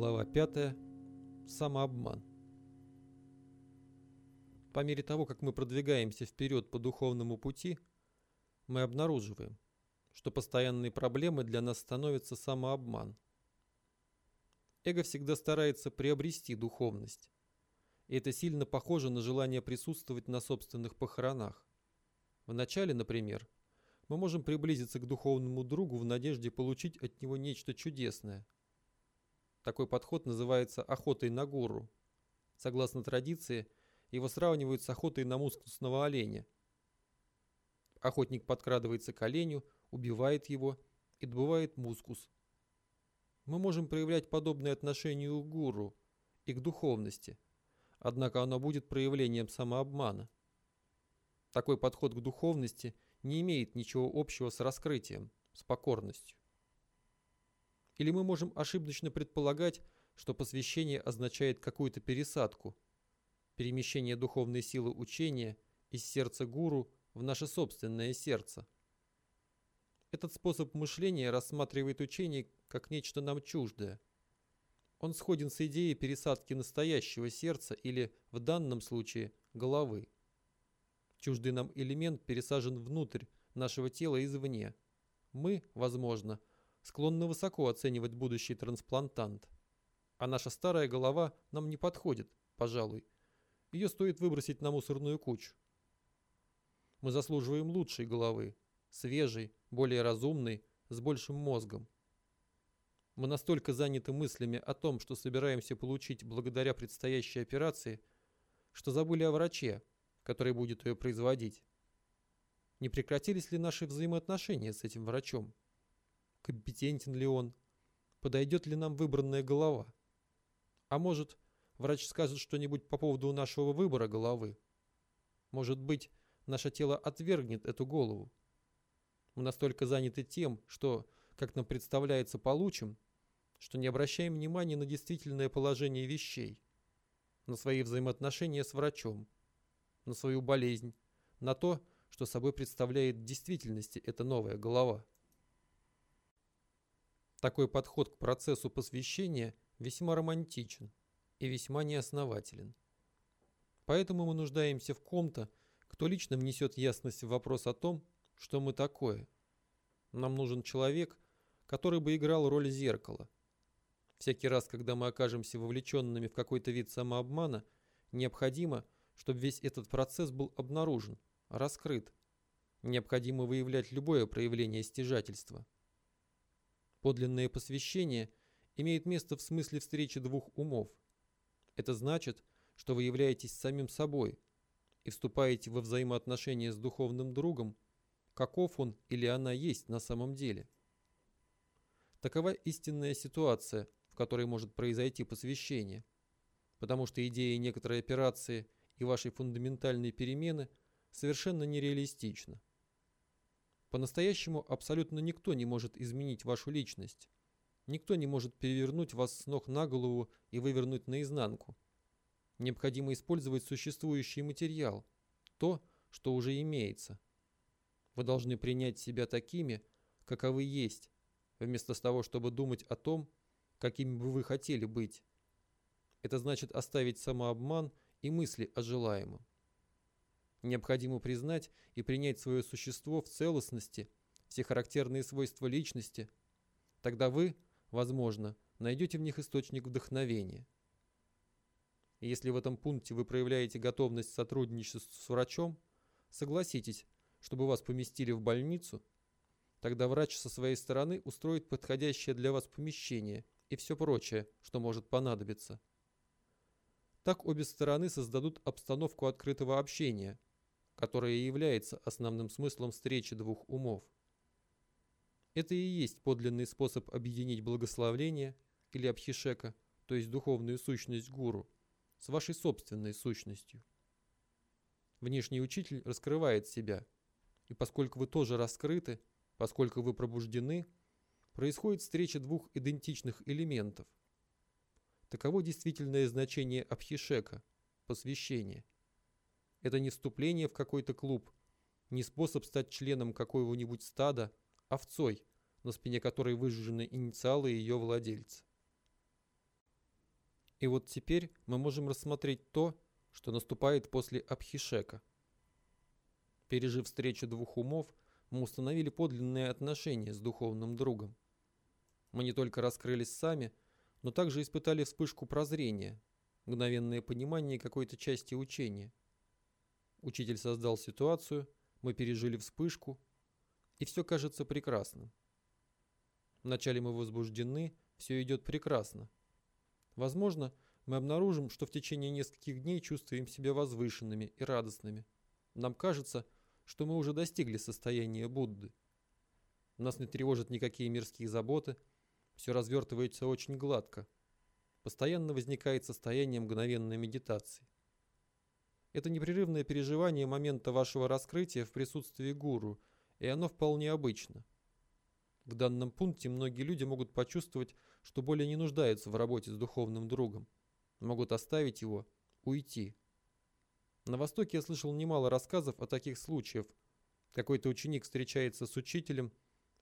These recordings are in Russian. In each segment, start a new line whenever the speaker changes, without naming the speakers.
Глава 5. Самообман. По мере того, как мы продвигаемся вперед по духовному пути, мы обнаруживаем, что постоянной проблемой для нас становится самообман. Эго всегда старается приобрести духовность, и это сильно похоже на желание присутствовать на собственных похоронах. Вначале, например, мы можем приблизиться к духовному другу в надежде получить от него нечто чудесное – такой подход называется охотой на гуру. Согласно традиции, его сравнивают с охотой на мускусного оленя. Охотник подкрадывается к оленю, убивает его и добывает мускус. Мы можем проявлять подобное отношение к гуру и к духовности, однако оно будет проявлением самообмана. Такой подход к духовности не имеет ничего общего с раскрытием, с покорностью. Или мы можем ошибочно предполагать, что посвящение означает какую-то пересадку, перемещение духовной силы учения из сердца гуру в наше собственное сердце. Этот способ мышления рассматривает учение как нечто нам чуждое. Он сходен с идеей пересадки настоящего сердца или, в данном случае, головы. Чуждый нам элемент пересажен внутрь нашего тела извне. Мы, возможно, склонны высоко оценивать будущий трансплантант. А наша старая голова нам не подходит, пожалуй. Ее стоит выбросить на мусорную кучу. Мы заслуживаем лучшей головы, свежей, более разумной, с большим мозгом. Мы настолько заняты мыслями о том, что собираемся получить благодаря предстоящей операции, что забыли о враче, который будет ее производить. Не прекратились ли наши взаимоотношения с этим врачом? Компетентен ли он, подойдет ли нам выбранная голова. А может, врач скажет что-нибудь по поводу нашего выбора головы. Может быть, наше тело отвергнет эту голову. Мы настолько заняты тем, что, как нам представляется, получим, что не обращаем внимания на действительное положение вещей, на свои взаимоотношения с врачом, на свою болезнь, на то, что собой представляет в действительности эта новая голова. Такой подход к процессу посвящения весьма романтичен и весьма неоснователен. Поэтому мы нуждаемся в ком-то, кто лично внесет ясность в вопрос о том, что мы такое. Нам нужен человек, который бы играл роль зеркала. Всякий раз, когда мы окажемся вовлеченными в какой-то вид самообмана, необходимо, чтобы весь этот процесс был обнаружен, раскрыт. Необходимо выявлять любое проявление стяжательства – Подлинное посвящение имеет место в смысле встречи двух умов. Это значит, что вы являетесь самим собой и вступаете во взаимоотношения с духовным другом, каков он или она есть на самом деле. Такова истинная ситуация, в которой может произойти посвящение, потому что идея некоторой операции и вашей фундаментальной перемены совершенно нереалистична. По-настоящему абсолютно никто не может изменить вашу личность. Никто не может перевернуть вас с ног на голову и вывернуть наизнанку. Необходимо использовать существующий материал, то, что уже имеется. Вы должны принять себя такими, каковы есть, вместо того, чтобы думать о том, какими бы вы хотели быть. Это значит оставить самообман и мысли о желаемом. Необходимо признать и принять свое существо в целостности, все характерные свойства личности. Тогда вы, возможно, найдете в них источник вдохновения. И если в этом пункте вы проявляете готовность сотрудничать с врачом, согласитесь, чтобы вас поместили в больницу, тогда врач со своей стороны устроит подходящее для вас помещение и все прочее, что может понадобиться. Так обе стороны создадут обстановку открытого общения – которое и является основным смыслом встречи двух умов. Это и есть подлинный способ объединить благословление или абхишека, то есть духовную сущность гуру, с вашей собственной сущностью. Внешний учитель раскрывает себя, и поскольку вы тоже раскрыты, поскольку вы пробуждены, происходит встреча двух идентичных элементов. Таково действительное значение абхишека, посвящения. Это не вступление в какой-то клуб, не способ стать членом какого-нибудь стада, овцой, на спине которой выжжены инициалы ее владельца. И вот теперь мы можем рассмотреть то, что наступает после Абхишека. Пережив встречу двух умов, мы установили подлинные отношения с духовным другом. Мы не только раскрылись сами, но также испытали вспышку прозрения, мгновенное понимание какой-то части учения. Учитель создал ситуацию, мы пережили вспышку, и все кажется прекрасным. Вначале мы возбуждены, все идет прекрасно. Возможно, мы обнаружим, что в течение нескольких дней чувствуем себя возвышенными и радостными. Нам кажется, что мы уже достигли состояния Будды. Нас не тревожат никакие мирские заботы, все развертывается очень гладко. Постоянно возникает состояние мгновенной медитации. Это непрерывное переживание момента вашего раскрытия в присутствии гуру, и оно вполне обычно. В данном пункте многие люди могут почувствовать, что более не нуждаются в работе с духовным другом. Могут оставить его, уйти. На Востоке я слышал немало рассказов о таких случаях. Какой-то ученик встречается с учителем,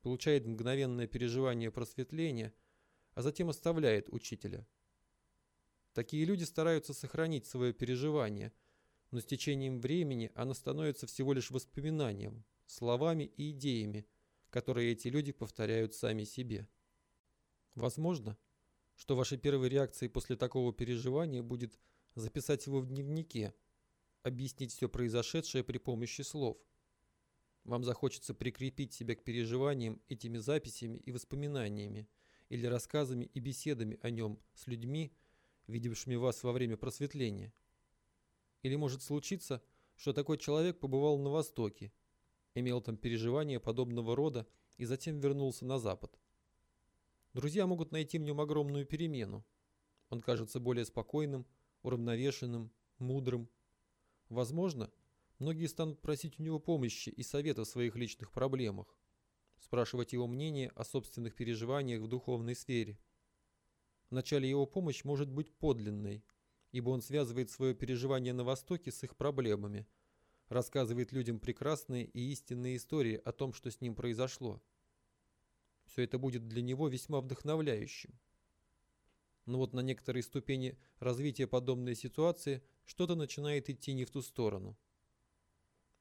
получает мгновенное переживание просветления, а затем оставляет учителя. Такие люди стараются сохранить свое переживание, но с течением времени оно становится всего лишь воспоминанием, словами и идеями, которые эти люди повторяют сами себе. Возможно, что вашей первой реакцией после такого переживания будет записать его в дневнике, объяснить все произошедшее при помощи слов. Вам захочется прикрепить себя к переживаниям этими записями и воспоминаниями, или рассказами и беседами о нем с людьми, видевшими вас во время просветления. Или может случиться, что такой человек побывал на Востоке, имел там переживания подобного рода и затем вернулся на Запад. Друзья могут найти в нем огромную перемену. Он кажется более спокойным, уравновешенным, мудрым. Возможно, многие станут просить у него помощи и совета в своих личных проблемах, спрашивать его мнение о собственных переживаниях в духовной сфере. Вначале его помощь может быть подлинной, ибо он связывает свое переживание на Востоке с их проблемами, рассказывает людям прекрасные и истинные истории о том, что с ним произошло. Все это будет для него весьма вдохновляющим. Но вот на некоторой ступени развития подобной ситуации что-то начинает идти не в ту сторону.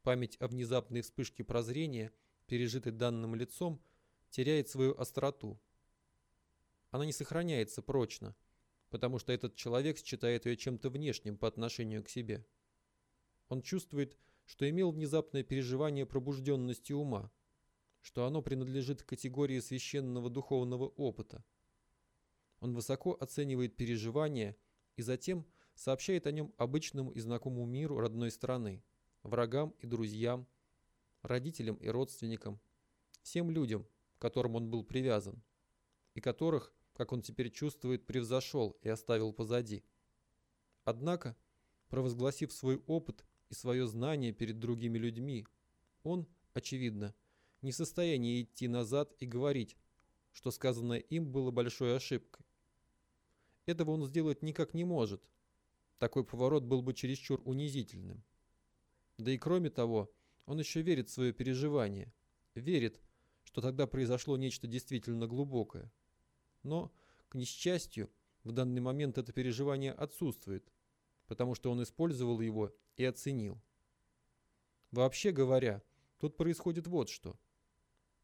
Память о внезапной вспышке прозрения, пережитой данным лицом, теряет свою остроту. Она не сохраняется прочно, потому что этот человек считает ее чем-то внешним по отношению к себе. Он чувствует, что имел внезапное переживание пробужденности ума, что оно принадлежит к категории священного духовного опыта. Он высоко оценивает переживания и затем сообщает о нем обычному и знакомому миру родной страны, врагам и друзьям, родителям и родственникам, всем людям, к которым он был привязан, и которых, как он теперь чувствует, превзошел и оставил позади. Однако, провозгласив свой опыт и свое знание перед другими людьми, он, очевидно, не в состоянии идти назад и говорить, что сказанное им было большой ошибкой. Этого он сделать никак не может. Такой поворот был бы чересчур унизительным. Да и кроме того, он еще верит в свое переживание. Верит, что тогда произошло нечто действительно глубокое. Но, к несчастью, в данный момент это переживание отсутствует, потому что он использовал его и оценил. Вообще говоря, тут происходит вот что –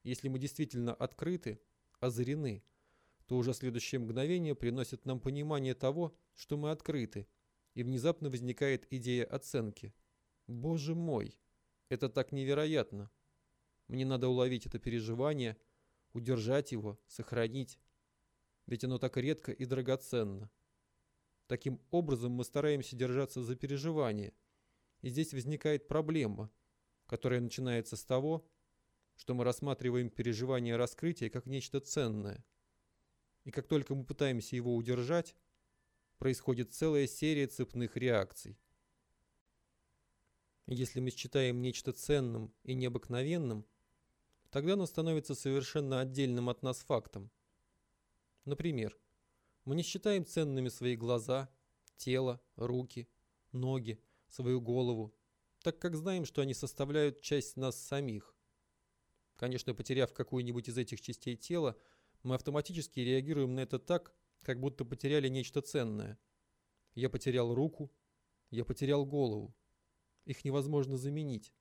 если мы действительно открыты, озарены, то уже следующее мгновение приносит нам понимание того, что мы открыты, и внезапно возникает идея оценки. Боже мой, это так невероятно. Мне надо уловить это переживание, удержать его, сохранить. Ведь оно так редко и драгоценно. Таким образом мы стараемся держаться за переживание. И здесь возникает проблема, которая начинается с того, что мы рассматриваем переживание раскрытия как нечто ценное. И как только мы пытаемся его удержать, происходит целая серия цепных реакций. Если мы считаем нечто ценным и необыкновенным, тогда оно становится совершенно отдельным от нас фактом. Например, мы не считаем ценными свои глаза, тело, руки, ноги, свою голову, так как знаем, что они составляют часть нас самих. Конечно, потеряв какую-нибудь из этих частей тела, мы автоматически реагируем на это так, как будто потеряли нечто ценное, Я потерял руку, я потерял голову. Их невозможно заменить.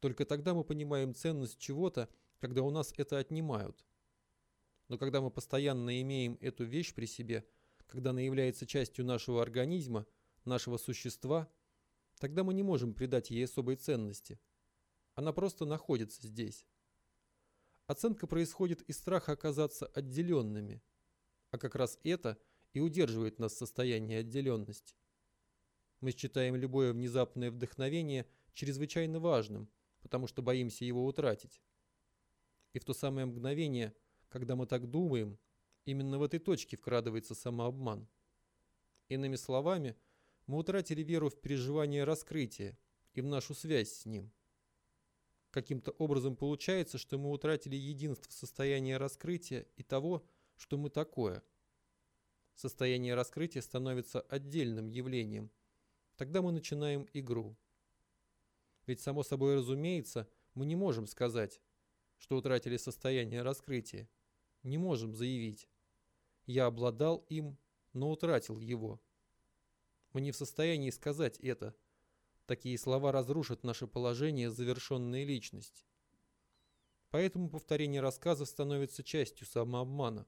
Только тогда мы понимаем ценность чего-то, когда у нас это отнимают. Но когда мы постоянно имеем эту вещь при себе, когда она является частью нашего организма, нашего существа, тогда мы не можем придать ей особой ценности. Она просто находится здесь. Оценка происходит из страха оказаться отделенными, а как раз это и удерживает нас в состоянии отделенности. Мы считаем любое внезапное вдохновение чрезвычайно важным, потому что боимся его утратить. И в то самое мгновение, когда мы так думаем, именно в этой точке вкрадывается самообман. Иными словами, мы утратили веру в переживание раскрытия и в нашу связь с ним. Каким-то образом получается, что мы утратили единство состояния раскрытия и того, что мы такое. Состояние раскрытия становится отдельным явлением. Тогда мы начинаем игру. Ведь само собой разумеется, мы не можем сказать, что утратили состояние раскрытия. Не можем заявить. Я обладал им, но утратил его. Мы не в состоянии сказать это. Такие слова разрушат наше положение завершенной личности. Поэтому повторение рассказа становится частью самообмана.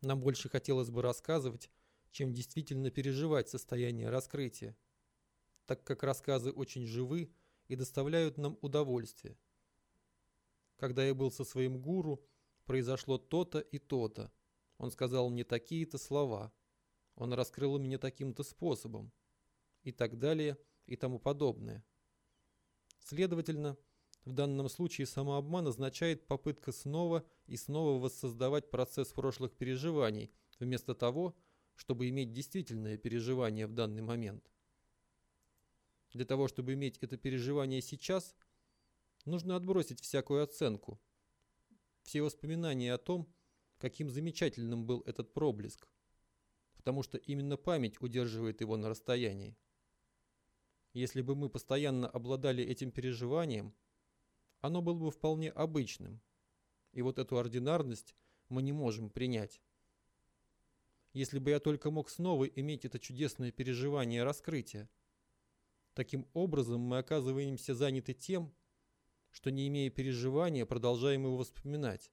Нам больше хотелось бы рассказывать, чем действительно переживать состояние раскрытия, так как рассказы очень живы и доставляют нам удовольствие. Когда я был со своим гуру, произошло то-то и то-то. Он сказал мне такие-то слова. Он раскрыл меня таким-то способом. И так далее, и тому подобное. Следовательно, в данном случае самообман означает попытка снова и снова воссоздавать процесс прошлых переживаний, вместо того, чтобы иметь действительное переживание в данный момент. Для того, чтобы иметь это переживание сейчас, нужно отбросить всякую оценку, все воспоминания о том, каким замечательным был этот проблеск, потому что именно память удерживает его на расстоянии. Если бы мы постоянно обладали этим переживанием, оно было бы вполне обычным, и вот эту ординарность мы не можем принять. Если бы я только мог снова иметь это чудесное переживание раскрытия. Таким образом мы оказываемся заняты тем, что не имея переживания, продолжаем его вспоминать.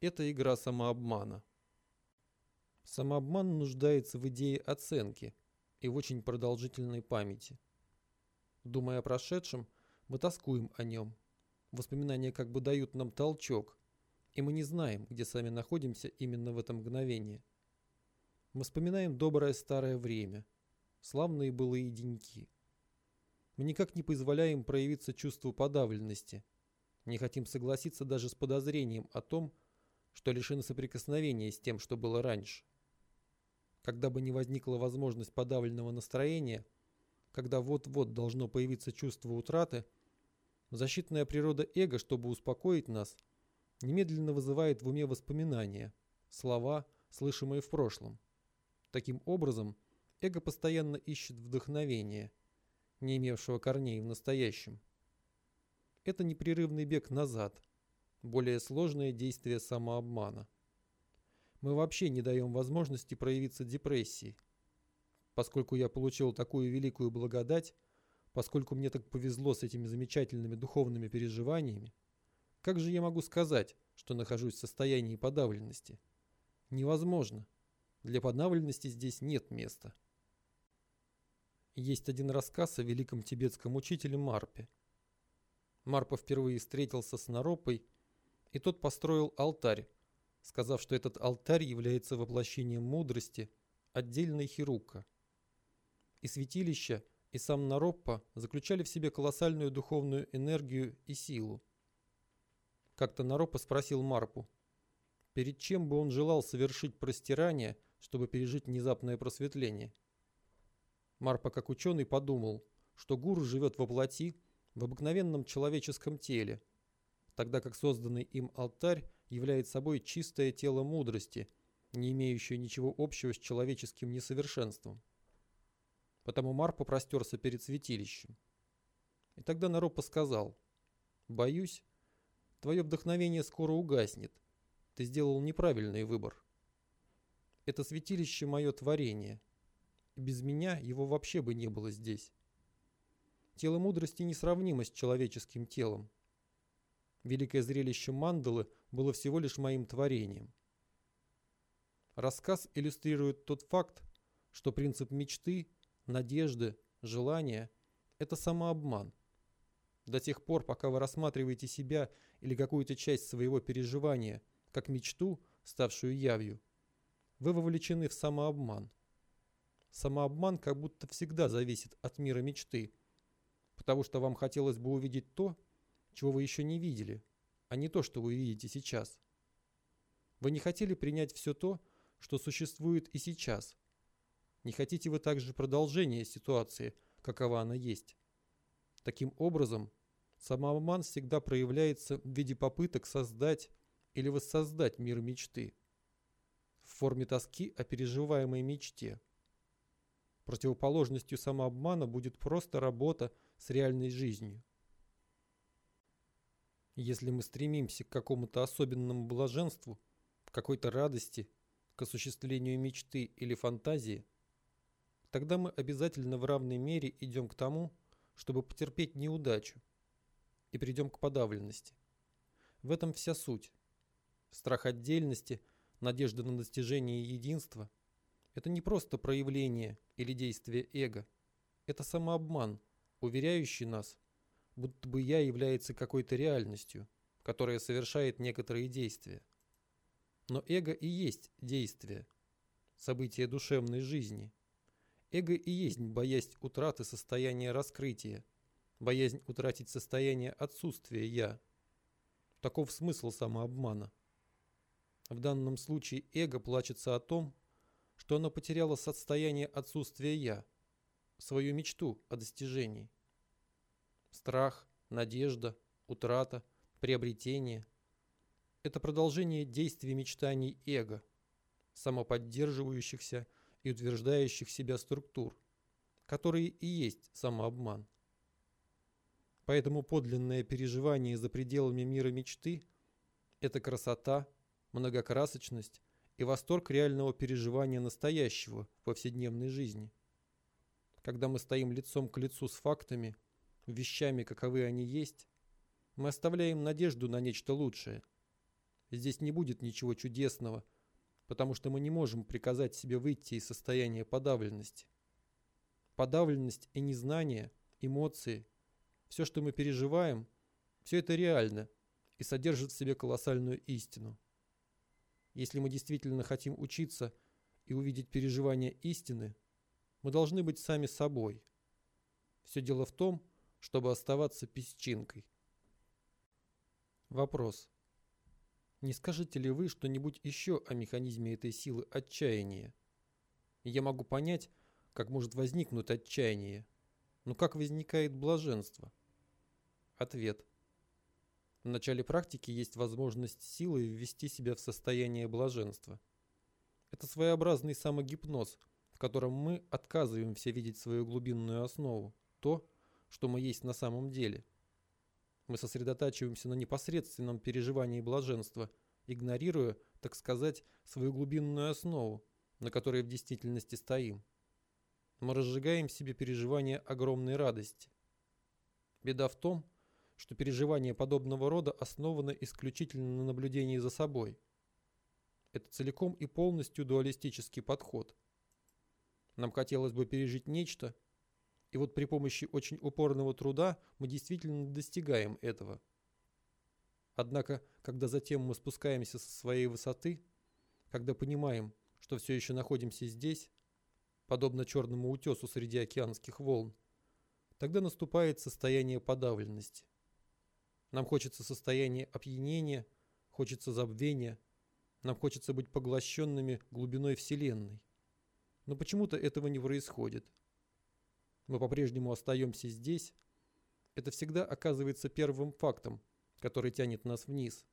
Это игра самообмана. Самообман нуждается в идее оценки и в очень продолжительной памяти. Думая о прошедшем, мы тоскуем о нем. Воспоминания как бы дают нам толчок, и мы не знаем, где сами находимся именно в это мгновение. Мы вспоминаем доброе старое время, славные былые деньки. Мы никак не позволяем проявиться чувству подавленности. Не хотим согласиться даже с подозрением о том, что лишены соприкосновения с тем, что было раньше. Когда бы не возникла возможность подавленного настроения, когда вот-вот должно появиться чувство утраты, защитная природа эго, чтобы успокоить нас, немедленно вызывает в уме воспоминания, слова, слышимые в прошлом. Таким образом, эго постоянно ищет вдохновение – не имевшего корней в настоящем. Это непрерывный бег назад, более сложное действие самообмана. Мы вообще не даем возможности проявиться депрессии. Поскольку я получил такую великую благодать, поскольку мне так повезло с этими замечательными духовными переживаниями, как же я могу сказать, что нахожусь в состоянии подавленности? Невозможно. Для подавленности здесь нет места. Есть один рассказ о великом тибетском учителе Марпе. Марпа впервые встретился с Наропой, и тот построил алтарь, сказав, что этот алтарь является воплощением мудрости, отдельной хирука. И святилище, и сам Нароппа заключали в себе колоссальную духовную энергию и силу. Как-то Нароппа спросил Марпу, перед чем бы он желал совершить простирание, чтобы пережить внезапное просветление – Марпа, как ученый, подумал, что гуру живет во плоти, в обыкновенном человеческом теле, тогда как созданный им алтарь является собой чистое тело мудрости, не имеющее ничего общего с человеческим несовершенством. Потому Марпа простерся перед святилищем. И тогда Наропа сказал, «Боюсь, твое вдохновение скоро угаснет. Ты сделал неправильный выбор». Это святилище мое творение. Без меня его вообще бы не было здесь. Тело мудрости несравнимо с человеческим телом. Великое зрелище мандалы было всего лишь моим творением. Рассказ иллюстрирует тот факт, что принцип мечты, надежды, желания – это самообман. До тех пор, пока вы рассматриваете себя или какую-то часть своего переживания как мечту, ставшую явью, вы вовлечены в самообман. Самообман как будто всегда зависит от мира мечты, потому что вам хотелось бы увидеть то, чего вы еще не видели, а не то, что вы видите сейчас. Вы не хотели принять все то, что существует и сейчас. Не хотите вы также продолжения ситуации, какова она есть. Таким образом, самообман всегда проявляется в виде попыток создать или воссоздать мир мечты в форме тоски о переживаемой мечте. Противоположностью самообмана будет просто работа с реальной жизнью. Если мы стремимся к какому-то особенному блаженству, какой-то радости, к осуществлению мечты или фантазии, тогда мы обязательно в равной мере идем к тому, чтобы потерпеть неудачу, и придем к подавленности. В этом вся суть. Страх отдельности, надежда на достижение единства – это не просто проявление или действие эго. Это самообман, уверяющий нас, будто бы я является какой-то реальностью, которая совершает некоторые действия. Но эго и есть действие, событие душевной жизни. Эго и есть боязнь утраты состояния раскрытия, боязнь утратить состояние отсутствия «я». Таков смысл самообмана. В данном случае эго плачется о том, что оно потеряло состояние отсутствия «я», свою мечту о достижении. Страх, надежда, утрата, приобретение – это продолжение действий мечтаний эго, самоподдерживающихся и утверждающих себя структур, которые и есть самообман. Поэтому подлинное переживание за пределами мира мечты – это красота, многокрасочность и восторг реального переживания настоящего в повседневной жизни. Когда мы стоим лицом к лицу с фактами – вещами, каковы они есть, мы оставляем надежду на нечто лучшее. Здесь не будет ничего чудесного, потому что мы не можем приказать себе выйти из состояния подавленности. Подавленность и незнание, эмоции, все, что мы переживаем, все это реально и содержит в себе колоссальную истину. Если мы действительно хотим учиться и увидеть переживания истины, мы должны быть сами собой. Все дело в том, чтобы оставаться песчинкой. Вопрос. Не скажете ли вы что-нибудь еще о механизме этой силы отчаяния? Я могу понять, как может возникнуть отчаяние, но как возникает блаженство? Ответ. В начале практики есть возможность силой ввести себя в состояние блаженства. Это своеобразный самогипноз, в котором мы отказываемся видеть свою глубинную основу, то, что мы есть на самом деле. Мы сосредотачиваемся на непосредственном переживании блаженства, игнорируя, так сказать, свою глубинную основу, на которой в действительности стоим. Мы разжигаем в себе переживание огромной радости. Беда в том, что переживание подобного рода основано исключительно на наблюдении за собой. Это целиком и полностью дуалистический подход. Нам хотелось бы пережить нечто, и вот при помощи очень упорного труда мы действительно достигаем этого. Однако, когда затем мы спускаемся со своей высоты, когда понимаем, что все еще находимся здесь, подобно черному утесу среди океанских волн, тогда наступает состояние подавленности. Нам хочется состояние опьянения, хочется забвения, нам хочется быть поглощенными глубиной Вселенной. Но почему-то этого не происходит – мы по-прежнему остаемся здесь, это всегда оказывается первым фактом, который тянет нас вниз.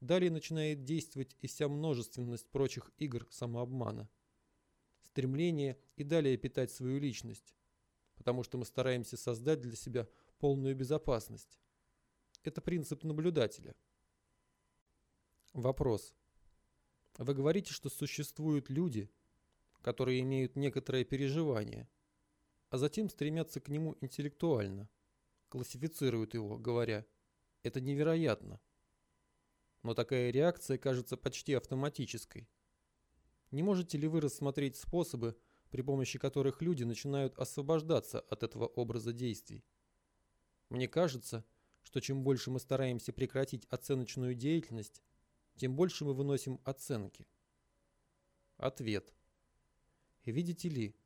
Далее начинает действовать и вся множественность прочих игр самообмана. Стремление и далее питать свою личность, потому что мы стараемся создать для себя полную безопасность. Это принцип наблюдателя. Вопрос. Вы говорите, что существуют люди, которые имеют некоторое переживание, а затем стремятся к нему интеллектуально, классифицируют его, говоря «это невероятно». Но такая реакция кажется почти автоматической. Не можете ли вы рассмотреть способы, при помощи которых люди начинают освобождаться от этого образа действий? Мне кажется, что чем больше мы стараемся прекратить оценочную деятельность, тем больше мы выносим оценки. Ответ. Видите ли,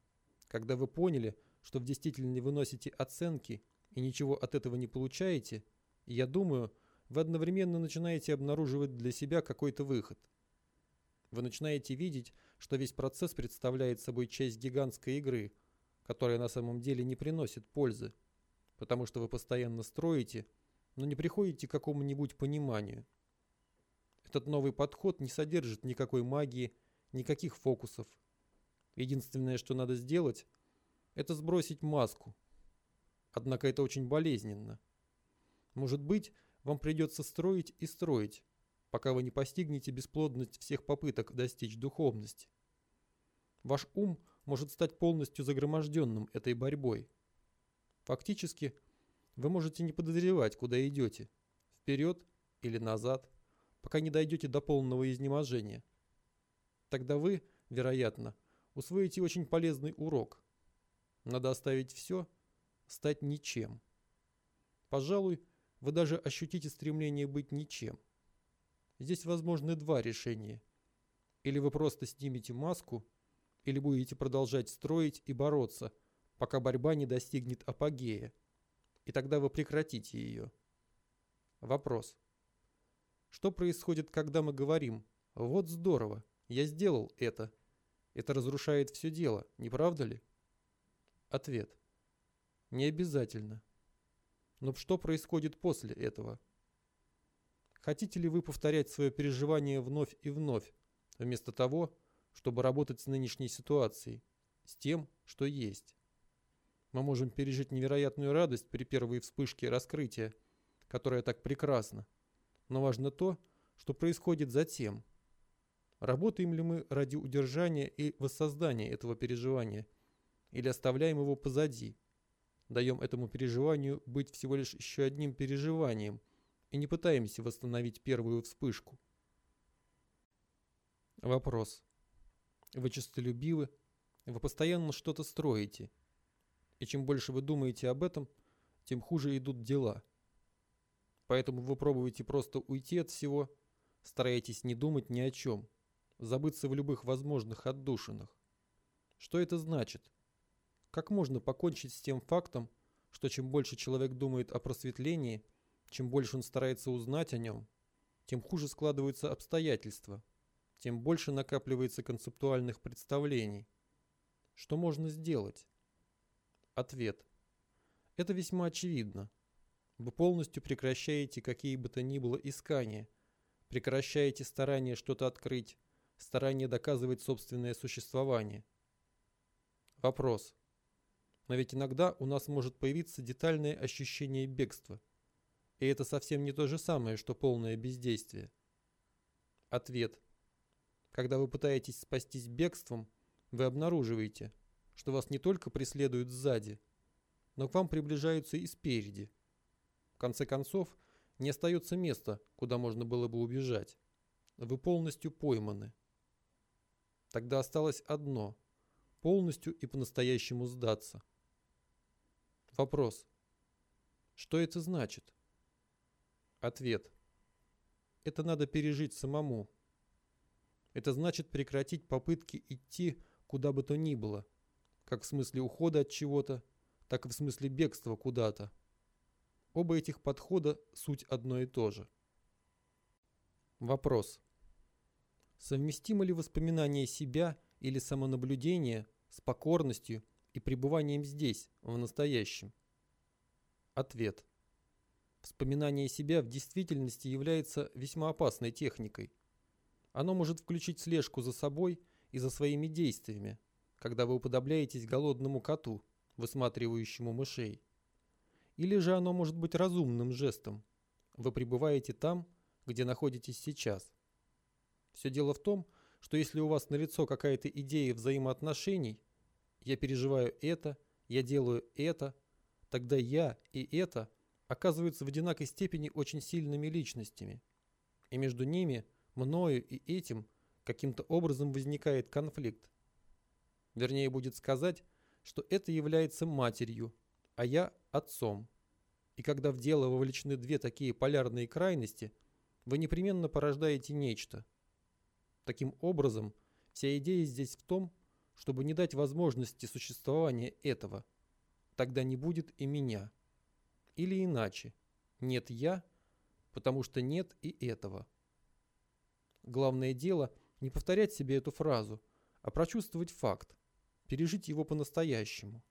когда вы поняли, что в действительности выносите оценки и ничего от этого не получаете, я думаю, вы одновременно начинаете обнаруживать для себя какой-то выход. Вы начинаете видеть, что весь процесс представляет собой часть гигантской игры, которая на самом деле не приносит пользы, потому что вы постоянно строите, но не приходите к какому-нибудь пониманию. Этот новый подход не содержит никакой магии, никаких фокусов. Единственное, что надо сделать, это сбросить маску. Однако это очень болезненно. Может быть, вам придется строить и строить, пока вы не постигнете бесплодность всех попыток достичь духовности. Ваш ум может стать полностью загроможденным этой борьбой. Фактически, вы можете не подозревать, куда идете, вперед или назад, пока не дойдете до полного изнеможения. Тогда вы, вероятно, усвоите очень полезный урок. Надо оставить все, стать ничем. Пожалуй, вы даже ощутите стремление быть ничем. Здесь возможны два решения. Или вы просто снимете маску, или будете продолжать строить и бороться, пока борьба не достигнет апогея. И тогда вы прекратите ее. Вопрос. Что происходит, когда мы говорим «Вот здорово, я сделал это». Это разрушает все дело, не правда ли? Ответ. Не обязательно. Но что происходит после этого? Хотите ли вы повторять свое переживание вновь и вновь, вместо того, чтобы работать с нынешней ситуацией, с тем, что есть? Мы можем пережить невероятную радость при первой вспышке раскрытия, которая так прекрасна. Но важно то, что происходит затем. Работаем ли мы ради удержания и воссоздания этого переживания, или оставляем его позади? Даем этому переживанию быть всего лишь еще одним переживанием и не пытаемся восстановить первую вспышку. Вопрос. Вы честолюбивы, вы постоянно что-то строите. И чем больше вы думаете об этом, тем хуже идут дела. Поэтому вы пробуете просто уйти от всего, стараетесь не думать ни о чем, забыться в любых возможных отдушинах. Что это значит? Как можно покончить с тем фактом, что чем больше человек думает о просветлении, чем больше он старается узнать о нем, тем хуже складываются обстоятельства, тем больше накапливается концептуальных представлений. Что можно сделать? Ответ. Это весьма очевидно. Вы полностью прекращаете какие бы то ни было искания, прекращаете старание что-то открыть, старание доказывать собственное существование. Вопрос. Но ведь иногда у нас может появиться детальное ощущение бегства. И это совсем не то же самое, что полное бездействие. Ответ. Когда вы пытаетесь спастись бегством, вы обнаруживаете, что вас не только преследуют сзади, но к вам приближаются и спереди. В конце концов, не остается места, куда можно было бы убежать. Вы полностью пойманы. Тогда осталось одно – полностью и по-настоящему сдаться – Вопрос. Что это значит? Ответ. Это надо пережить самому. Это значит прекратить попытки идти куда бы то ни было, как в смысле ухода от чего-то, так и в смысле бегства куда-то. Оба этих подхода суть одно и то же. Вопрос. Совместимо ли воспоминание себя или самонаблюдение с покорностью и пребыванием здесь, в настоящем? Ответ. Вспоминание себя в действительности является весьма опасной техникой. Оно может включить слежку за собой и за своими действиями, когда вы уподобляетесь голодному коту, высматривающему мышей. Или же оно может быть разумным жестом. Вы пребываете там, где находитесь сейчас. Все дело в том, что если у вас налицо какая-то идея взаимоотношений, я переживаю это, я делаю это, тогда я и это оказываются в одинаковой степени очень сильными личностями. И между ними, мною и этим, каким-то образом возникает конфликт. Вернее, будет сказать, что это является матерью, а я отцом. И когда в дело вовлечены две такие полярные крайности, вы непременно порождаете нечто. Таким образом, вся идея здесь в том, чтобы не дать возможности существования этого. Тогда не будет и меня. Или иначе. Нет я, потому что нет и этого. Главное дело не повторять себе эту фразу, а прочувствовать факт, пережить его по-настоящему.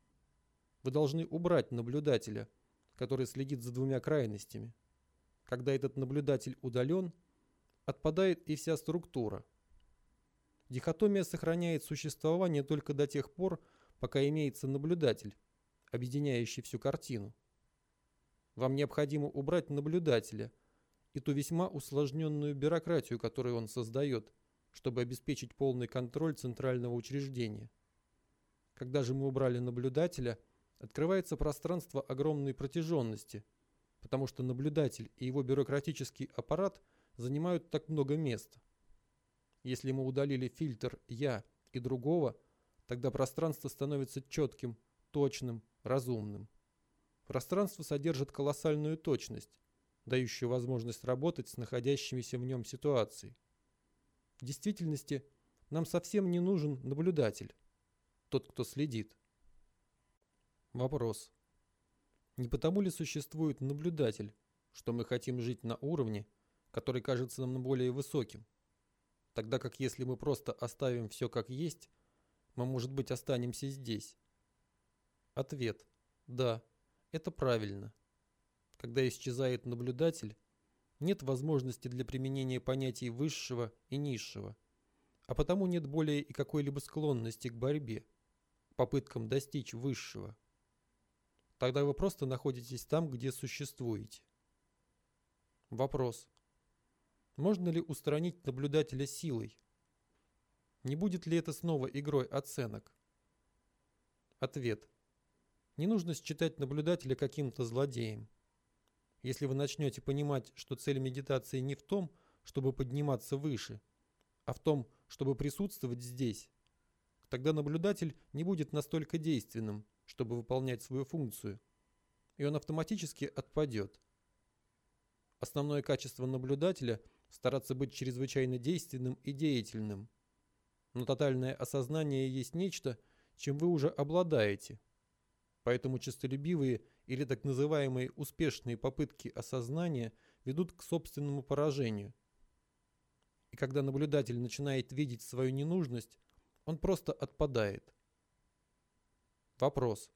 Вы должны убрать наблюдателя, который следит за двумя крайностями. Когда этот наблюдатель удален, отпадает и вся структура. Дихотомия сохраняет существование только до тех пор, пока имеется наблюдатель, объединяющий всю картину. Вам необходимо убрать наблюдателя и ту весьма усложненную бюрократию, которую он создает, чтобы обеспечить полный контроль центрального учреждения. Когда же мы убрали наблюдателя, открывается пространство огромной протяженности, потому что наблюдатель и его бюрократический аппарат занимают так много места. Если мы удалили фильтр «я» и другого, тогда пространство становится четким, точным, разумным. Пространство содержит колоссальную точность, дающую возможность работать с находящимися в нем ситуацией. В действительности нам совсем не нужен наблюдатель, тот, кто следит. Вопрос. Не потому ли существует наблюдатель, что мы хотим жить на уровне, который кажется нам более высоким? Тогда как если мы просто оставим все как есть, мы, может быть, останемся здесь. Ответ. Да, это правильно. Когда исчезает наблюдатель, нет возможности для применения понятий высшего и низшего, а потому нет более и какой-либо склонности к борьбе, попыткам достичь высшего. Тогда вы просто находитесь там, где существуете. Вопрос. Можно ли устранить наблюдателя силой? Не будет ли это снова игрой оценок? Ответ. Не нужно считать наблюдателя каким-то злодеем. Если вы начнете понимать, что цель медитации не в том, чтобы подниматься выше, а в том, чтобы присутствовать здесь, тогда наблюдатель не будет настолько действенным, чтобы выполнять свою функцию, и он автоматически отпадет. Основное качество наблюдателя – стараться быть чрезвычайно действенным и деятельным. Но тотальное осознание есть нечто, чем вы уже обладаете – Поэтому честолюбивые или так называемые успешные попытки осознания ведут к собственному поражению. И когда наблюдатель начинает видеть свою ненужность, он просто отпадает. Вопрос.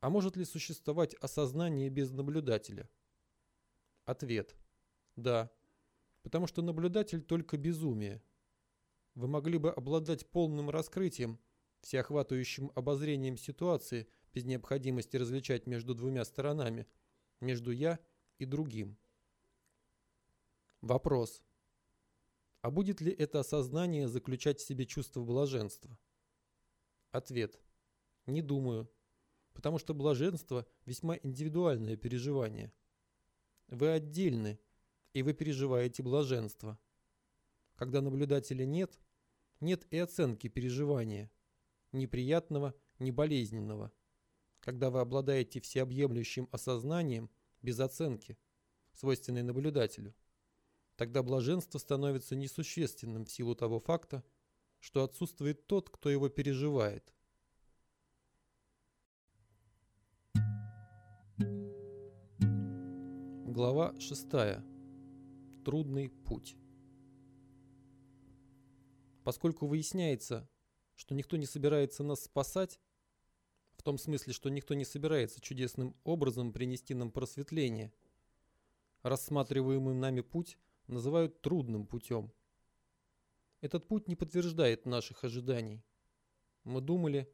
А может ли существовать осознание без наблюдателя? Ответ. Да. Потому что наблюдатель только безумие. Вы могли бы обладать полным раскрытием, всеохватывающим обозрением ситуации – без необходимости различать между двумя сторонами, между «я» и другим. Вопрос. А будет ли это осознание заключать в себе чувство блаженства? Ответ. Не думаю, потому что блаженство – весьма индивидуальное переживание. Вы отдельны, и вы переживаете блаженство. Когда наблюдателя нет, нет и оценки переживания, ни приятного, болезненного – когда вы обладаете всеобъемлющим осознанием без оценки, свойственной наблюдателю, тогда блаженство становится несущественным в силу того факта, что отсутствует тот, кто его переживает. Глава 6. Трудный путь. Поскольку выясняется, что никто не собирается нас спасать, в том смысле, что никто не собирается чудесным образом принести нам просветление. Рассматриваемый нами путь называют трудным путем. Этот путь не подтверждает наших ожиданий. Мы думали,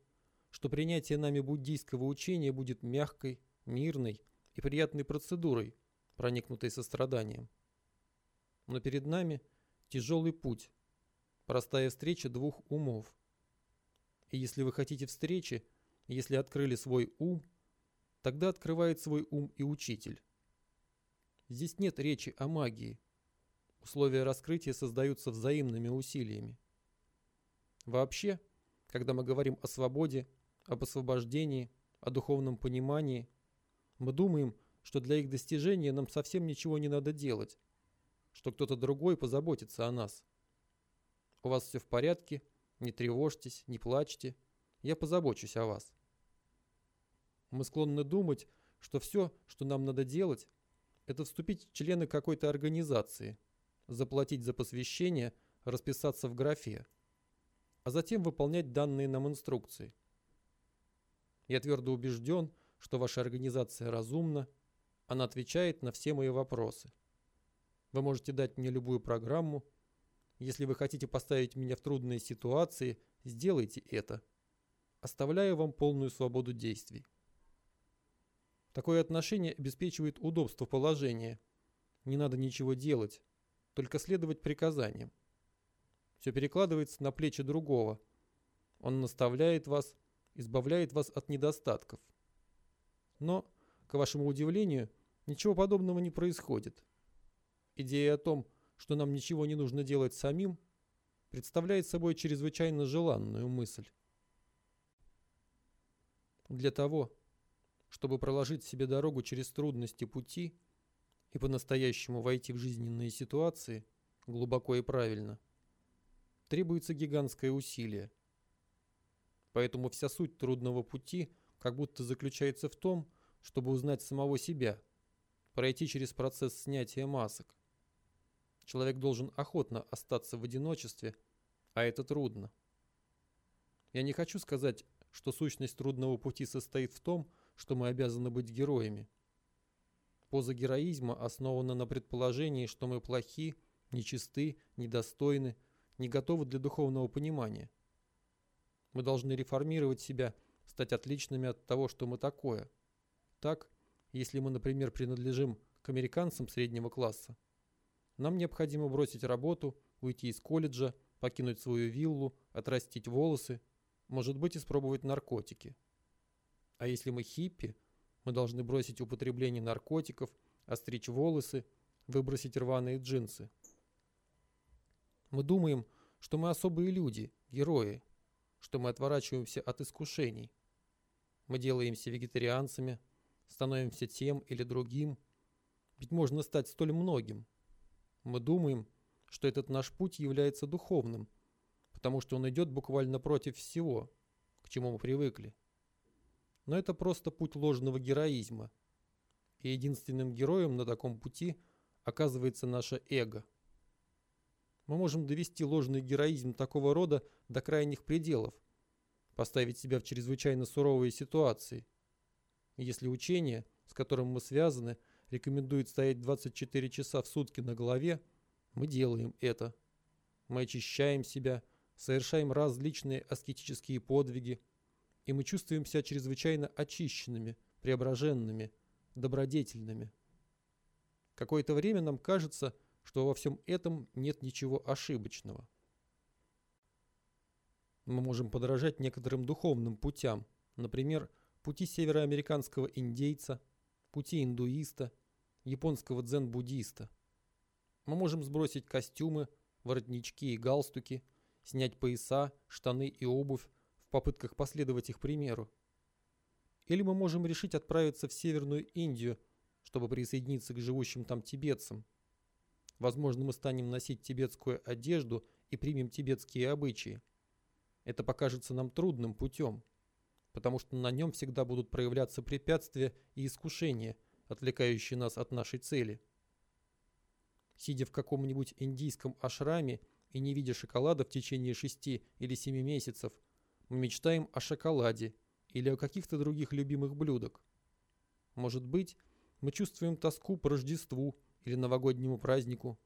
что принятие нами буддийского учения будет мягкой, мирной и приятной процедурой, проникнутой состраданием. Но перед нами тяжелый путь, простая встреча двух умов. И если вы хотите встречи, если открыли свой ум, тогда открывает свой ум и учитель. Здесь нет речи о магии. Условия раскрытия создаются взаимными усилиями. Вообще, когда мы говорим о свободе, об освобождении, о духовном понимании, мы думаем, что для их достижения нам совсем ничего не надо делать, что кто-то другой позаботится о нас. У вас все в порядке, не тревожьтесь, не плачьте, я позабочусь о вас. Мы склонны думать, что все, что нам надо делать, это вступить в члены какой-то организации, заплатить за посвящение, расписаться в графе, а затем выполнять данные нам инструкции. Я твердо убежден, что ваша организация разумна, она отвечает на все мои вопросы. Вы можете дать мне любую программу. Если вы хотите поставить меня в трудные ситуации, сделайте это. Оставляю вам полную свободу действий. Такое отношение обеспечивает удобство положения. Не надо ничего делать, только следовать приказаниям. Все перекладывается на плечи другого. Он наставляет вас, избавляет вас от недостатков. Но, к вашему удивлению, ничего подобного не происходит. Идея о том, что нам ничего не нужно делать самим, представляет собой чрезвычайно желанную мысль. Для того, чтобы проложить себе дорогу через трудности пути и по-настоящему войти в жизненные ситуации глубоко и правильно, требуется гигантское усилие. Поэтому вся суть трудного пути как будто заключается в том, чтобы узнать самого себя, пройти через процесс снятия масок. Человек должен охотно остаться в одиночестве, а это трудно. Я не хочу сказать, что сущность трудного пути состоит в том, что мы обязаны быть героями. Поза героизма основана на предположении, что мы плохи, нечисты, недостойны, не готовы для духовного понимания. Мы должны реформировать себя, стать отличными от того, что мы такое. Так, если мы, например, принадлежим к американцам среднего класса, нам необходимо бросить работу, уйти из колледжа, покинуть свою виллу, отрастить волосы, может быть, испробовать наркотики. А если мы хиппи, мы должны бросить употребление наркотиков, остричь волосы, выбросить рваные джинсы. Мы думаем, что мы особые люди, герои, что мы отворачиваемся от искушений. Мы делаемся вегетарианцами, становимся тем или другим. Ведь можно стать столь многим. Мы думаем, что этот наш путь является духовным, потому что он идет буквально против всего, к чему мы привыкли но это просто путь ложного героизма. И единственным героем на таком пути оказывается наше эго. Мы можем довести ложный героизм такого рода до крайних пределов, поставить себя в чрезвычайно суровые ситуации. если учение, с которым мы связаны, рекомендует стоять 24 часа в сутки на голове, мы делаем это. Мы очищаем себя, совершаем различные аскетические подвиги, и мы чувствуем себя чрезвычайно очищенными, преображенными, добродетельными. Какое-то время нам кажется, что во всем этом нет ничего ошибочного. Мы можем подражать некоторым духовным путям, например, пути североамериканского индейца, пути индуиста, японского дзен-буддиста. Мы можем сбросить костюмы, воротнички и галстуки, снять пояса, штаны и обувь, попытках последовать их примеру. Или мы можем решить отправиться в Северную Индию, чтобы присоединиться к живущим там тибетцам. Возможно, мы станем носить тибетскую одежду и примем тибетские обычаи. Это покажется нам трудным путем, потому что на нем всегда будут проявляться препятствия и искушения, отвлекающие нас от нашей цели. Сидя в каком-нибудь индийском ашраме и не видя шоколада в течение шести или семи месяцев – мы мечтаем о шоколаде или о каких-то других любимых блюдах. Может быть, мы чувствуем тоску по Рождеству или новогоднему празднику.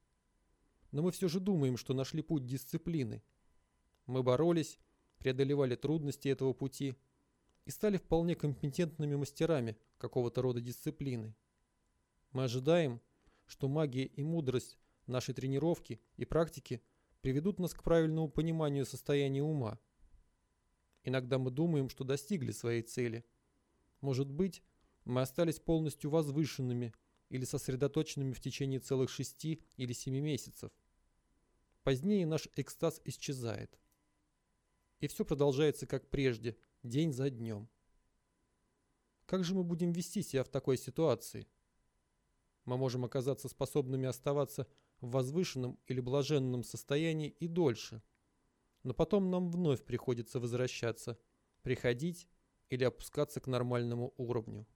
Но мы все же думаем, что нашли путь дисциплины. Мы боролись, преодолевали трудности этого пути и стали вполне компетентными мастерами какого-то рода дисциплины. Мы ожидаем, что магия и мудрость нашей тренировки и практики приведут нас к правильному пониманию состояния ума. Иногда мы думаем, что достигли своей цели. Может быть, мы остались полностью возвышенными или сосредоточенными в течение целых шести или семи месяцев. Позднее наш экстаз исчезает. И все продолжается как прежде, день за днем. Как же мы будем вести себя в такой ситуации? Мы можем оказаться способными оставаться в возвышенном или блаженном состоянии и дольше. Но потом нам вновь приходится возвращаться, приходить или опускаться к нормальному уровню.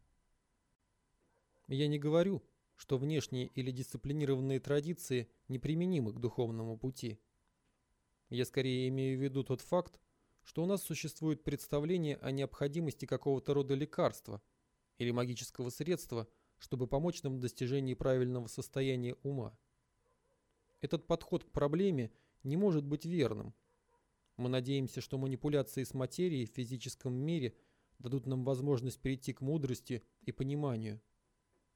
Я не говорю, что внешние или дисциплинированные традиции неприменимы к духовному пути. Я скорее имею в виду тот факт, что у нас существует представление о необходимости какого-то рода лекарства или магического средства, чтобы помочь нам в достижении правильного состояния ума. Этот подход к проблеме не может быть верным. Мы надеемся, что манипуляции с материей в физическом мире дадут нам возможность перейти к мудрости и пониманию.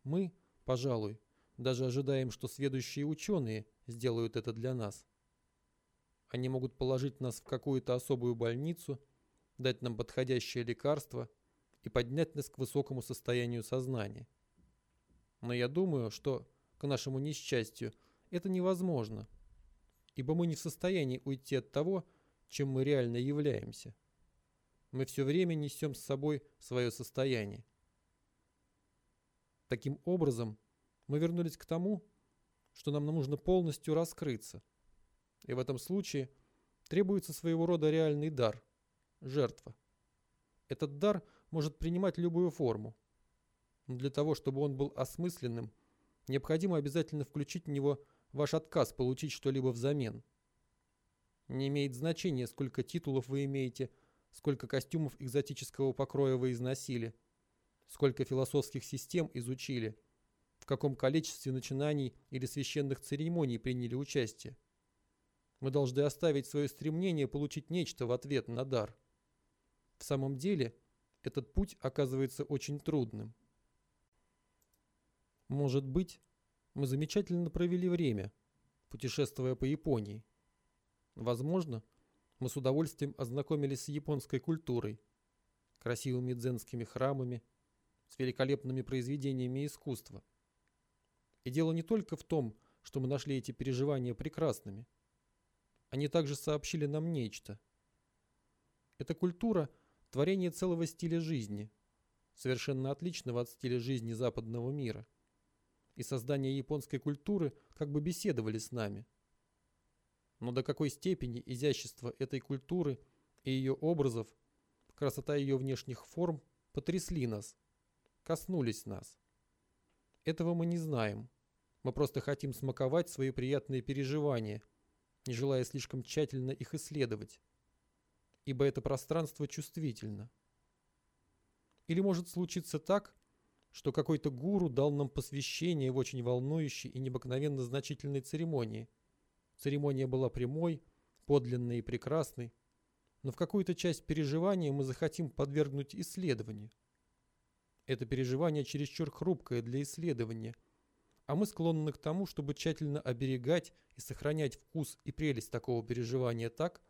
Мы, пожалуй, даже ожидаем, что следующие ученые сделают это для нас. Они могут положить нас в какую-то особую больницу, дать нам подходящее лекарство и поднять нас к высокому состоянию сознания. Но я думаю, что, к нашему несчастью, это невозможно, ибо мы не в состоянии уйти от того, чем мы реально являемся. Мы все время несем с собой свое состояние. Таким образом, мы вернулись к тому, что нам нужно полностью раскрыться. И в этом случае требуется своего рода реальный дар – жертва. Этот дар может принимать любую форму. Но для того, чтобы он был осмысленным, необходимо обязательно включить в него ваш отказ получить что-либо взамен. Не имеет значения, сколько титулов вы имеете, сколько костюмов экзотического покроя вы износили, сколько философских систем изучили, в каком количестве начинаний или священных церемоний приняли участие. Мы должны оставить свое стремление получить нечто в ответ на дар. В самом деле, этот путь оказывается очень трудным. Может быть, мы замечательно провели время, путешествуя по Японии. Возможно, мы с удовольствием ознакомились с японской культурой, красивыми дзенскими храмами, с великолепными произведениями искусства. И дело не только в том, что мы нашли эти переживания прекрасными. Они также сообщили нам нечто. Эта культура – творение целого стиля жизни, совершенно отличного от стиля жизни западного мира – и создание японской культуры как бы беседовали с нами. Но до какой степени изящество этой культуры и ее образов, красота ее внешних форм потрясли нас, коснулись нас. Этого мы не знаем. Мы просто хотим смаковать свои приятные переживания, не желая слишком тщательно их исследовать, ибо это пространство чувствительно. Или может случиться так, что какой-то гуру дал нам посвящение в очень волнующей и необыкновенно значительной церемонии. Церемония была прямой, подлинной и прекрасной, но в какую-то часть переживания мы захотим подвергнуть исследованию. Это переживание чересчур хрупкое для исследования, а мы склонны к тому, чтобы тщательно оберегать и сохранять вкус и прелесть такого переживания так,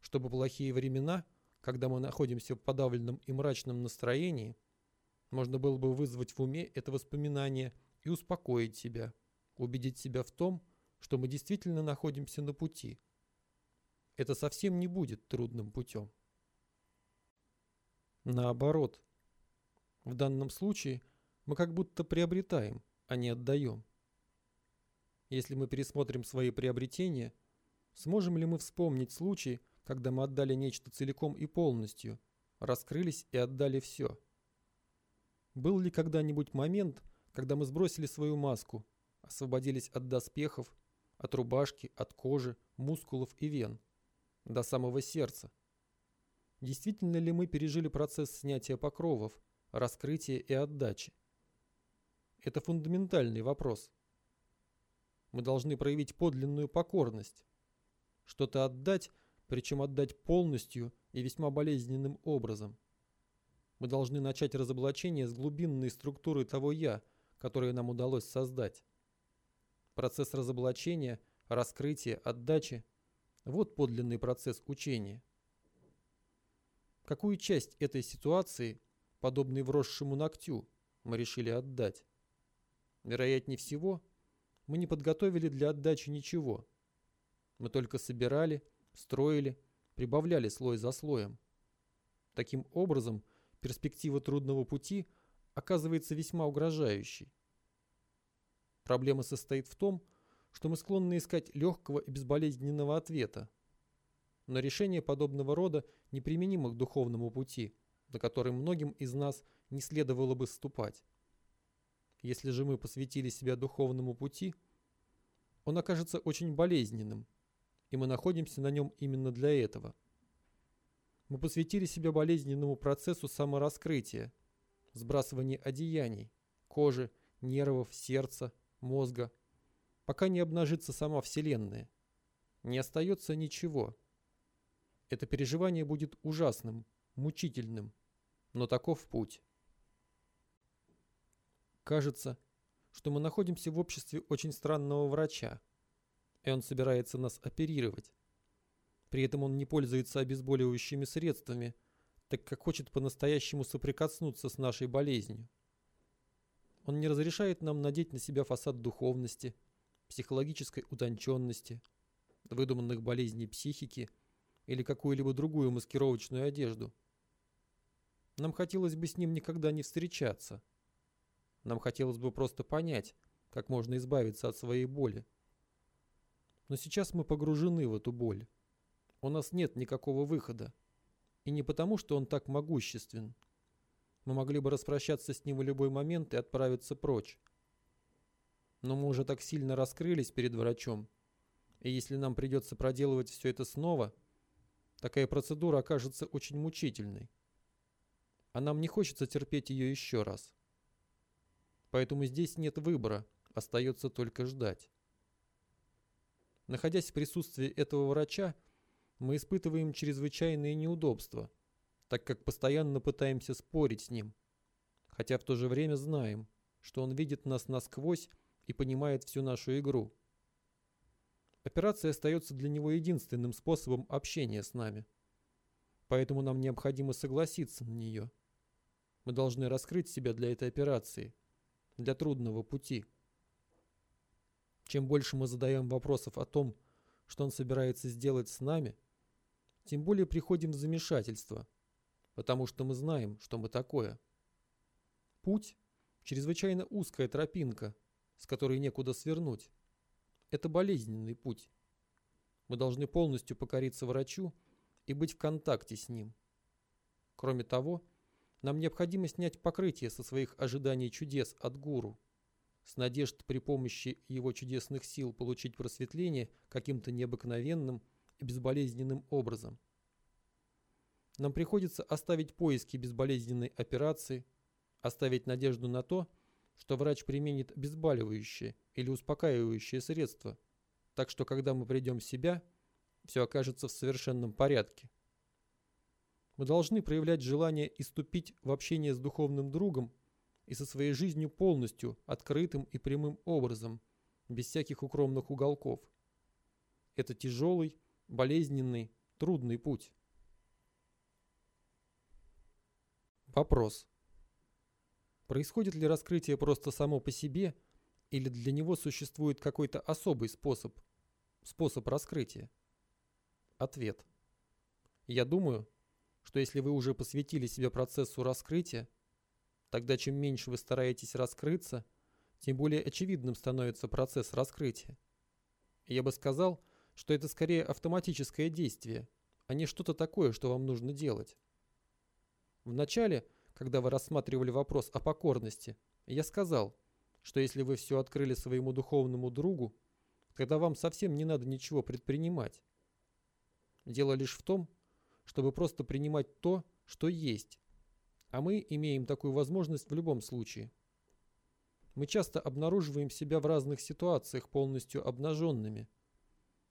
чтобы плохие времена, когда мы находимся в подавленном и мрачном настроении – можно было бы вызвать в уме это воспоминание и успокоить себя, убедить себя в том, что мы действительно находимся на пути. Это совсем не будет трудным путем. Наоборот. В данном случае мы как будто приобретаем, а не отдаем. Если мы пересмотрим свои приобретения, сможем ли мы вспомнить случай, когда мы отдали нечто целиком и полностью, раскрылись и отдали все – был ли когда-нибудь момент, когда мы сбросили свою маску, освободились от доспехов, от рубашки, от кожи, мускулов и вен, до самого сердца? Действительно ли мы пережили процесс снятия покровов, раскрытия и отдачи? Это фундаментальный вопрос. Мы должны проявить подлинную покорность, что-то отдать, причем отдать полностью и весьма болезненным образом. Мы должны начать разоблачение с глубинной структуры того «я», которое нам удалось создать. Процесс разоблачения, раскрытия, отдачи Вот подлинный процесс учения. Какую часть этой ситуации, подобной вросшему ногтю, мы решили отдать? Вероятнее всего, мы не подготовили для отдачи ничего. Мы только собирали, строили, прибавляли слой за слоем. Таким образом, перспектива трудного пути оказывается весьма угрожающей. Проблема состоит в том, что мы склонны искать легкого и безболезненного ответа. Но решение подобного рода неприменимо к духовному пути, на который многим из нас не следовало бы ступать. Если же мы посвятили себя духовному пути, он окажется очень болезненным, и мы находимся на нем именно для этого. Мы посвятили себя болезненному процессу самораскрытия, сбрасывания одеяний, кожи, нервов, сердца, мозга, пока не обнажится сама Вселенная. Не остается ничего. Это переживание будет ужасным, мучительным, но таков путь. Кажется, что мы находимся в обществе очень странного врача, и он собирается нас оперировать. При этом он не пользуется обезболивающими средствами, так как хочет по-настоящему соприкоснуться с нашей болезнью. Он не разрешает нам надеть на себя фасад духовности, психологической утонченности, выдуманных болезней психики или какую-либо другую маскировочную одежду. Нам хотелось бы с ним никогда не встречаться – нам хотелось бы просто понять, как можно избавиться от своей боли. Но сейчас мы погружены в эту боль. У нас нет никакого выхода. И не потому, что он так могуществен. Мы могли бы распрощаться с ним в любой момент и отправиться прочь. Но мы уже так сильно раскрылись перед врачом. И если нам придется проделывать все это снова, такая процедура окажется очень мучительной. А нам не хочется терпеть ее еще раз. Поэтому здесь нет выбора, остается только ждать. Находясь в присутствии этого врача, мы испытываем чрезвычайные неудобства, так как постоянно пытаемся спорить с ним, хотя в то же время знаем, что он видит нас насквозь и понимает всю нашу игру. Операция остается для него единственным способом общения с нами. Поэтому нам необходимо согласиться на нее. Мы должны раскрыть себя для этой операции – для трудного пути. Чем больше мы задаем вопросов о том, что он собирается сделать с нами, тем более приходим в замешательство, потому что мы знаем, что мы такое. Путь – чрезвычайно узкая тропинка, с которой некуда свернуть. Это болезненный путь. Мы должны полностью покориться врачу и быть в контакте с ним. Кроме того, нам необходимо снять покрытие со своих ожиданий чудес от гуру, с надежд при помощи его чудесных сил получить просветление каким-то необыкновенным и безболезненным образом. Нам приходится оставить поиски безболезненной операции, оставить надежду на то, что врач применит обезболивающее или успокаивающее средство, так что когда мы придем в себя, все окажется в совершенном порядке. Мы должны проявлять желание иступить в общение с духовным другом и со своей жизнью полностью, открытым и прямым образом, без всяких укромных уголков. Это тяжелый, болезненный, трудный путь. Вопрос. Происходит ли раскрытие просто само по себе, или для него существует какой-то особый способ, способ раскрытия? Ответ. Я думаю, что если вы уже посвятили себя процессу раскрытия, тогда чем меньше вы стараетесь раскрыться, тем более очевидным становится процесс раскрытия. Я бы сказал, что это скорее автоматическое действие, а не что-то такое, что вам нужно делать. Вначале, когда вы рассматривали вопрос о покорности, я сказал, что если вы все открыли своему духовному другу, тогда вам совсем не надо ничего предпринимать. Дело лишь в том, чтобы просто принимать то, что есть. А мы имеем такую возможность в любом случае. Мы часто обнаруживаем себя в разных ситуациях полностью обнаженными,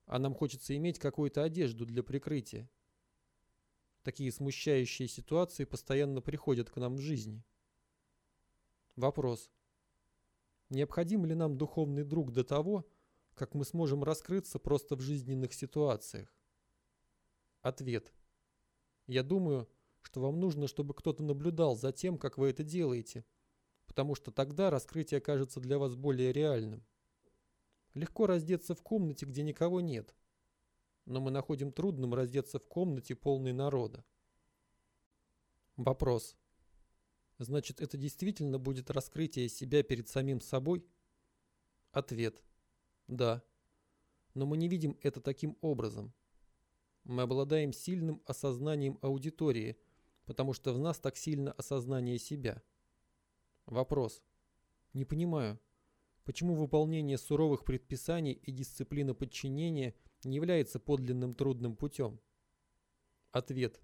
а нам хочется иметь какую-то одежду для прикрытия. Такие смущающие ситуации постоянно приходят к нам в жизни. Вопрос. Необходим ли нам духовный друг до того, как мы сможем раскрыться просто в жизненных ситуациях? Ответ. Я думаю, что вам нужно, чтобы кто-то наблюдал за тем, как вы это делаете, потому что тогда раскрытие кажется для вас более реальным. Легко раздеться в комнате, где никого нет, но мы находим трудным раздеться в комнате, полной народа. Вопрос. Значит, это действительно будет раскрытие себя перед самим собой? Ответ. Да. Но мы не видим это таким образом. Мы обладаем сильным осознанием аудитории, потому что в нас так сильно осознание себя. Вопрос. Не понимаю, почему выполнение суровых предписаний и дисциплина подчинения не является подлинным трудным путем? Ответ.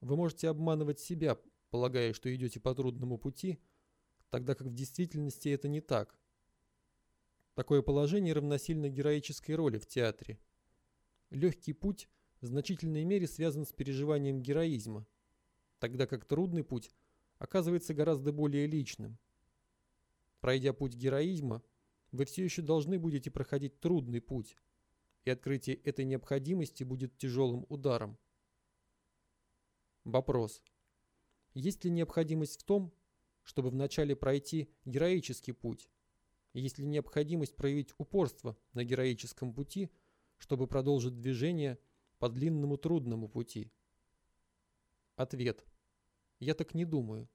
Вы можете обманывать себя, полагая, что идете по трудному пути, тогда как в действительности это не так. Такое положение равносильно героической роли в театре. Легкий путь в значительной мере связан с переживанием героизма, тогда как трудный путь оказывается гораздо более личным. Пройдя путь героизма, вы все еще должны будете проходить трудный путь, и открытие этой необходимости будет тяжелым ударом. Вопрос. Есть ли необходимость в том, чтобы вначале пройти героический путь? Есть ли необходимость проявить упорство на героическом пути, чтобы продолжить движение по длинному трудному пути? Ответ. Я так не думаю.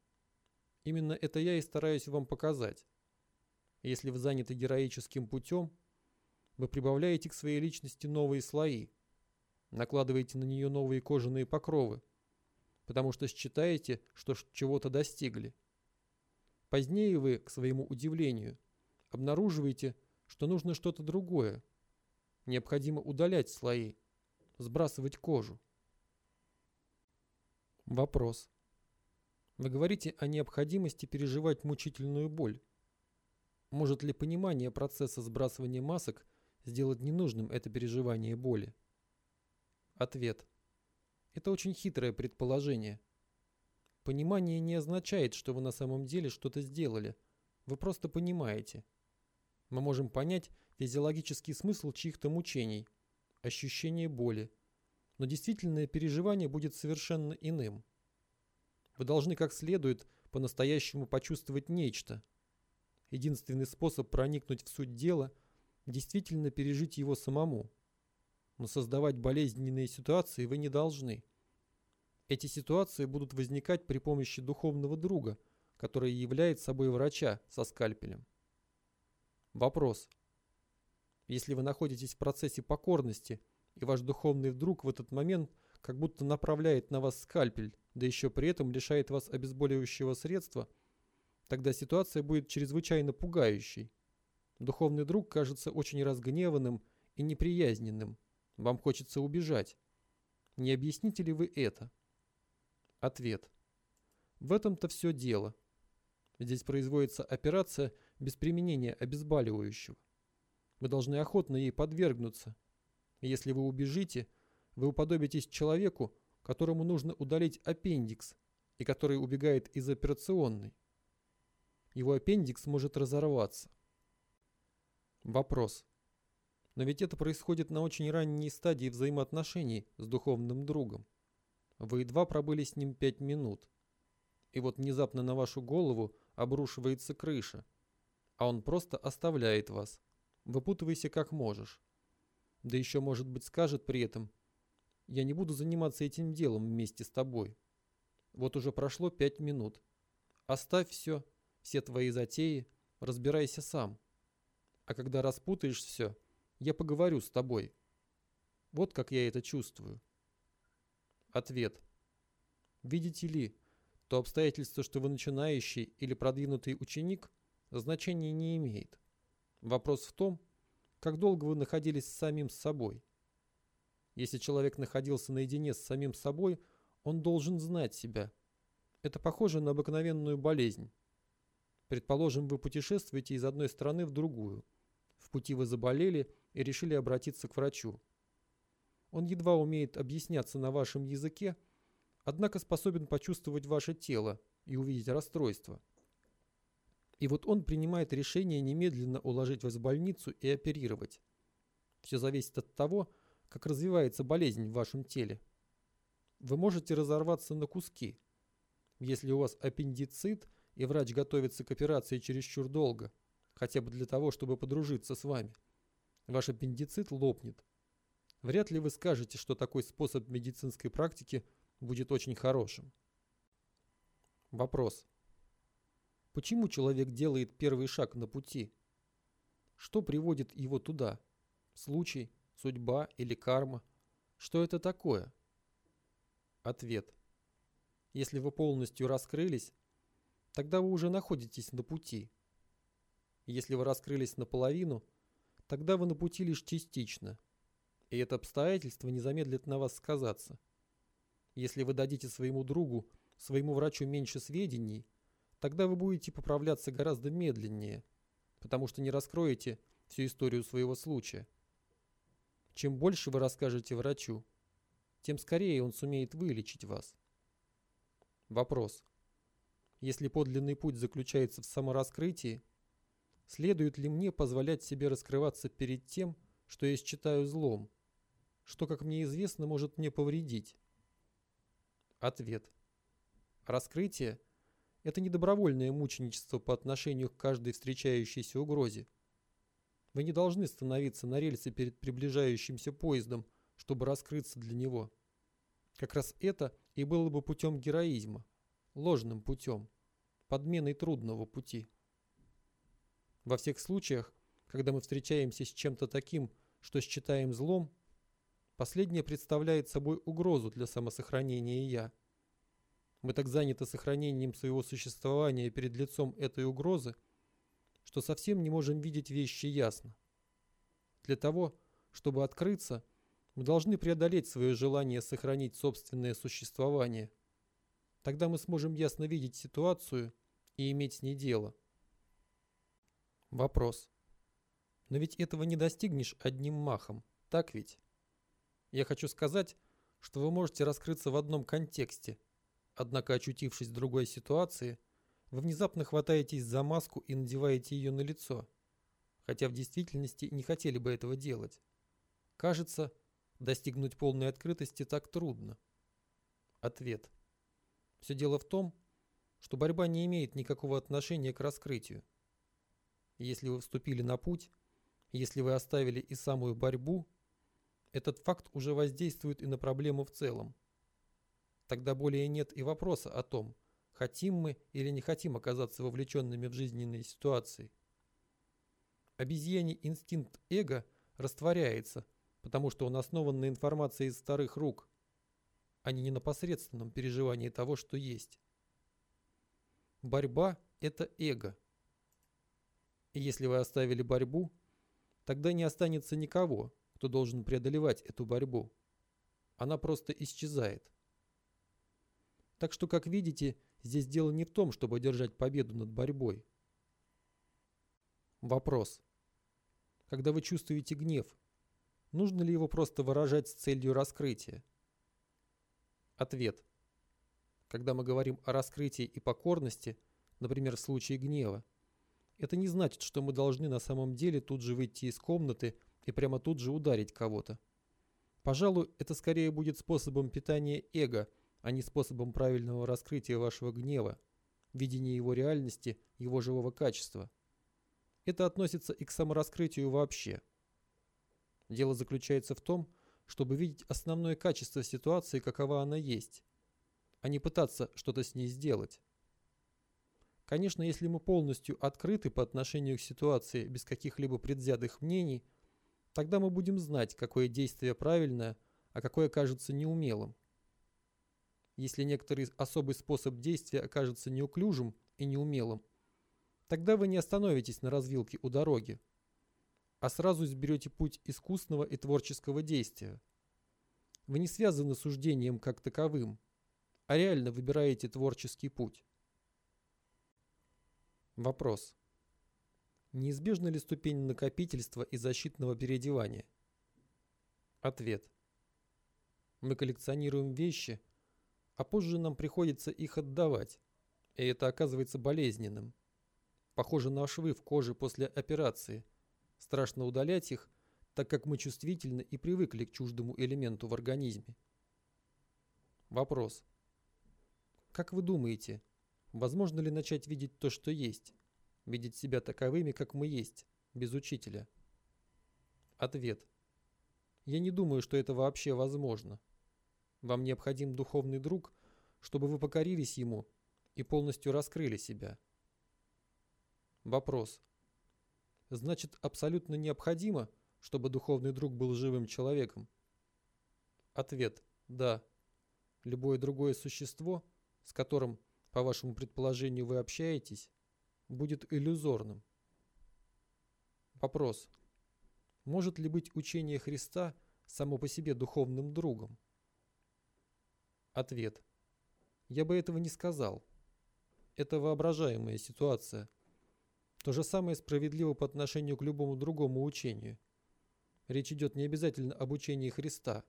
Именно это я и стараюсь вам показать. Если вы заняты героическим путем, вы прибавляете к своей личности новые слои, накладываете на нее новые кожаные покровы, потому что считаете, что чего-то достигли. Позднее вы, к своему удивлению, обнаруживаете, что нужно что-то другое. Необходимо удалять слои, сбрасывать кожу. Вопрос. Вы говорите о необходимости переживать мучительную боль. Может ли понимание процесса сбрасывания масок сделать ненужным это переживание боли? Ответ. Это очень хитрое предположение. Понимание не означает, что вы на самом деле что-то сделали. Вы просто понимаете. Мы можем понять физиологический смысл чьих-то мучений, ощущение боли. Но действительное переживание будет совершенно иным. Вы должны как следует по-настоящему почувствовать нечто. Единственный способ проникнуть в суть дела – действительно пережить его самому – но создавать болезненные ситуации вы не должны. Эти ситуации будут возникать при помощи духовного друга, который является собой врача со скальпелем. Вопрос. Если вы находитесь в процессе покорности, и ваш духовный друг в этот момент как будто направляет на вас скальпель, да еще при этом лишает вас обезболивающего средства, тогда ситуация будет чрезвычайно пугающей. Духовный друг кажется очень разгневанным и неприязненным, вам хочется убежать. Не объясните ли вы это? Ответ. В этом-то все дело. Здесь производится операция без применения обезболивающего. Вы должны охотно ей подвергнуться. Если вы убежите, вы уподобитесь человеку, которому нужно удалить аппендикс, и который убегает из операционной. Его аппендикс может разорваться. Вопрос. Но ведь это происходит на очень ранней стадии взаимоотношений с духовным другом. Вы едва пробыли с ним пять минут. И вот внезапно на вашу голову обрушивается крыша, а он просто оставляет вас. Выпутывайся как можешь. Да еще, может быть, скажет при этом, я не буду заниматься этим делом вместе с тобой. Вот уже прошло пять минут. Оставь все, все твои затеи, разбирайся сам. А когда распутаешь все, я поговорю с тобой. Вот как я это чувствую. Ответ. Видите ли, то обстоятельство, что вы начинающий или продвинутый ученик, значения не имеет. Вопрос в том, как долго вы находились с самим собой. Если человек находился наедине с самим собой, он должен знать себя. Это похоже на обыкновенную болезнь. Предположим, вы путешествуете из одной страны в другую. В пути вы заболели и решили обратиться к врачу. Он едва умеет объясняться на вашем языке, однако способен почувствовать ваше тело и увидеть расстройство. И вот он принимает решение немедленно уложить вас в больницу и оперировать. Все зависит от того, как развивается болезнь в вашем теле. Вы можете разорваться на куски, если у вас аппендицит и врач готовится к операции чересчур долго, хотя бы для того, чтобы подружиться с вами. Ваш аппендицит лопнет. Вряд ли вы скажете, что такой способ медицинской практики будет очень хорошим. Вопрос. Почему человек делает первый шаг на пути? Что приводит его туда? Случай, судьба или карма? Что это такое? Ответ. Если вы полностью раскрылись, тогда вы уже находитесь на пути. Если вы раскрылись наполовину, тогда вы на пути лишь частично. И это обстоятельство не замедлит на вас сказаться. Если вы дадите своему другу, своему врачу меньше сведений – Тогда вы будете поправляться гораздо медленнее, потому что не раскроете всю историю своего случая. Чем больше вы расскажете врачу, тем скорее он сумеет вылечить вас. Вопрос. Если подлинный путь заключается в самораскрытии, следует ли мне позволять себе раскрываться перед тем, что я считаю злом, что, как мне известно, может мне повредить? Ответ. Раскрытие это не добровольное мученичество по отношению к каждой встречающейся угрозе. Вы не должны становиться на рельсы перед приближающимся поездом, чтобы раскрыться для него. Как раз это и было бы путем героизма, ложным путем, подменой трудного пути. Во всех случаях, когда мы встречаемся с чем-то таким, что считаем злом, последнее представляет собой угрозу для самосохранения «я». Мы так заняты сохранением своего существования перед лицом этой угрозы, что совсем не можем видеть вещи ясно. Для того, чтобы открыться, мы должны преодолеть свое желание сохранить собственное существование. Тогда мы сможем ясно видеть ситуацию и иметь с ней дело. Вопрос. Но ведь этого не достигнешь одним махом, так ведь? Я хочу сказать, что вы можете раскрыться в одном контексте – Однако, очутившись в другой ситуации, вы внезапно хватаетесь за маску и надеваете ее на лицо, хотя в действительности не хотели бы этого делать. Кажется, достигнуть полной открытости так трудно. Ответ. Все дело в том, что борьба не имеет никакого отношения к раскрытию. Если вы вступили на путь, если вы оставили и самую борьбу, этот факт уже воздействует и на проблему в целом. Тогда более нет и вопроса о том, хотим мы или не хотим оказаться вовлеченными в жизненные ситуации. Обезьяний инстинкт эго растворяется, потому что он основан на информации из старых рук, а не на непосредственном переживании того, что есть. Борьба – это эго. И если вы оставили борьбу, тогда не останется никого, кто должен преодолевать эту борьбу. Она просто исчезает. Так что, как видите, здесь дело не в том, чтобы одержать победу над борьбой. Вопрос. Когда вы чувствуете гнев, нужно ли его просто выражать с целью раскрытия? Ответ. Когда мы говорим о раскрытии и покорности, например, в случае гнева, это не значит, что мы должны на самом деле тут же выйти из комнаты и прямо тут же ударить кого-то. Пожалуй, это скорее будет способом питания эго – а не способом правильного раскрытия вашего гнева, видения его реальности, его живого качества. Это относится и к самораскрытию вообще. Дело заключается в том, чтобы видеть основное качество ситуации, какова она есть, а не пытаться что-то с ней сделать. Конечно, если мы полностью открыты по отношению к ситуации без каких-либо предвзятых мнений, тогда мы будем знать, какое действие правильное, а какое кажется неумелым. Если некоторый особый способ действия окажется неуклюжим и неумелым, тогда вы не остановитесь на развилке у дороги, а сразу изберете путь искусного и творческого действия. Вы не связаны суждением как таковым, а реально выбираете творческий путь. Вопрос. Неизбежна ли ступень накопительства и защитного переодевания? Ответ. Мы коллекционируем вещи, а позже нам приходится их отдавать, и это оказывается болезненным. Похоже на швы в коже после операции. Страшно удалять их, так как мы чувствительны и привыкли к чуждому элементу в организме. Вопрос. Как вы думаете, возможно ли начать видеть то, что есть, видеть себя таковыми, как мы есть, без учителя? Ответ. Я не думаю, что это вообще возможно. Вам необходим духовный друг, чтобы вы покорились ему и полностью раскрыли себя. Вопрос. Значит, абсолютно необходимо, чтобы духовный друг был живым человеком? Ответ. Да. Любое другое существо, с которым, по вашему предположению, вы общаетесь, будет иллюзорным. Вопрос. Может ли быть учение Христа само по себе духовным другом? Ответ. Я бы этого не сказал. Это воображаемая ситуация. То же самое справедливо по отношению к любому другому учению. Речь идет не обязательно об учении Христа.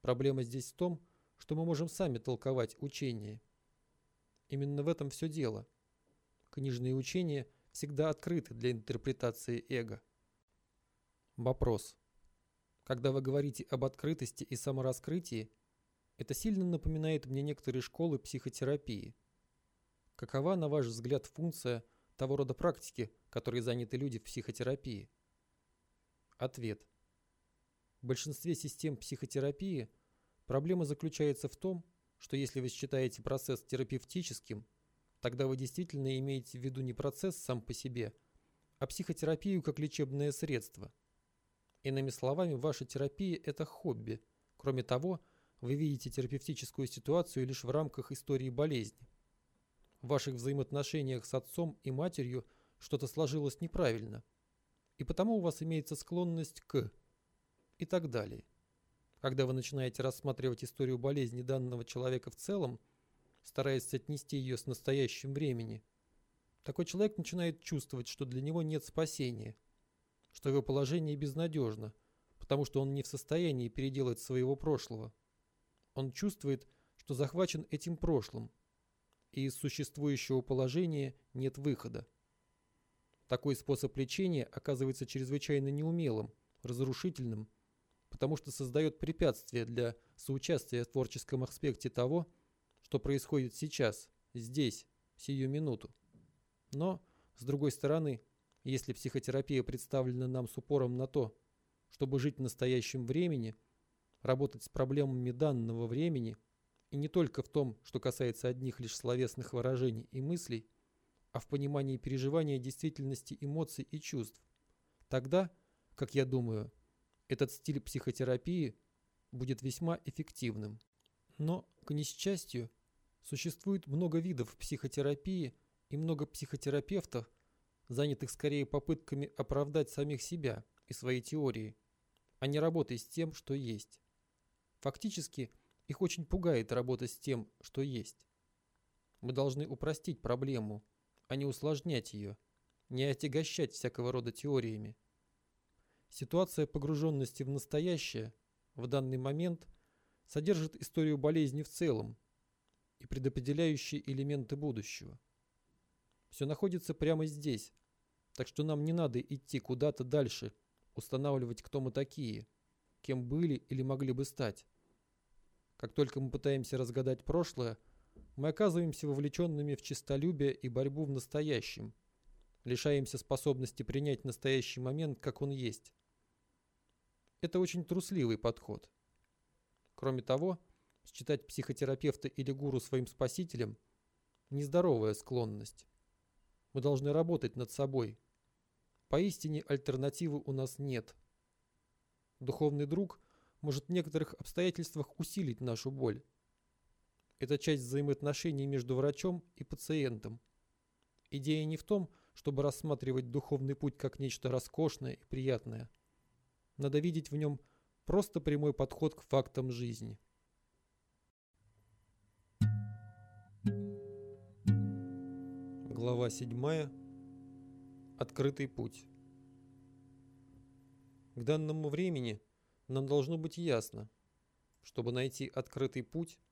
Проблема здесь в том, что мы можем сами толковать учение. Именно в этом все дело. Книжные учения всегда открыты для интерпретации эго. Вопрос. Когда вы говорите об открытости и самораскрытии, это сильно напоминает мне некоторые школы психотерапии. Какова, на ваш взгляд, функция того рода практики, которые заняты люди в психотерапии? Ответ. В большинстве систем психотерапии проблема заключается в том, что если вы считаете процесс терапевтическим, тогда вы действительно имеете в виду не процесс сам по себе, а психотерапию как лечебное средство. Иными словами, ваша терапия – это хобби. Кроме того, вы видите терапевтическую ситуацию лишь в рамках истории болезни. В ваших взаимоотношениях с отцом и матерью что-то сложилось неправильно – и потому у вас имеется склонность к и так далее. Когда вы начинаете рассматривать историю болезни данного человека в целом, стараясь соотнести ее с настоящим времени, такой человек начинает чувствовать, что для него нет спасения, что его положение безнадежно, потому что он не в состоянии переделать своего прошлого. Он чувствует, что захвачен этим прошлым, и из существующего положения нет выхода. Такой способ лечения оказывается чрезвычайно неумелым, разрушительным, потому что создает препятствия для соучастия в творческом аспекте того, что происходит сейчас, здесь, сию минуту. Но, с другой стороны, если психотерапия представлена нам с упором на то, чтобы жить в настоящем времени, работать с проблемами данного времени, и не только в том, что касается одних лишь словесных выражений и мыслей, а в понимании переживания действительности эмоций и чувств. Тогда, как я думаю, этот стиль психотерапии будет весьма эффективным. Но, к несчастью, существует много видов психотерапии и много психотерапевтов, занятых скорее попытками оправдать самих себя и свои теории, а не работой с тем, что есть. Фактически, их очень пугает работа с тем, что есть. Мы должны упростить проблему – а не усложнять ее, не отягощать всякого рода теориями. Ситуация погруженности в настоящее в данный момент содержит историю болезни в целом и предопределяющие элементы будущего. Все находится прямо здесь, так что нам не надо идти куда-то дальше, устанавливать, кто мы такие, кем были или могли бы стать. Как только мы пытаемся разгадать прошлое – мы оказываемся вовлеченными в честолюбие и борьбу в настоящем, лишаемся способности принять настоящий момент, как он есть. Это очень трусливый подход. Кроме того, считать психотерапевта или гуру своим спасителем – нездоровая склонность. Мы должны работать над собой. Поистине альтернативы у нас нет. Духовный друг может в некоторых обстоятельствах усилить нашу боль, это часть взаимоотношений между врачом и пациентом. Идея не в том, чтобы рассматривать духовный путь как нечто роскошное и приятное. Надо видеть в нем просто прямой подход к фактам жизни. Глава 7. Открытый путь. К данному времени нам должно быть ясно, чтобы найти открытый путь –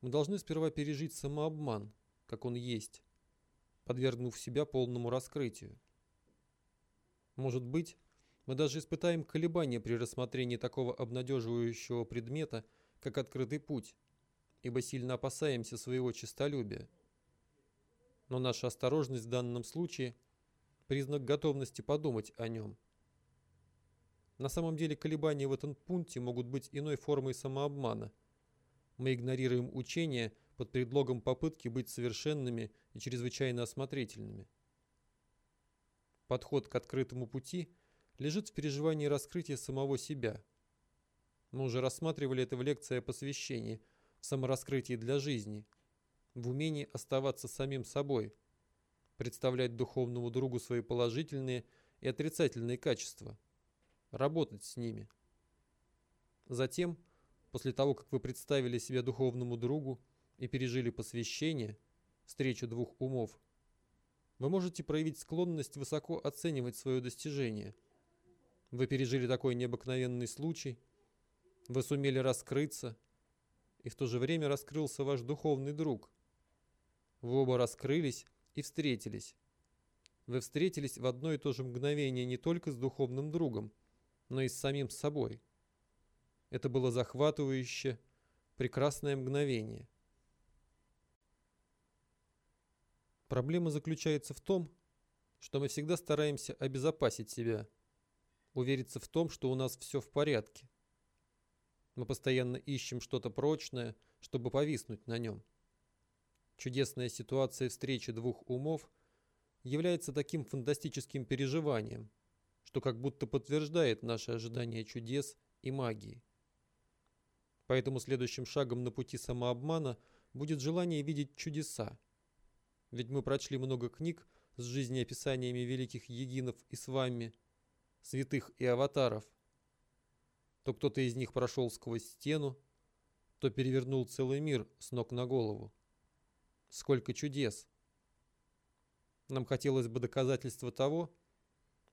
мы должны сперва пережить самообман, как он есть, подвергнув себя полному раскрытию. Может быть, Мы даже испытаем колебания при рассмотрении такого обнадеживающего предмета, как открытый путь, ибо сильно опасаемся своего честолюбия. Но наша осторожность в данном случае – признак готовности подумать о нем. На самом деле колебания в этом пункте могут быть иной формой самообмана. Мы игнорируем учение под предлогом попытки быть совершенными и чрезвычайно осмотрительными. Подход к открытому пути лежит в переживании раскрытия самого себя. Мы уже рассматривали это в лекции о посвящении, в самораскрытии для жизни, в умении оставаться самим собой, представлять духовному другу свои положительные и отрицательные качества, работать с ними. Затем, после того, как вы представили себя духовному другу и пережили посвящение, встречу двух умов, вы можете проявить склонность высоко оценивать свое достижение. Вы пережили такой необыкновенный случай, вы сумели раскрыться, и в то же время раскрылся ваш духовный друг. Вы оба раскрылись и встретились. Вы встретились в одно и то же мгновение не только с духовным другом, но и с самим собой. Это было захватывающее, прекрасное мгновение. Проблема заключается в том, что мы всегда стараемся обезопасить себя, увериться в том, что у нас все в порядке. Мы постоянно ищем что-то прочное, чтобы повиснуть на нем. Чудесная ситуация встречи двух умов является таким фантастическим переживанием, что как будто подтверждает наши ожидания чудес и магии. Поэтому следующим шагом на пути самообмана будет желание видеть чудеса, ведь мы прочли много книг с жизнеописаниями великих егинов и с вами, святых и аватаров. То кто-то из них прошел сквозь стену, то перевернул целый мир с ног на голову. Сколько чудес! Нам хотелось бы доказательства того,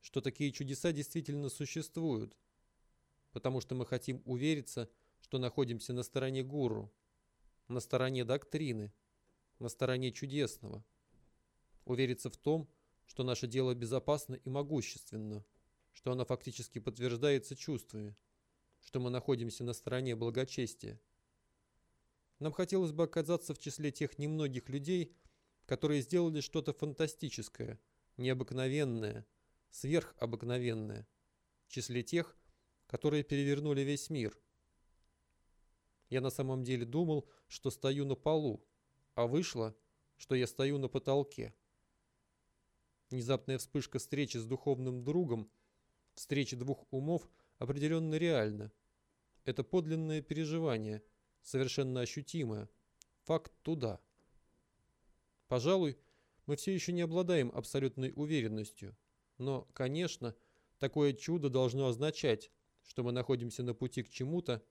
что такие чудеса действительно существуют, потому что мы хотим увериться, что находимся на стороне гуру, на стороне доктрины, на стороне чудесного увериться в том, что наше дело безопасно и могущественно, что оно фактически подтверждается чувствами, что мы находимся на стороне благочестия. Нам хотелось бы оказаться в числе тех немногих людей, которые сделали что-то фантастическое, необыкновенное, сверхобыкновенное, в числе тех, которые перевернули весь мир. Я на самом деле думал, что стою на полу, а вышло, что я стою на потолке. Внезапная вспышка встречи с духовным другом, встреча двух умов определенно реальна. Это подлинное переживание, совершенно ощутимое. Факт туда. Пожалуй, мы все еще не обладаем абсолютной уверенностью. Но, конечно, такое чудо должно означать, что мы находимся на пути к чему-то,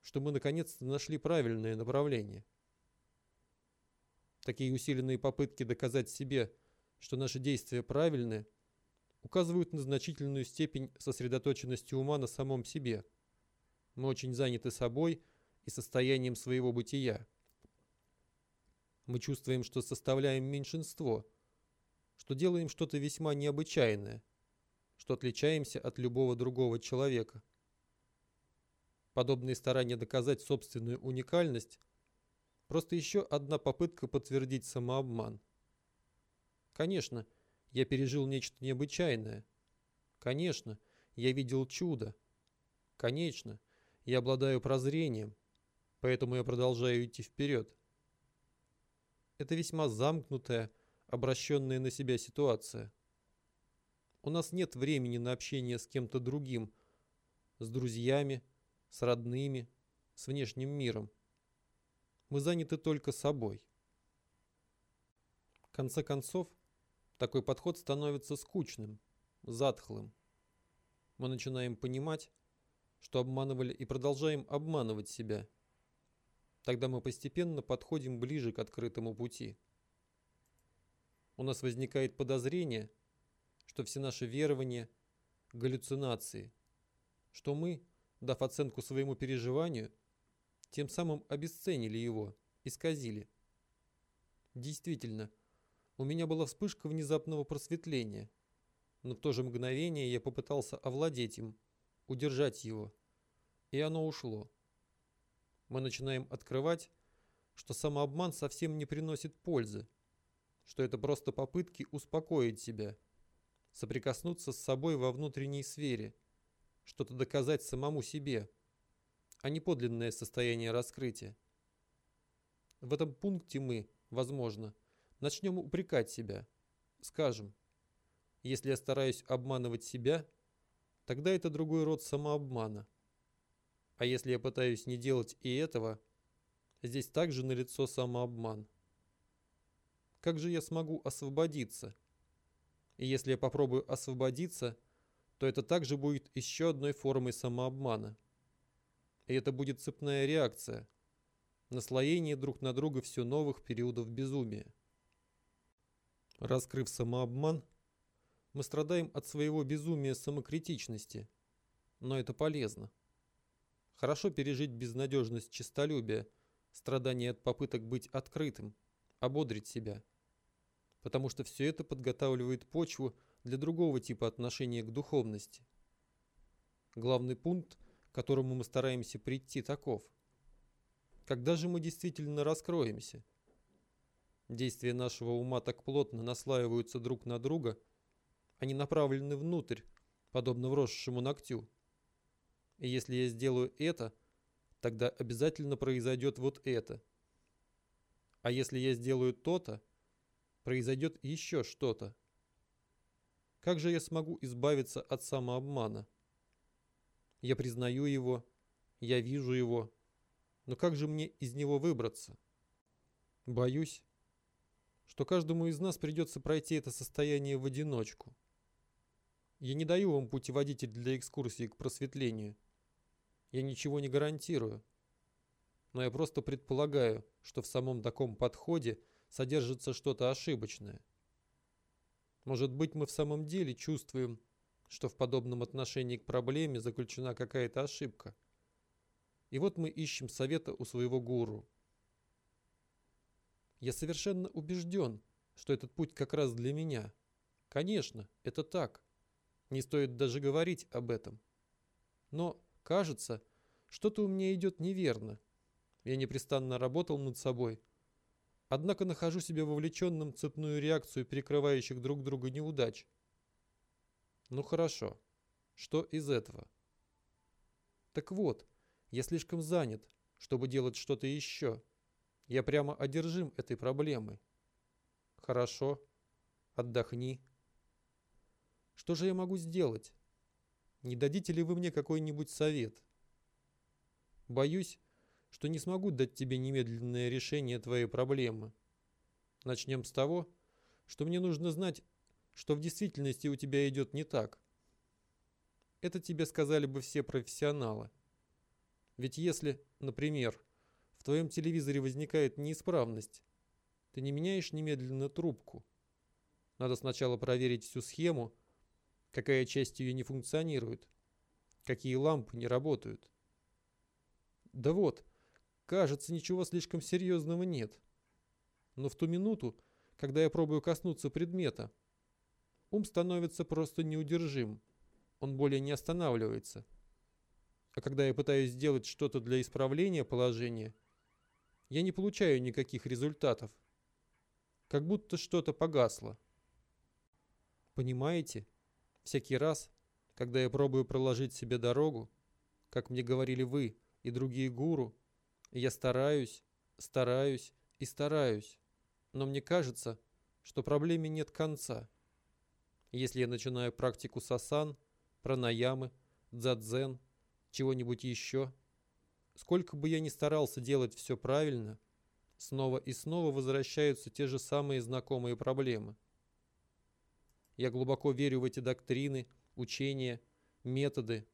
что мы наконец-то нашли правильное направление. Такие усиленные попытки доказать себе – что наши действия правильны, указывают на значительную степень сосредоточенности ума на самом себе. Мы очень заняты собой и состоянием своего бытия. Мы чувствуем, что составляем меньшинство, что делаем что-то весьма необычайное, что отличаемся от любого другого человека. Подобные старания доказать собственную уникальность – просто еще одна попытка подтвердить самообман – Конечно, я пережил нечто необычайное. Конечно, я видел чудо. Конечно, я обладаю прозрением, поэтому я продолжаю идти вперед. Это весьма замкнутая, обращенная на себя ситуация. У нас нет времени на общение с кем-то другим, с друзьями, с родными, с внешним миром. Мы заняты только собой. В конце концов, такой подход становится скучным, затхлым. Мы начинаем понимать, что обманывали и продолжаем обманывать себя. Тогда мы постепенно подходим ближе к открытому пути. У нас возникает подозрение, что все наши верования – галлюцинации, что мы, дав оценку своему переживанию, тем самым обесценили его, исказили. Действительно, у меня была вспышка внезапного просветления. но в то же мгновение я попытался овладеть им, удержать его, и оно ушло. Мы начинаем открывать, что самообман совсем не приносит пользы, что это просто попытки успокоить себя, соприкоснуться с собой во внутренней сфере, что-то доказать самому себе, а не подлинное состояние раскрытия. В этом пункте мы, возможно, начнем упрекать себя. Скажем, если я стараюсь обманывать себя, тогда это другой род самообмана. А если я пытаюсь не делать и этого, здесь также налицо самообман. Как же я смогу освободиться? И если я попробую освободиться, то это также будет еще одной формой самообмана. И это будет цепная реакция, наслоение друг на друга все новых периодов безумия. Раскрыв самообман, мы страдаем от своего безумия самокритичности, но это полезно. Хорошо пережить безнадежность честолюбия, страдание от попыток быть открытым, ободрить себя. Потому что все это подготавливает почву для другого типа отношения к духовности. Главный пункт, к которому мы стараемся прийти, таков. Когда же мы действительно раскроемся? Действия нашего ума так плотно наслаиваются друг на друга, они направлены внутрь, подобно вросшему ногтю. И если я сделаю это, тогда обязательно произойдет вот это. А если я сделаю то-то, произойдет еще что-то. Как же я смогу избавиться от самообмана? Я признаю его, я вижу его, но как же мне из него выбраться? Боюсь, что каждому из нас придется пройти это состояние в одиночку. Я не даю вам путеводитель для экскурсии к просветлению. Я ничего не гарантирую. Но я просто предполагаю, что в самом таком подходе содержится что-то ошибочное. Может быть, мы в самом деле чувствуем, что в подобном отношении к проблеме заключена какая-то ошибка. И вот мы ищем совета у своего гуру. Я совершенно убежден, что этот путь как раз для меня. Конечно, это так. Не стоит даже говорить об этом. Но, кажется, что-то у меня идет неверно. Я непрестанно работал над собой. Однако нахожу себя вовлеченным в цепную реакцию перекрывающих друг друга неудач. Ну хорошо. Что из этого? Так вот, я слишком занят, чтобы делать что-то еще. Я прямо одержим этой проблемой. Хорошо. Отдохни. Что же я могу сделать? Не дадите ли вы мне какой-нибудь совет? Боюсь, что не смогу дать тебе немедленное решение твоей проблемы. Начнем с того, что мне нужно знать, что в действительности у тебя идет не так. Это тебе сказали бы все профессионалы. Ведь если, например, в твоем телевизоре возникает неисправность, ты не меняешь немедленно трубку. Надо сначала проверить всю схему, какая часть ее не функционирует, какие лампы не работают. Да вот, кажется, ничего слишком серьезного нет. Но в ту минуту, когда я пробую коснуться предмета, ум становится просто неудержим, он более не останавливается. А когда я пытаюсь сделать что-то для исправления положения, я не получаю никаких результатов. Как будто что-то погасло. Понимаете? Всякий раз, когда я пробую проложить себе дорогу, как мне говорили вы и другие гуру, я стараюсь, стараюсь и стараюсь, но мне кажется, что проблеме нет конца. Если я начинаю практику сасан, пранаямы, дзадзен, чего-нибудь еще, сколько бы я ни старался делать все правильно, снова и снова возвращаются те же самые знакомые проблемы – я глубоко верю в эти доктрины, учения, методы.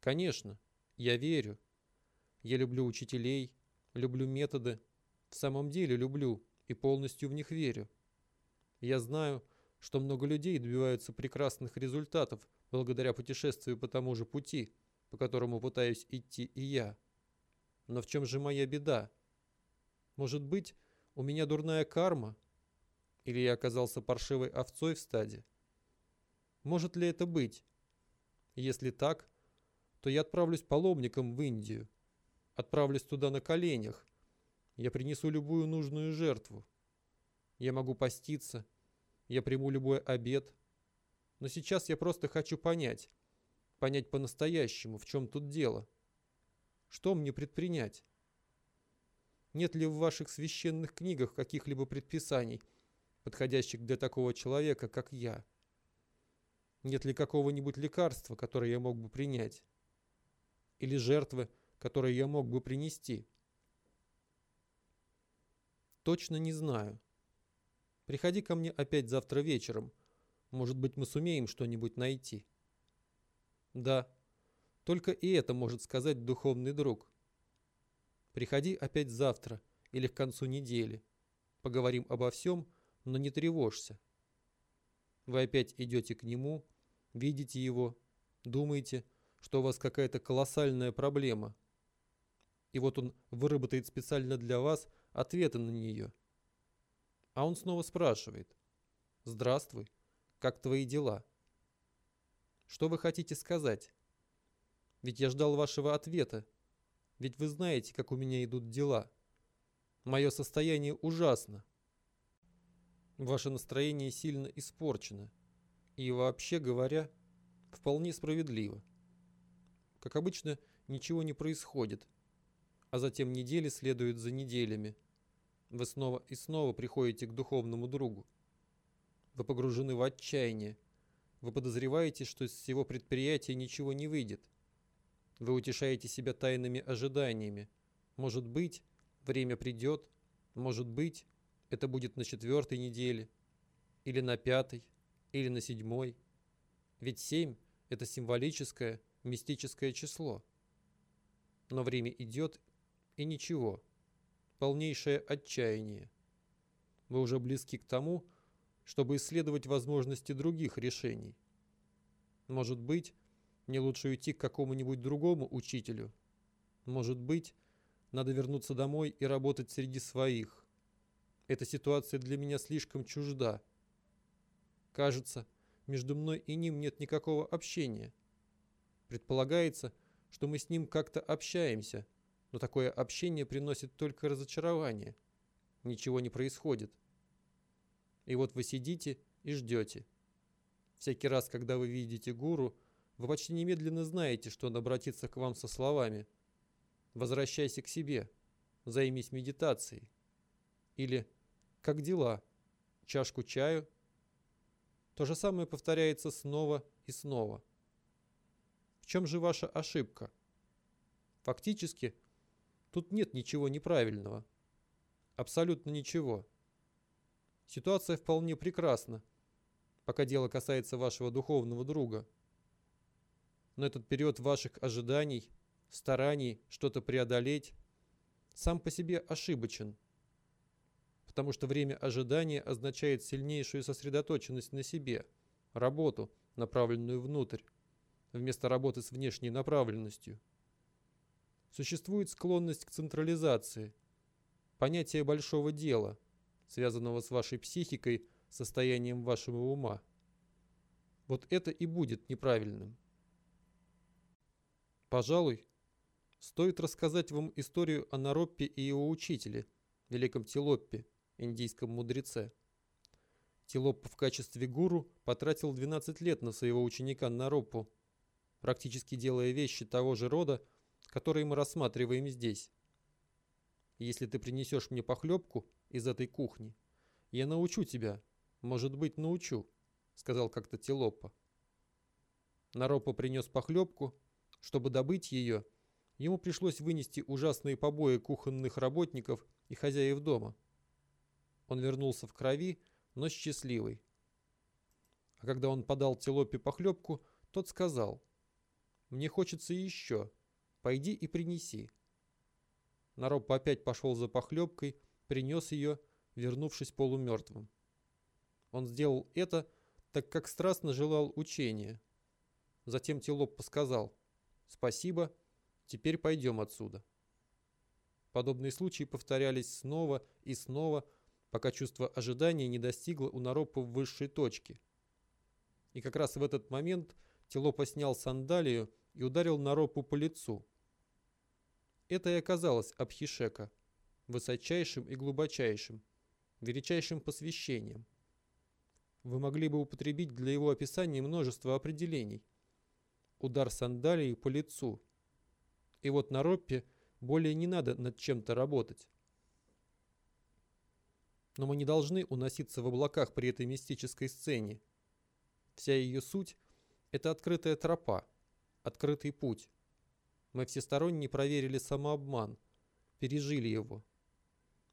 Конечно, я верю. Я люблю учителей, люблю методы. В самом деле люблю и полностью в них верю. Я знаю, что много людей добиваются прекрасных результатов благодаря путешествию по тому же пути, по которому пытаюсь идти и я. Но в чем же моя беда? Может быть, у меня дурная карма? Или я оказался паршивой овцой в стаде? Может ли это быть? Если так, то я отправлюсь паломником в Индию. Отправлюсь туда на коленях. Я принесу любую нужную жертву. Я могу поститься. Я приму любой обед. Но сейчас я просто хочу понять. Понять по-настоящему, в чем тут дело. Что мне предпринять? Нет ли в ваших священных книгах каких-либо предписаний, подходящих для такого человека, как я? Нет ли какого-нибудь лекарства, которое я мог бы принять? Или жертвы, которые я мог бы принести? Точно не знаю. Приходи ко мне опять завтра вечером. Может быть, мы сумеем что-нибудь найти. Да, только и это может сказать духовный друг. Приходи опять завтра или к концу недели. Поговорим обо всем, но не тревожься. Вы опять идете к нему, видите его, думаете, что у вас какая-то колоссальная проблема. И вот он выработает специально для вас ответы на нее. А он снова спрашивает. «Здравствуй, как твои дела?» Что вы хотите сказать? Ведь я ждал вашего ответа. Ведь вы знаете, как у меня идут дела. Мое состояние ужасно. Ваше настроение сильно испорчено. И вообще говоря, вполне справедливо. Как обычно, ничего не происходит. А затем недели следуют за неделями. Вы снова и снова приходите к духовному другу. Вы погружены в отчаяние. Вы подозреваете, что из всего предприятия ничего не выйдет. Вы утешаете себя тайными ожиданиями. Может быть, время придет. Может быть, это будет на четвертой неделе, или на пятой, или на седьмой. Ведь семь – это символическое, мистическое число. Но время идет, и ничего. Полнейшее отчаяние. Вы уже близки к тому, чтобы исследовать возможности других решений. Может быть, мне лучше уйти к какому-нибудь другому учителю. Может быть, надо вернуться домой и работать среди своих. Эта ситуация для меня слишком чужда. Кажется, между мной и ним нет никакого общения. Предполагается, что мы с ним как-то общаемся, но такое общение приносит только разочарование. Ничего не происходит. И вот вы сидите и ждете. Всякий раз, когда вы видите гуру, вы почти немедленно знаете, что он обратится к вам со словами «Возвращайся к себе, займись медитацией» или как дела? Чашку чаю? То же самое повторяется снова и снова. В чем же ваша ошибка? Фактически, тут нет ничего неправильного. Абсолютно ничего. Ситуация вполне прекрасна, пока дело касается вашего духовного друга. Но этот период ваших ожиданий, стараний что-то преодолеть, сам по себе ошибочен – потому что время ожидания означает сильнейшую сосредоточенность на себе, работу, направленную внутрь, вместо работы с внешней направленностью. Существует склонность к централизации, понятие большого дела, связанного с вашей психикой, состоянием вашего ума. Вот это и будет неправильным. Пожалуй, стоит рассказать вам историю о Нароппе и его учителе, великом Тилоппе, индийском мудреце. Тилоппа в качестве гуру потратил 12 лет на своего ученика Нароппу, практически делая вещи того же рода, которые мы рассматриваем здесь. Если ты принесешь мне похлебку из этой кухни, я научу тебя, может быть, научу, сказал как-то Тилоппа. Нароппа принес похлебку, чтобы добыть ее, ему пришлось вынести ужасные побои кухонных работников и хозяев дома. Он вернулся в крови, но счастливый. А когда он подал Телопе похлебку, тот сказал, «Мне хочется еще. Пойди и принеси». Нароб опять пошел за похлебкой, принес ее, вернувшись полумертвым. Он сделал это, так как страстно желал учения. Затем Телоппа сказал, «Спасибо, теперь пойдем отсюда». Подобные случаи повторялись снова и снова, пока чувство ожидания не достигло у Наропа высшей точки. И как раз в этот момент Телопа снял сандалию и ударил Наропу по лицу. Это и оказалось Абхишека, высочайшим и глубочайшим, величайшим посвящением. Вы могли бы употребить для его описания множество определений. Удар сандалией по лицу. И вот на Роппе более не надо над чем-то работать. Но мы не должны уноситься в облаках при этой мистической сцене. Вся ее суть – это открытая тропа, открытый путь. Мы всесторонне проверили самообман, пережили его.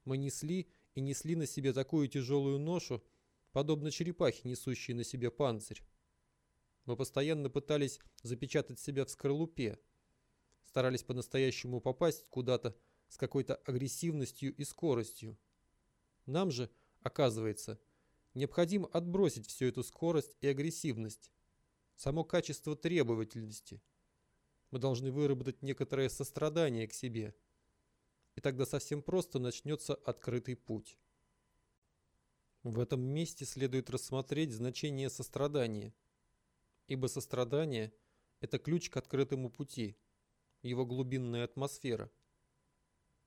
Мы несли и несли на себе такую тяжелую ношу, подобно черепахе, несущей на себе панцирь. Мы постоянно пытались запечатать себя в скорлупе, старались по-настоящему попасть куда-то с какой-то агрессивностью и скоростью. Нам же, оказывается, необходимо отбросить всю эту скорость и агрессивность, само качество требовательности. Мы должны выработать некоторое сострадание к себе. И тогда совсем просто начнется открытый путь. В этом месте следует рассмотреть значение сострадания, ибо сострадание – это ключ к открытому пути, его глубинная атмосфера.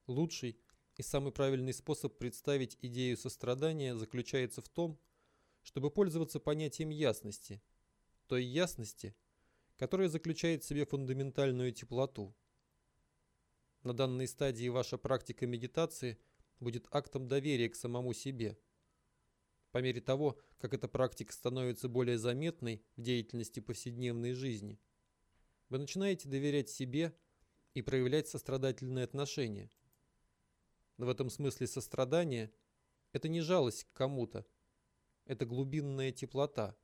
Лучший и самый правильный способ представить идею сострадания заключается в том, чтобы пользоваться понятием ясности, той ясности, которая заключает в себе фундаментальную теплоту. На данной стадии ваша практика медитации будет актом доверия к самому себе – по мере того, как эта практика становится более заметной в деятельности повседневной жизни. Вы начинаете доверять себе и проявлять сострадательное отношение. Но в этом смысле сострадание – это не жалость к кому-то, это глубинная теплота.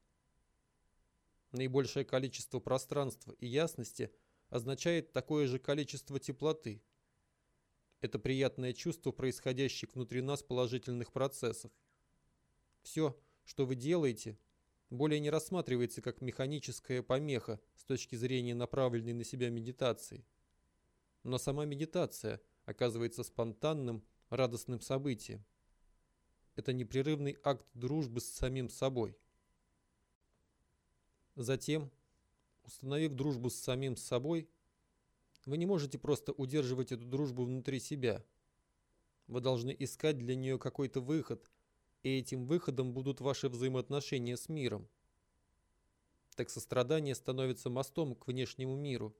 Наибольшее количество пространства и ясности означает такое же количество теплоты. Это приятное чувство происходящих внутри нас положительных процессов. Все, что вы делаете, более не рассматривается как механическая помеха с точки зрения направленной на себя медитации. Но сама медитация оказывается спонтанным, радостным событием. Это непрерывный акт дружбы с самим собой. Затем, установив дружбу с самим собой, вы не можете просто удерживать эту дружбу внутри себя. Вы должны искать для нее какой-то выход – и этим выходом будут ваши взаимоотношения с миром. Так сострадание становится мостом к внешнему миру.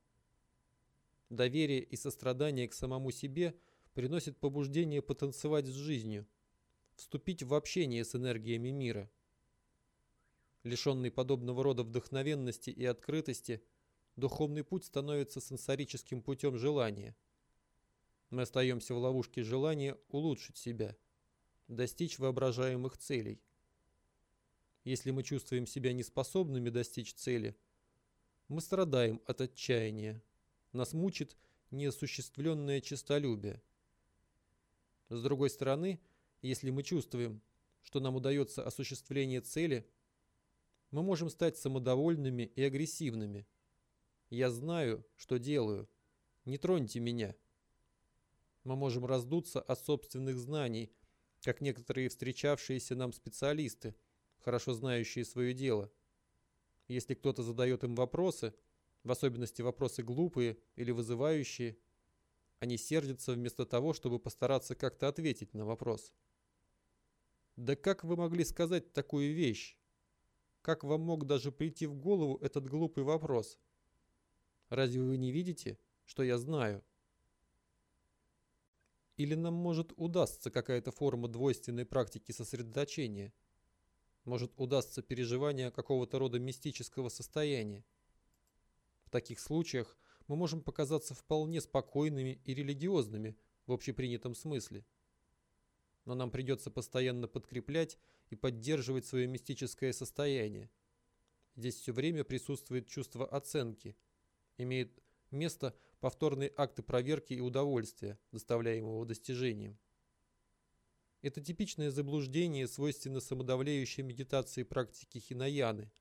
Доверие и сострадание к самому себе приносит побуждение потанцевать с жизнью, вступить в общение с энергиями мира. Лишенный подобного рода вдохновенности и открытости, духовный путь становится сенсорическим путем желания. Мы остаемся в ловушке желания улучшить себя – достичь воображаемых целей. Если мы чувствуем себя неспособными достичь цели, мы страдаем от отчаяния. Нас мучит неосуществленное честолюбие. С другой стороны, если мы чувствуем, что нам удается осуществление цели, мы можем стать самодовольными и агрессивными. Я знаю, что делаю. Не троньте меня. Мы можем раздуться от собственных знаний – как некоторые встречавшиеся нам специалисты, хорошо знающие свое дело. Если кто-то задает им вопросы, в особенности вопросы глупые или вызывающие, они сердятся вместо того, чтобы постараться как-то ответить на вопрос. Да как вы могли сказать такую вещь? Как вам мог даже прийти в голову этот глупый вопрос? Разве вы не видите, что я знаю? Или нам может удастся какая-то форма двойственной практики сосредоточения? Может удастся переживание какого-то рода мистического состояния? В таких случаях мы можем показаться вполне спокойными и религиозными в общепринятом смысле. Но нам придется постоянно подкреплять и поддерживать свое мистическое состояние. Здесь все время присутствует чувство оценки, имеет место повторные акты проверки и удовольствия, доставляемого достижением. Это типичное заблуждение свойственно самодавляющей медитации практики хинаяны.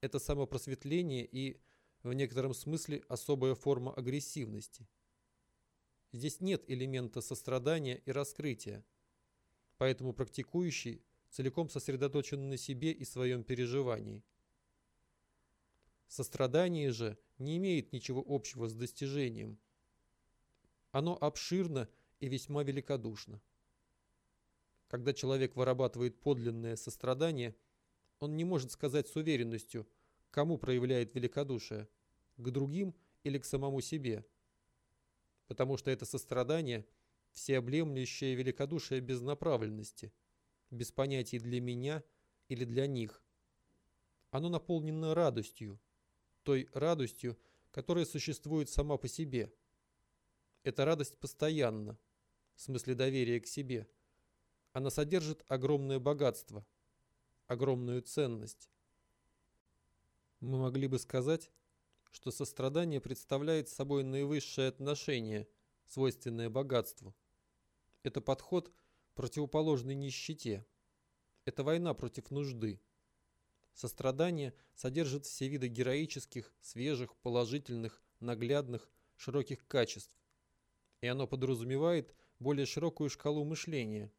Это самопросветление и, в некотором смысле, особая форма агрессивности. Здесь нет элемента сострадания и раскрытия, поэтому практикующий целиком сосредоточен на себе и своем переживании. Сострадание же не имеет ничего общего с достижением. Оно обширно и весьма великодушно. Когда человек вырабатывает подлинное сострадание, он не может сказать с уверенностью, кому проявляет великодушие – к другим или к самому себе. Потому что это сострадание – всеобъемлющее великодушие без направленности, без понятий «для меня» или «для них». Оно наполнено радостью, той радостью, которая существует сама по себе. Эта радость постоянна, в смысле доверия к себе. Она содержит огромное богатство, огромную ценность. Мы могли бы сказать, что сострадание представляет собой наивысшее отношение, свойственное богатству. Это подход, противоположный нищете. Это война против нужды. Сострадание содержит все виды героических, свежих, положительных, наглядных, широких качеств. И оно подразумевает более широкую шкалу мышления,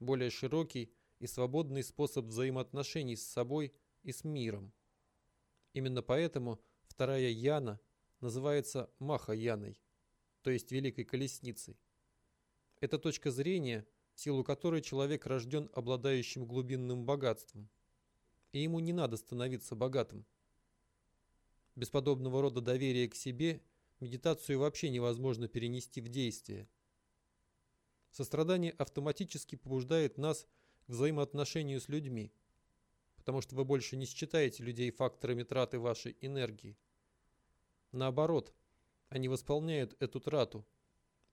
более широкий и свободный способ взаимоотношений с собой и с миром. Именно поэтому Вторая Яна называется Маха-Яной, то есть Великой Колесницей. Это точка зрения, в силу которой человек рожден обладающим глубинным богатством, и ему не надо становиться богатым. Без подобного рода доверия к себе медитацию вообще невозможно перенести в действие. Сострадание автоматически побуждает нас к взаимоотношению с людьми, потому что вы больше не считаете людей факторами траты вашей энергии. Наоборот, они восполняют эту трату,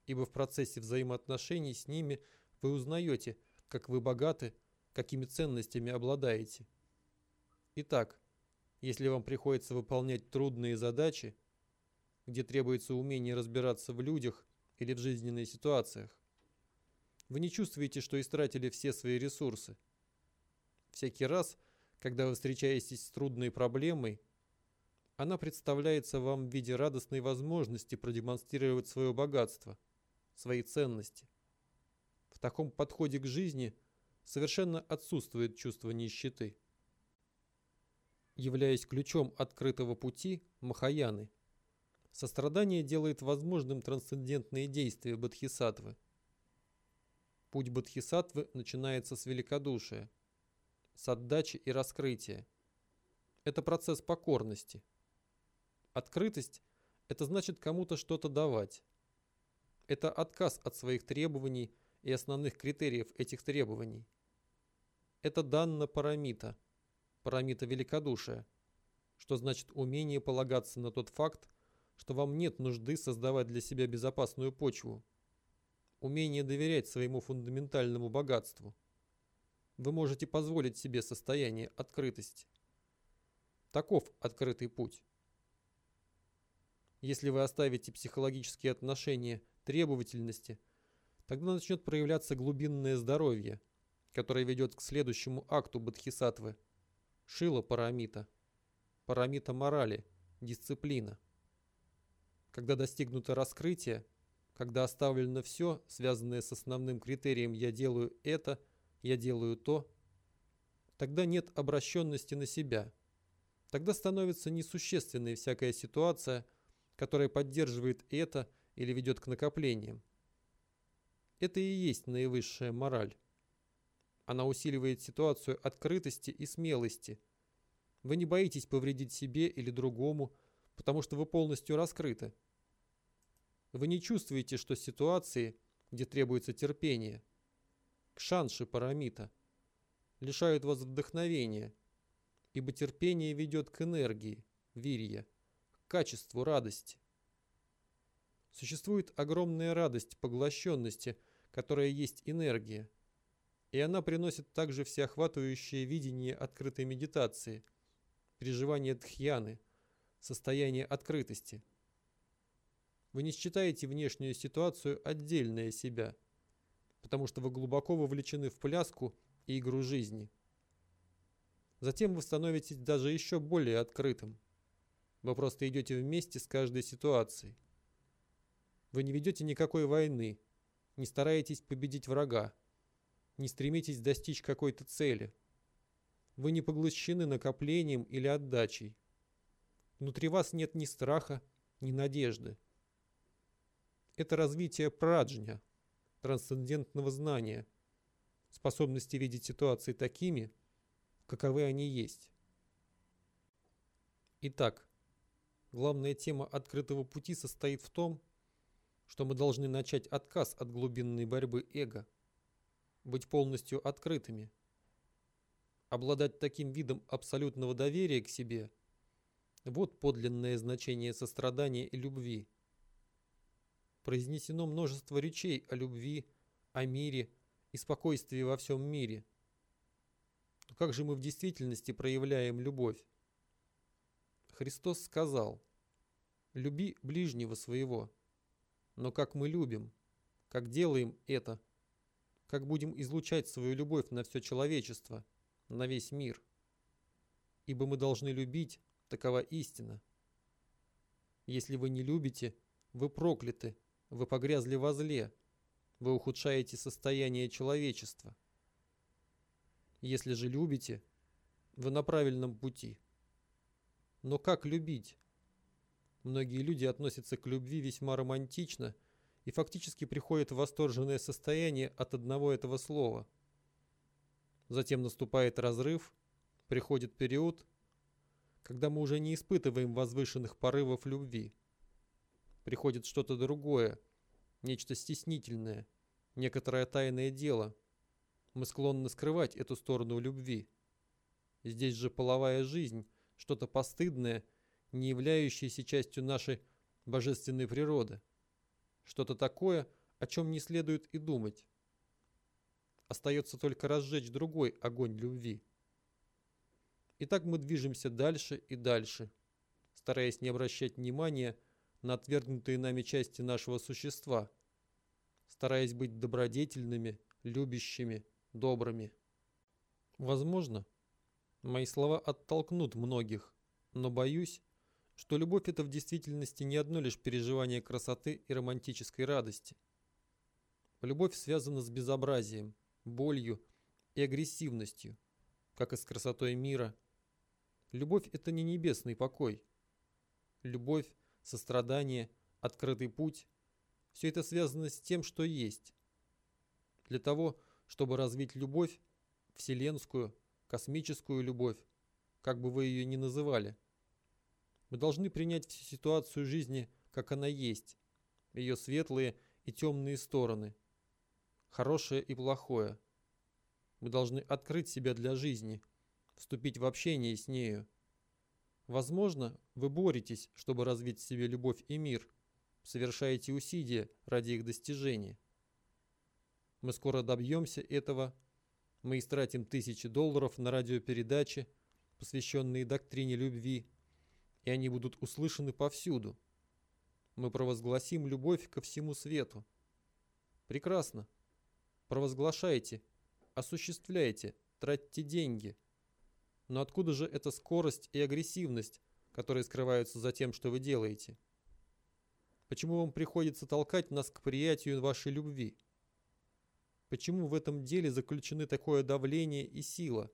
ибо в процессе взаимоотношений с ними вы узнаете, как вы богаты, какими ценностями обладаете. Итак, если вам приходится выполнять трудные задачи, где требуется умение разбираться в людях или в жизненных ситуациях, вы не чувствуете, что истратили все свои ресурсы. Всякий раз, когда вы встречаетесь с трудной проблемой, она представляется вам в виде радостной возможности продемонстрировать свое богатство, свои ценности. В таком подходе к жизни совершенно отсутствует чувство нищеты. Являясь ключом открытого пути Махаяны, сострадание делает возможным трансцендентные действия Бодхисаттвы. Путь Бодхисаттвы начинается с великодушия, с отдачи и раскрытия. Это процесс покорности – Открытость – это значит кому-то что-то давать. Это отказ от своих требований и основных критериев этих требований. Это данна парамита, парамита великодушия, что значит умение полагаться на тот факт, что вам нет нужды создавать для себя безопасную почву. Умение доверять своему фундаментальному богатству. Вы можете позволить себе состояние открытости. Таков открытый путь. Если вы оставите психологические отношения требовательности, тогда начнет проявляться глубинное здоровье, которое ведет к следующему акту бодхисаттвы – шила парамита, парамита морали, дисциплина. Когда достигнуто раскрытие, когда оставлено все, связанное с основным критерием «я делаю это», «я делаю то», тогда нет обращенности на себя. Тогда становится несущественной всякая ситуация – которая поддерживает это или ведет к накоплениям. Это и есть наивысшая мораль. Она усиливает ситуацию открытости и смелости. Вы не боитесь повредить себе или другому, потому что вы полностью раскрыты. Вы не чувствуете, что ситуации, где требуется терпение, кшанши парамита, лишают вас вдохновения, ибо терпение ведет к энергии, вирья качеству радости. Существует огромная радость поглощенности, которая есть энергия, и она приносит также всеохватывающее видение открытой медитации, переживание дхьяны, состояние открытости. Вы не считаете внешнюю ситуацию отдельной себя, потому что вы глубоко вовлечены в пляску и игру жизни. Затем вы становитесь даже еще более открытым – вы просто идете вместе с каждой ситуацией. Вы не ведете никакой войны, не стараетесь победить врага, не стремитесь достичь какой-то цели. Вы не поглощены накоплением или отдачей. Внутри вас нет ни страха, ни надежды. Это развитие праджня, трансцендентного знания, способности видеть ситуации такими, каковы они есть. Итак, главная тема открытого пути состоит в том, что мы должны начать отказ от глубинной борьбы эго, быть полностью открытыми. Обладать таким видом абсолютного доверия к себе – вот подлинное значение сострадания и любви. Произнесено множество речей о любви, о мире и спокойствии во всем мире. Но как же мы в действительности проявляем любовь? Христос сказал, «Люби ближнего своего». Но как мы любим, как делаем это, как будем излучать свою любовь на все человечество, на весь мир. Ибо мы должны любить, Такова истина. Если вы не любите, вы прокляты, вы погрязли во зле, вы ухудшаете состояние человечества. Если же любите, вы на правильном пути. Но как любить? Многие люди относятся к любви весьма романтично и фактически приходят в восторженное состояние от одного этого слова. Затем наступает разрыв, приходит период, когда мы уже не испытываем возвышенных порывов любви. Приходит что-то другое, нечто стеснительное, некоторое тайное дело. Мы склонны скрывать эту сторону любви. Здесь же половая жизнь, что-то постыдное, не являющееся частью нашей божественной природы. Что-то такое, о чем не следует и думать. Остается только разжечь другой огонь любви. И так мы движемся дальше и дальше, стараясь не обращать внимания на отвергнутые нами части нашего существа, стараясь быть добродетельными, любящими, добрыми. Возможно, мои слова оттолкнут многих, но боюсь, что любовь это в действительности не одно лишь переживание красоты и романтической радости. Любовь связана с безобразием, болью и агрессивностью, как и с красотой мира – Любовь – это не небесный покой. Любовь, сострадание, открытый путь – все это связано с тем, что есть. Для того, чтобы развить любовь, вселенскую, космическую любовь, как бы вы ее ни называли, мы должны принять всю ситуацию жизни, как она есть, ее светлые и темные стороны, хорошее и плохое. Мы должны открыть себя для жизни – вступить в общение с нею. Возможно, вы боретесь, чтобы развить в себе любовь и мир, совершаете усилия ради их достижения. Мы скоро добьемся этого. Мы истратим тысячи долларов на радиопередачи, посвященные доктрине любви, и они будут услышаны повсюду. Мы провозгласим любовь ко всему свету. Прекрасно. Провозглашайте, осуществляйте, тратьте деньги – но откуда же эта скорость и агрессивность, которые скрываются за тем, что вы делаете? Почему вам приходится толкать нас к приятию вашей любви? Почему в этом деле заключены такое давление и сила?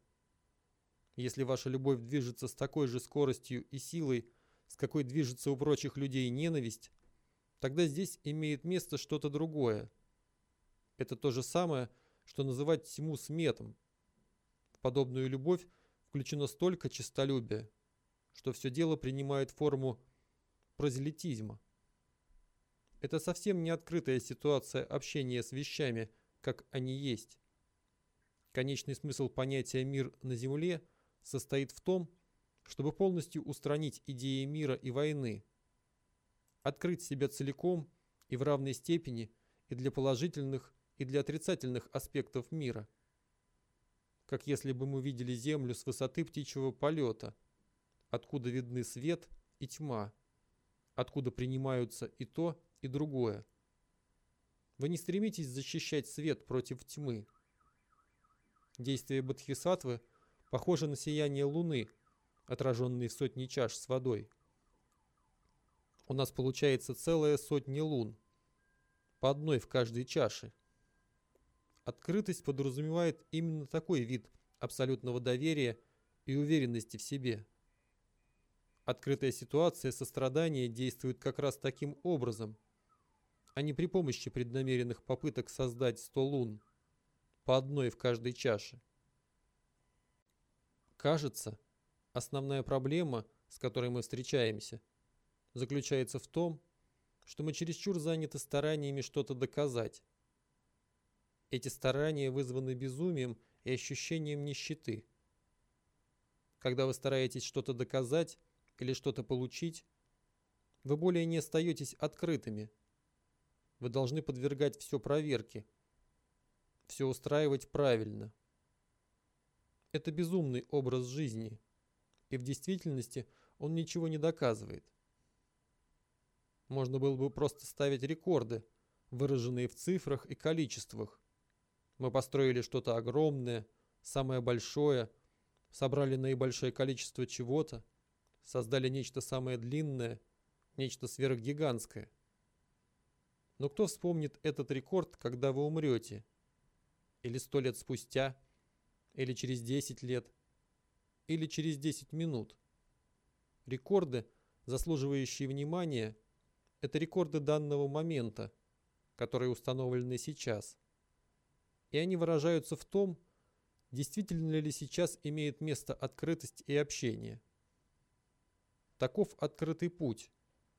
Если ваша любовь движется с такой же скоростью и силой, с какой движется у прочих людей ненависть, тогда здесь имеет место что-то другое. Это то же самое, что называть тьму сметом. В подобную любовь включено столько честолюбия, что все дело принимает форму прозелитизма. Это совсем не открытая ситуация общения с вещами, как они есть. Конечный смысл понятия «мир на Земле» состоит в том, чтобы полностью устранить идеи мира и войны, открыть себя целиком и в равной степени и для положительных, и для отрицательных аспектов мира – как если бы мы видели Землю с высоты птичьего полета, откуда видны свет и тьма, откуда принимаются и то, и другое. Вы не стремитесь защищать свет против тьмы. Действие Бодхисаттвы похоже на сияние Луны, отраженной в сотни чаш с водой. У нас получается целая сотня лун, по одной в каждой чаше – Открытость подразумевает именно такой вид абсолютного доверия и уверенности в себе. Открытая ситуация сострадания действует как раз таким образом, а не при помощи преднамеренных попыток создать сто лун, по одной в каждой чаше. Кажется, основная проблема, с которой мы встречаемся, заключается в том, что мы чересчур заняты стараниями что-то доказать. Эти старания вызваны безумием и ощущением нищеты. Когда вы стараетесь что-то доказать или что-то получить, вы более не остаетесь открытыми. Вы должны подвергать все проверке, все устраивать правильно. Это безумный образ жизни, и в действительности он ничего не доказывает. Можно было бы просто ставить рекорды, выраженные в цифрах и количествах. Мы построили что-то огромное, самое большое, собрали наибольшее количество чего-то, создали нечто самое длинное, нечто сверхгигантское. Но кто вспомнит этот рекорд, когда вы умрете? Или сто лет спустя? Или через 10 лет? Или через 10 минут? Рекорды, заслуживающие внимания – это рекорды данного момента, которые установлены сейчас. И они выражаются в том, действительно ли сейчас имеет место открытость и общение. Таков открытый путь,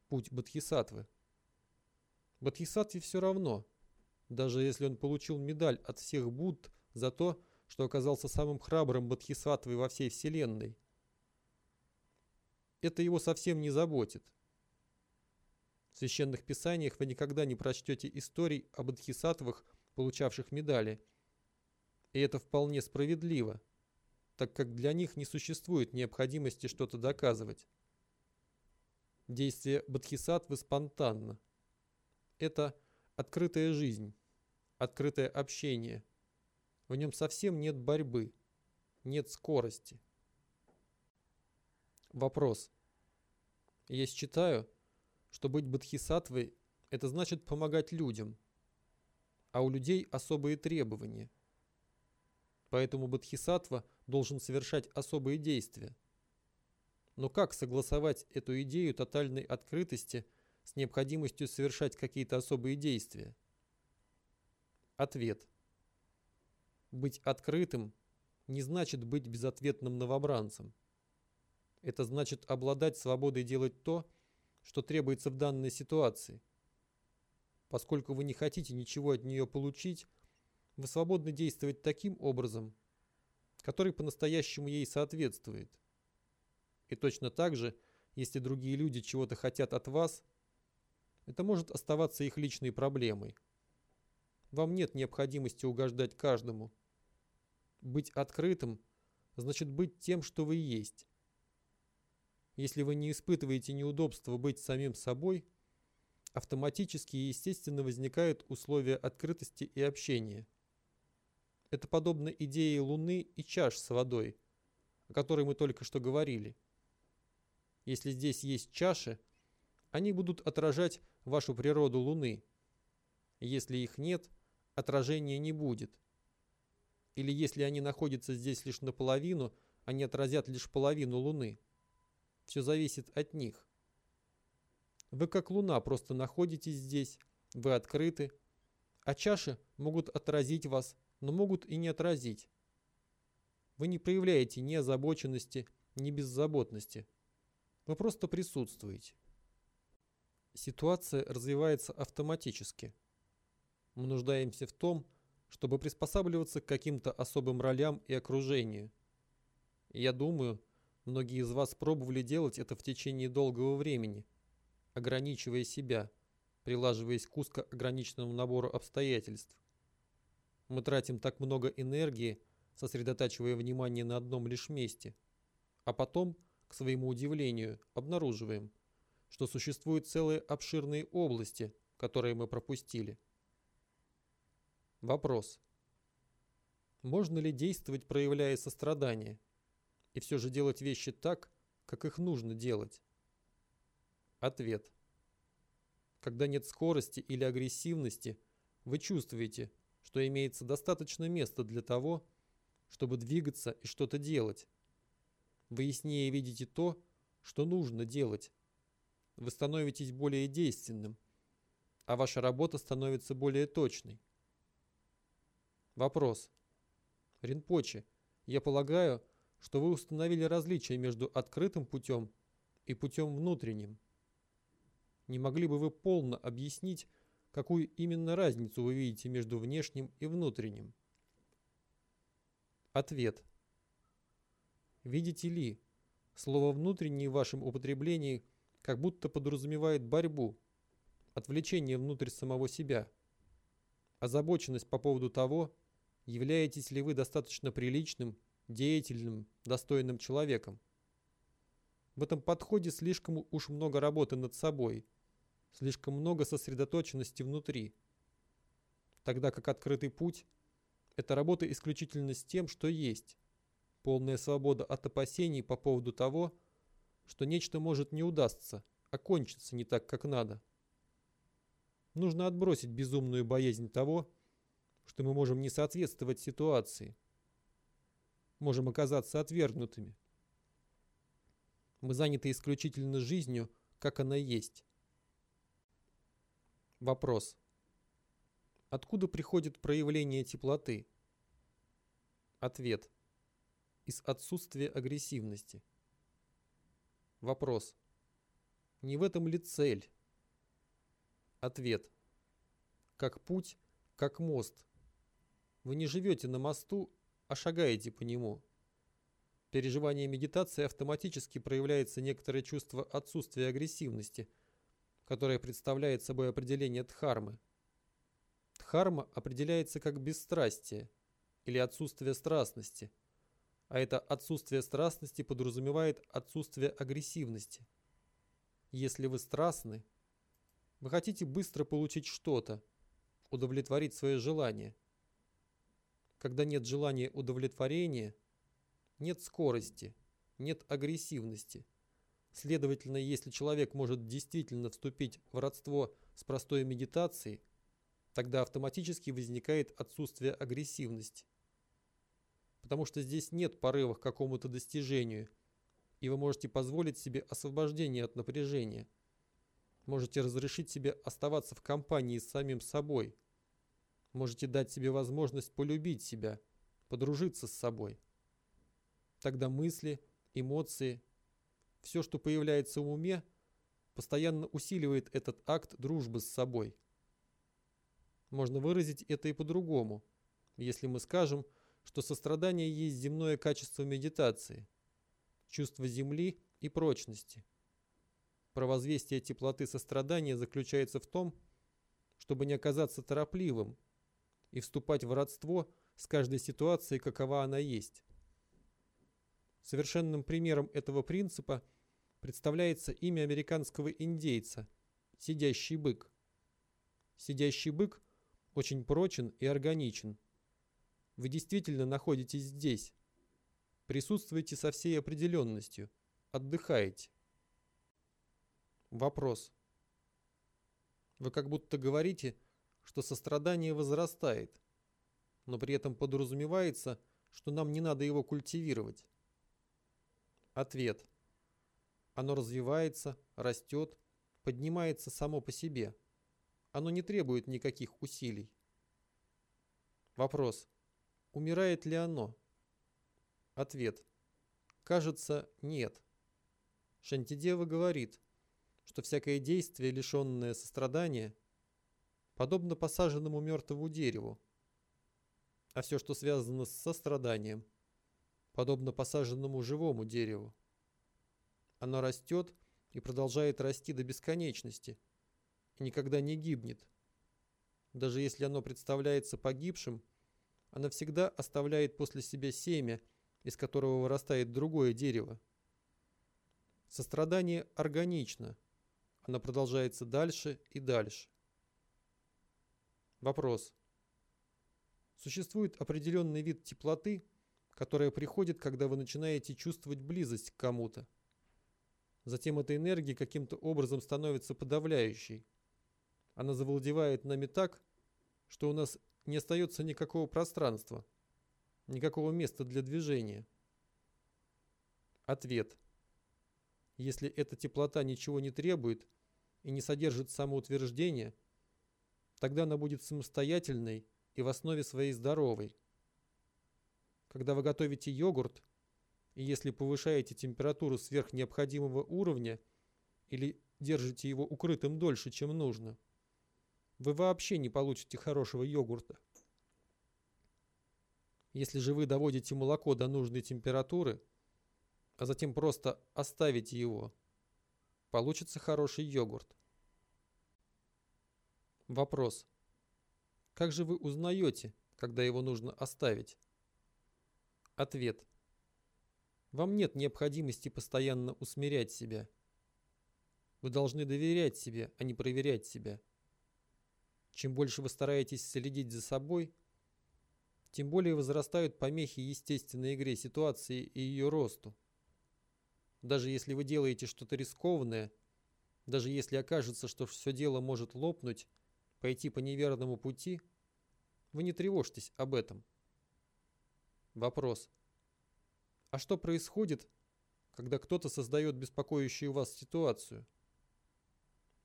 путь Бодхисаттвы. Бодхисаттве все равно, даже если он получил медаль от всех Будд за то, что оказался самым храбрым Бодхисаттвой во всей Вселенной. Это его совсем не заботит. В священных писаниях вы никогда не прочтете историй об адхисатовых, получавших медали. И это вполне справедливо, так как для них не существует необходимости что-то доказывать. Действие бодхисаттвы спонтанно. Это открытая жизнь, открытое общение. В нем совсем нет борьбы, нет скорости. Вопрос. Я считаю, что быть бодхисаттвой – это значит помогать людям, а у людей особые требования. Поэтому бодхисаттва должен совершать особые действия. Но как согласовать эту идею тотальной открытости с необходимостью совершать какие-то особые действия? Ответ. Быть открытым не значит быть безответным новобранцем. Это значит обладать свободой делать то, что требуется в данной ситуации. Поскольку вы не хотите ничего от нее получить, вы свободны действовать таким образом, который по-настоящему ей соответствует. И точно так же, если другие люди чего-то хотят от вас, это может оставаться их личной проблемой. Вам нет необходимости угождать каждому. Быть открытым значит быть тем, что вы есть. Если вы не испытываете неудобства быть самим собой, автоматически и естественно возникают условия открытости и общения. Это подобно идее Луны и чаш с водой, о которой мы только что говорили. Если здесь есть чаши, они будут отражать вашу природу Луны. Если их нет, отражения не будет. Или если они находятся здесь лишь наполовину, они отразят лишь половину Луны. Все зависит от них. Вы как луна просто находитесь здесь, вы открыты, а чаши могут отразить вас, но могут и не отразить. Вы не проявляете ни озабоченности, ни беззаботности. Вы просто присутствуете. Ситуация развивается автоматически. Мы нуждаемся в том, чтобы приспосабливаться к каким-то особым ролям и окружению. я думаю, Многие из вас пробовали делать это в течение долгого времени, ограничивая себя, прилаживаясь к узко ограниченному набору обстоятельств. Мы тратим так много энергии, сосредотачивая внимание на одном лишь месте, а потом, к своему удивлению, обнаруживаем, что существуют целые обширные области, которые мы пропустили. Вопрос. Можно ли действовать, проявляя сострадание? и все же делать вещи так, как их нужно делать? Ответ. Когда нет скорости или агрессивности, вы чувствуете, что имеется достаточно места для того, чтобы двигаться и что-то делать. Вы яснее видите то, что нужно делать. Вы становитесь более действенным, а ваша работа становится более точной. Вопрос. Ринпоче, я полагаю, что вы установили различие между открытым путем и путем внутренним. Не могли бы вы полно объяснить, какую именно разницу вы видите между внешним и внутренним? Ответ. Видите ли, слово «внутренний» в вашем употреблении как будто подразумевает борьбу, отвлечение внутрь самого себя, озабоченность по поводу того, являетесь ли вы достаточно приличным, деятельным, достойным человеком. В этом подходе слишком уж много работы над собой, слишком много сосредоточенности внутри. Тогда как открытый путь – это работа исключительно с тем, что есть, полная свобода от опасений по поводу того, что нечто может не удастся, окончиться не так, как надо. Нужно отбросить безумную боязнь того, что мы можем не соответствовать ситуации, можем оказаться отвергнутыми. Мы заняты исключительно жизнью, как она есть. Вопрос. Откуда приходит проявление теплоты? Ответ. Из отсутствия агрессивности. Вопрос. Не в этом ли цель? Ответ. Как путь, как мост. Вы не живете на мосту, а шагаете по нему. Переживание медитации автоматически проявляется некоторое чувство отсутствия агрессивности, которое представляет собой определение дхармы. Дхарма определяется как бесстрастие или отсутствие страстности – а это отсутствие страстности подразумевает отсутствие агрессивности. Если вы страстны, вы хотите быстро получить что-то, удовлетворить свое желание. Когда нет желания удовлетворения, нет скорости, нет агрессивности. Следовательно, если человек может действительно вступить в родство с простой медитацией, тогда автоматически возникает отсутствие агрессивности потому что здесь нет порыва к какому-то достижению, и вы можете позволить себе освобождение от напряжения. Можете разрешить себе оставаться в компании с самим собой. Можете дать себе возможность полюбить себя, подружиться с собой. Тогда мысли, эмоции, все, что появляется в уме, постоянно усиливает этот акт дружбы с собой. Можно выразить это и по-другому, если мы скажем – что сострадание есть земное качество медитации, чувство земли и прочности. Провозвестие теплоты сострадания заключается в том, чтобы не оказаться торопливым и вступать в родство с каждой ситуацией, какова она есть. Совершенным примером этого принципа представляется имя американского индейца – сидящий бык. Сидящий бык очень прочен и органичен – вы действительно находитесь здесь. Присутствуете со всей определенностью. Отдыхаете. Вопрос. Вы как будто говорите, что сострадание возрастает, но при этом подразумевается, что нам не надо его культивировать. Ответ. Оно развивается, растет, поднимается само по себе. Оно не требует никаких усилий. Вопрос. Умирает ли оно? Ответ. Кажется, нет. Шантидева говорит, что всякое действие, лишенное сострадания, подобно посаженному мертвому дереву, а все, что связано с состраданием, подобно посаженному живому дереву. Оно растет и продолжает расти до бесконечности и никогда не гибнет. Даже если оно представляется погибшим, она всегда оставляет после себя семя, из которого вырастает другое дерево. Сострадание органично. Оно продолжается дальше и дальше. Вопрос. Существует определенный вид теплоты, которая приходит, когда вы начинаете чувствовать близость к кому-то. Затем эта энергия каким-то образом становится подавляющей. Она завладевает нами так, что у нас не остается никакого пространства, никакого места для движения. Ответ. Если эта теплота ничего не требует и не содержит самоутверждения, тогда она будет самостоятельной и в основе своей здоровой. Когда вы готовите йогурт, и если повышаете температуру сверх необходимого уровня или держите его укрытым дольше, чем нужно, вы вообще не получите хорошего йогурта. Если же вы доводите молоко до нужной температуры, а затем просто оставите его, получится хороший йогурт. Вопрос. Как же вы узнаете, когда его нужно оставить? Ответ. Вам нет необходимости постоянно усмирять себя. Вы должны доверять себе, а не проверять себя. Чем больше вы стараетесь следить за собой, тем более возрастают помехи естественной игре ситуации и ее росту. Даже если вы делаете что-то рискованное, даже если окажется, что все дело может лопнуть, пойти по неверному пути, вы не тревожьтесь об этом. Вопрос. А что происходит, когда кто-то создает беспокоящую вас ситуацию?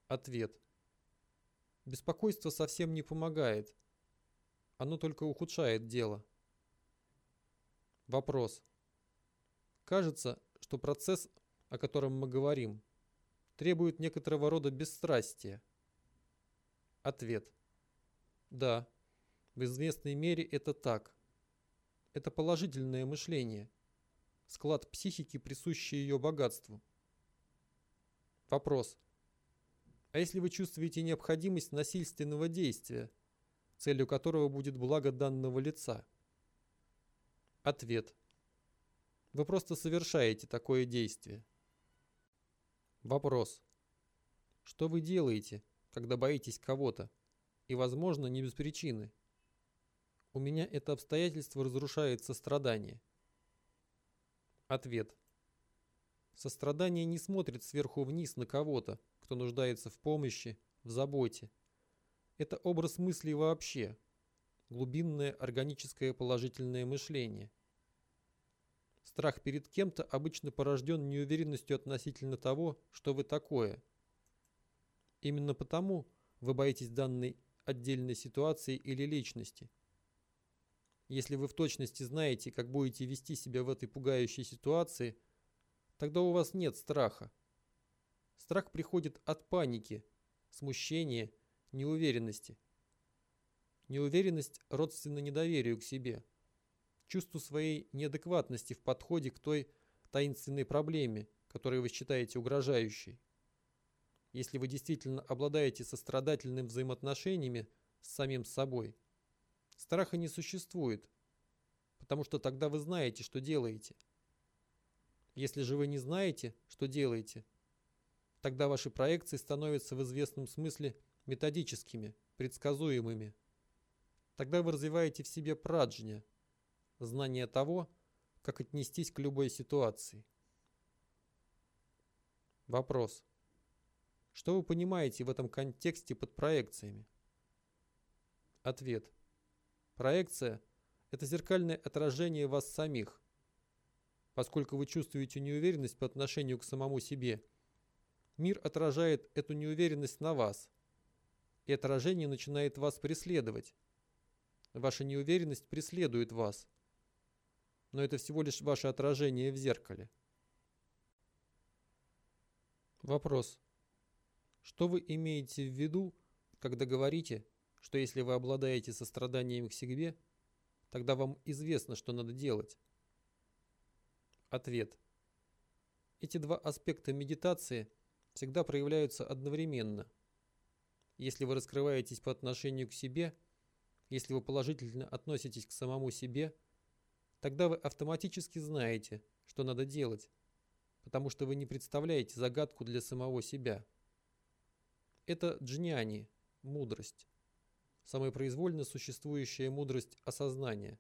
Ответ. Беспокойство совсем не помогает. Оно только ухудшает дело. Вопрос. Кажется, что процесс, о котором мы говорим, требует некоторого рода бесстрастия. Ответ. Да, в известной мере это так. Это положительное мышление, склад психики, присущий ее богатству. Вопрос. А если вы чувствуете необходимость насильственного действия, целью которого будет благо данного лица? Ответ. Вы просто совершаете такое действие. Вопрос. Что вы делаете, когда боитесь кого-то? И, возможно, не без причины. У меня это обстоятельство разрушает сострадание. Ответ. Сострадание не смотрит сверху вниз на кого-то, кто нуждается в помощи, в заботе. Это образ мысли вообще, глубинное органическое положительное мышление. Страх перед кем-то обычно порожден неуверенностью относительно того, что вы такое. Именно потому вы боитесь данной отдельной ситуации или личности. Если вы в точности знаете, как будете вести себя в этой пугающей ситуации, тогда у вас нет страха. Страх приходит от паники, смущения, неуверенности. Неуверенность родственна недоверию к себе – чувству своей неадекватности в подходе к той таинственной проблеме, которую вы считаете угрожающей. Если вы действительно обладаете сострадательным взаимоотношениями с самим собой, страха не существует, потому что тогда вы знаете, что делаете. Если же вы не знаете, что делаете, тогда ваши проекции становятся в известном смысле методическими, предсказуемыми. Тогда вы развиваете в себе праджня – знание того, как отнестись к любой ситуации. Вопрос. Что вы понимаете в этом контексте под проекциями? Ответ. Проекция – это зеркальное отражение вас самих. Поскольку вы чувствуете неуверенность по отношению к самому себе, мир отражает эту неуверенность на вас, и отражение начинает вас преследовать. Ваша неуверенность преследует вас но это всего лишь ваше отражение в зеркале. Вопрос. Что вы имеете в виду, когда говорите, что если вы обладаете состраданием к себе, тогда вам известно, что надо делать? Ответ. Эти два аспекта медитации всегда проявляются одновременно. Если вы раскрываетесь по отношению к себе, если вы положительно относитесь к самому себе – Тогда вы автоматически знаете, что надо делать, потому что вы не представляете загадку для самого себя. Это джняни, мудрость. Самая произвольно существующая мудрость осознания.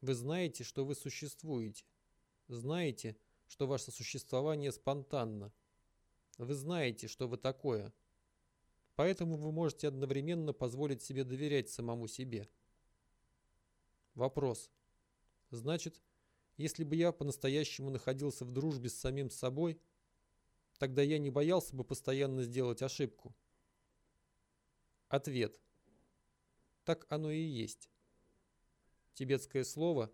Вы знаете, что вы существуете. Знаете, что ваше существование спонтанно. Вы знаете, что вы такое. Поэтому вы можете одновременно позволить себе доверять самому себе. Вопрос. Значит, если бы я по-настоящему находился в дружбе с самим собой, Тогда я не боялся бы постоянно сделать ошибку. Ответ. Так оно и есть. Тибетское слово,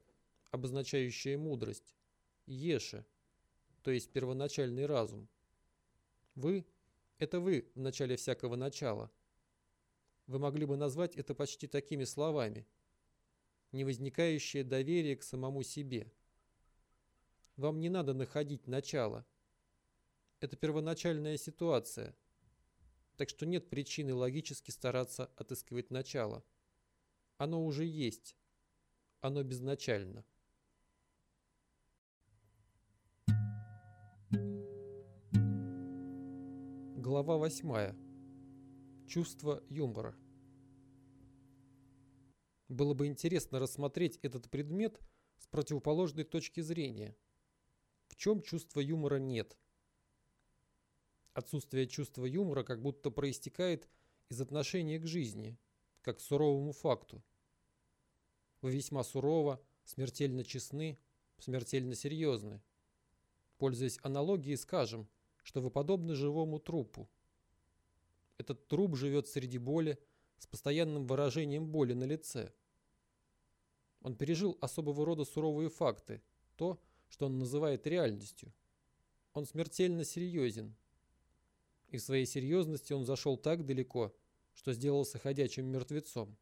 обозначающее мудрость, еше, то есть первоначальный разум. Вы – это вы в начале всякого начала. Вы могли бы назвать это почти такими словами. Невозникающее доверие к самому себе. Вам не надо находить начало. Это первоначальная ситуация. Так что нет причины логически стараться отыскивать начало. Оно уже есть. Оно безначально. Глава 8. Чувство юмора. Было бы интересно рассмотреть этот предмет с противоположной точки зрения. В чем чувства юмора нет? Отсутствие чувства юмора как будто проистекает из отношения к жизни, как к суровому факту. Вы весьма сурово, смертельно честны, смертельно серьезны. Пользуясь аналогией, скажем, что вы подобны живому трупу. Этот труп живет среди боли, с постоянным выражением боли на лице. Он пережил особого рода суровые факты, то, что он называет реальностью. Он смертельно серьезен. И в своей серьезности он зашел так далеко, что сделался ходячим мертвецом.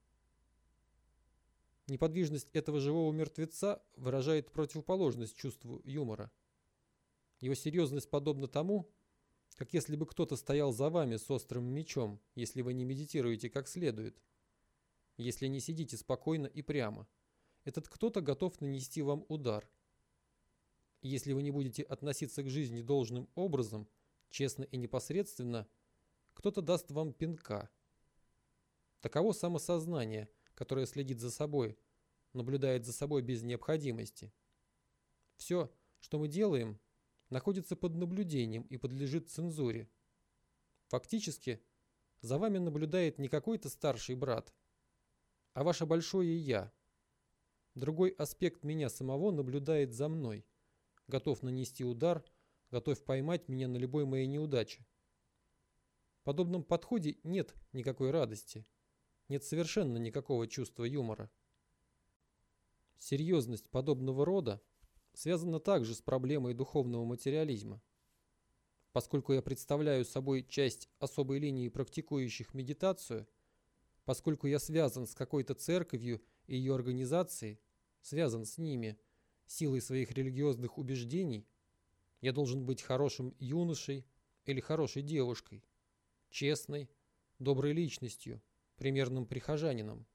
Неподвижность этого живого мертвеца выражает противоположность чувству юмора. Его серьезность подобна тому, как если бы кто-то стоял за вами с острым мечом, если вы не медитируете как следует, если не сидите спокойно и прямо. Этот кто-то готов нанести вам удар. Если вы не будете относиться к жизни должным образом, честно и непосредственно, кто-то даст вам пинка. Таково самосознание – которая следит за собой, наблюдает за собой без необходимости. Все, что мы делаем, находится под наблюдением и подлежит цензуре. Фактически, за вами наблюдает не какой-то старший брат, а ваше большое «я». Другой аспект меня самого наблюдает за мной, готов нанести удар, готов поймать меня на любой моей неудаче. В подобном подходе нет никакой радости – нет совершенно никакого чувства юмора. Серьезность подобного рода связана также с проблемой духовного материализма. Поскольку я представляю собой часть особой линии практикующих медитацию, поскольку я связан с какой-то церковью и ее организацией, связан с ними, силой своих религиозных убеждений, я должен быть хорошим юношей или хорошей девушкой, честной, доброй личностью – примерным прихожанином.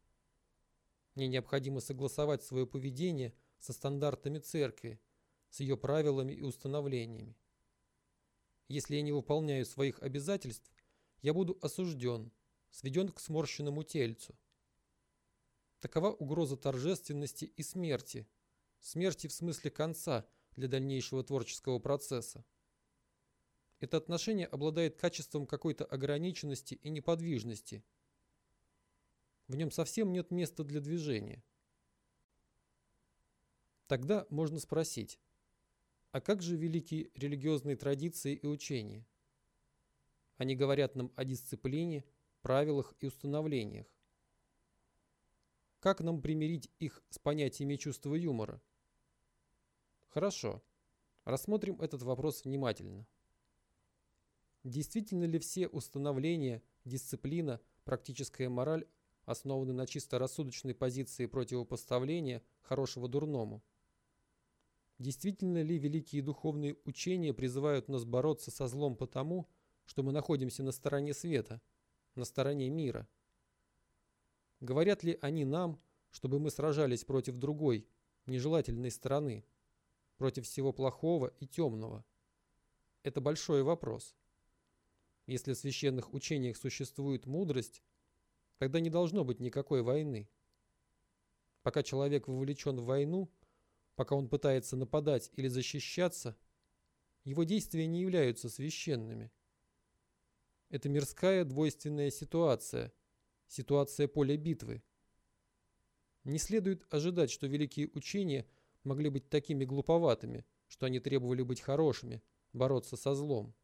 Мне необходимо согласовать свое поведение со стандартами церкви, с ее правилами и установлениями. Если я не выполняю своих обязательств, я буду осужден, сведен к сморщенному тельцу. Такова угроза торжественности и смерти. Смерти в смысле конца для дальнейшего творческого процесса. Это отношение обладает качеством какой-то ограниченности и неподвижности – в нем совсем нет места для движения. Тогда можно спросить, а как же великие религиозные традиции и учения? Они говорят нам о дисциплине, правилах и установлениях. Как нам примирить их с понятиями чувства юмора? Хорошо, рассмотрим этот вопрос внимательно. Действительно ли все установления, дисциплина, практическая мораль основаны на чисто рассудочной позиции противопоставления хорошего дурному. Действительно ли великие духовные учения призывают нас бороться со злом потому, что мы находимся на стороне света, на стороне мира? Говорят ли они нам, чтобы мы сражались против другой, нежелательной стороны, против всего плохого и темного? Это большой вопрос. Если в священных учениях существует мудрость, Тогда не должно быть никакой войны. Пока человек вовлечен в войну, пока он пытается нападать или защищаться, его действия не являются священными. Это мирская двойственная ситуация, ситуация поля битвы. Не следует ожидать, что великие учения могли быть такими глуповатыми, что они требовали быть хорошими, бороться со злом.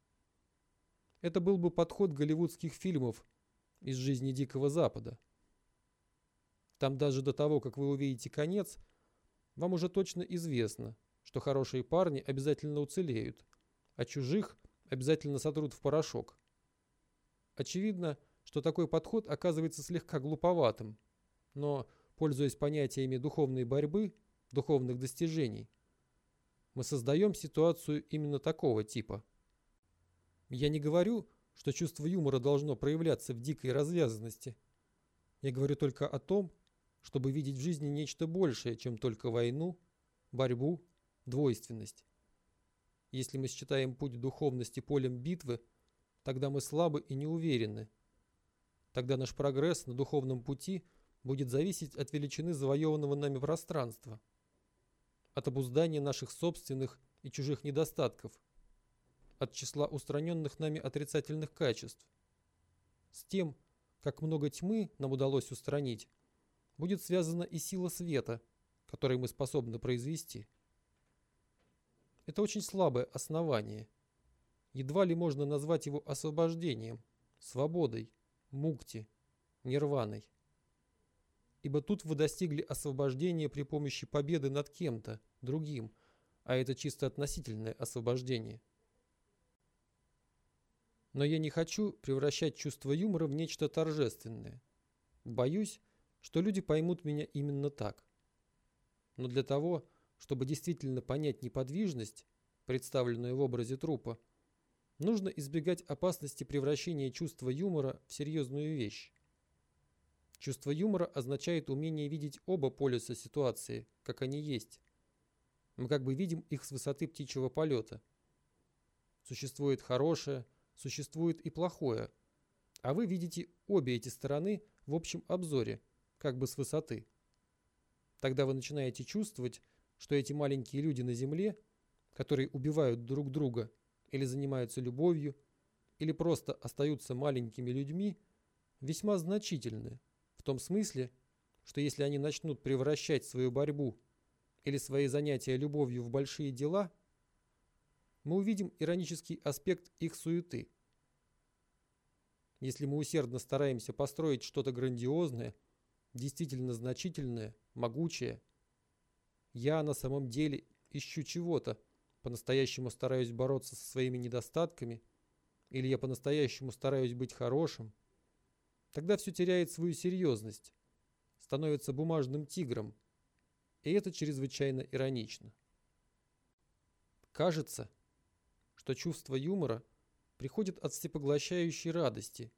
Это был бы подход голливудских фильмов из жизни Дикого Запада. Там даже до того, как вы увидите конец, вам уже точно известно, что хорошие парни обязательно уцелеют, а чужих обязательно сотрут в порошок. Очевидно, что такой подход оказывается слегка глуповатым, но, пользуясь понятиями духовной борьбы, духовных достижений, мы создаем ситуацию именно такого типа. Я не говорю, что чувство юмора должно проявляться в дикой развязанности. Я говорю только о том, чтобы видеть в жизни нечто большее, чем только войну, борьбу, двойственность. Если мы считаем путь духовности полем битвы, тогда мы слабы и неуверенны. Тогда наш прогресс на духовном пути будет зависеть от величины завоеванного нами пространства, от обуздания наших собственных и чужих недостатков, от числа устраненных нами отрицательных качеств. С тем, как много тьмы нам удалось устранить, будет связана и сила света, которой мы способны произвести. Это очень слабое основание. Едва ли можно назвать его освобождением, свободой, мукти, нирваной. Ибо тут вы достигли освобождения при помощи победы над кем-то, другим, а это чисто относительное освобождение. Но я не хочу превращать чувство юмора в нечто торжественное. Боюсь, что люди поймут меня именно так. Но для того, чтобы действительно понять неподвижность, представленную в образе трупа, нужно избегать опасности превращения чувства юмора в серьезную вещь. Чувство юмора означает умение видеть оба полюса ситуации, как они есть. Мы как бы видим их с высоты птичьего полета. Существует хорошее, существует и плохое, а вы видите обе эти стороны в общем обзоре – как бы с высоты. Тогда вы начинаете чувствовать, что эти маленькие люди на Земле, которые убивают друг друга или занимаются любовью, или просто остаются маленькими людьми, весьма значительны, том смысле, что если они начнут превращать свою борьбу или свои занятия любовью в большие дела, мы увидим иронический аспект их суеты. Если мы усердно стараемся построить что-то грандиозное – действительно значительное, могучее. Я на самом деле ищу чего-то, по-настоящему стараюсь бороться со своими недостатками, или я по-настоящему стараюсь быть хорошим, тогда все теряет свою серьезность, становится бумажным тигром, и это чрезвычайно иронично. Кажется, что чувство юмора приходит от всепоглощающей радости,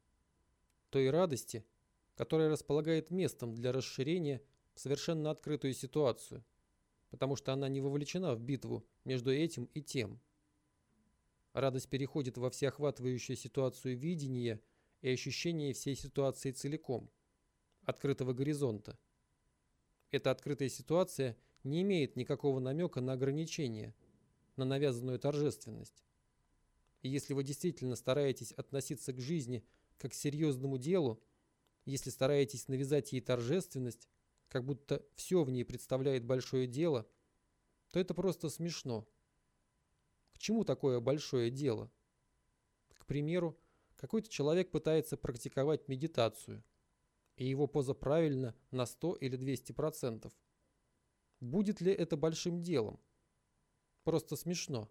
той радости, которая располагает местом для расширения в совершенно открытую ситуацию, потому что она не вовлечена в битву между этим и тем. Радость переходит во всеохватывающую ситуацию видения и ощущения всей ситуации целиком, открытого горизонта. Эта открытая ситуация не имеет никакого намека на ограничение, на навязанную торжественность. И если вы действительно стараетесь относиться к жизни как к серьезному делу, если стараетесь навязать ей торжественность, как будто все в ней представляет большое дело, то это просто смешно. К чему такое большое дело? К примеру, какой-то человек пытается практиковать медитацию, и его поза правильно на 100 или 200%. Будет ли это большим делом? Просто смешно.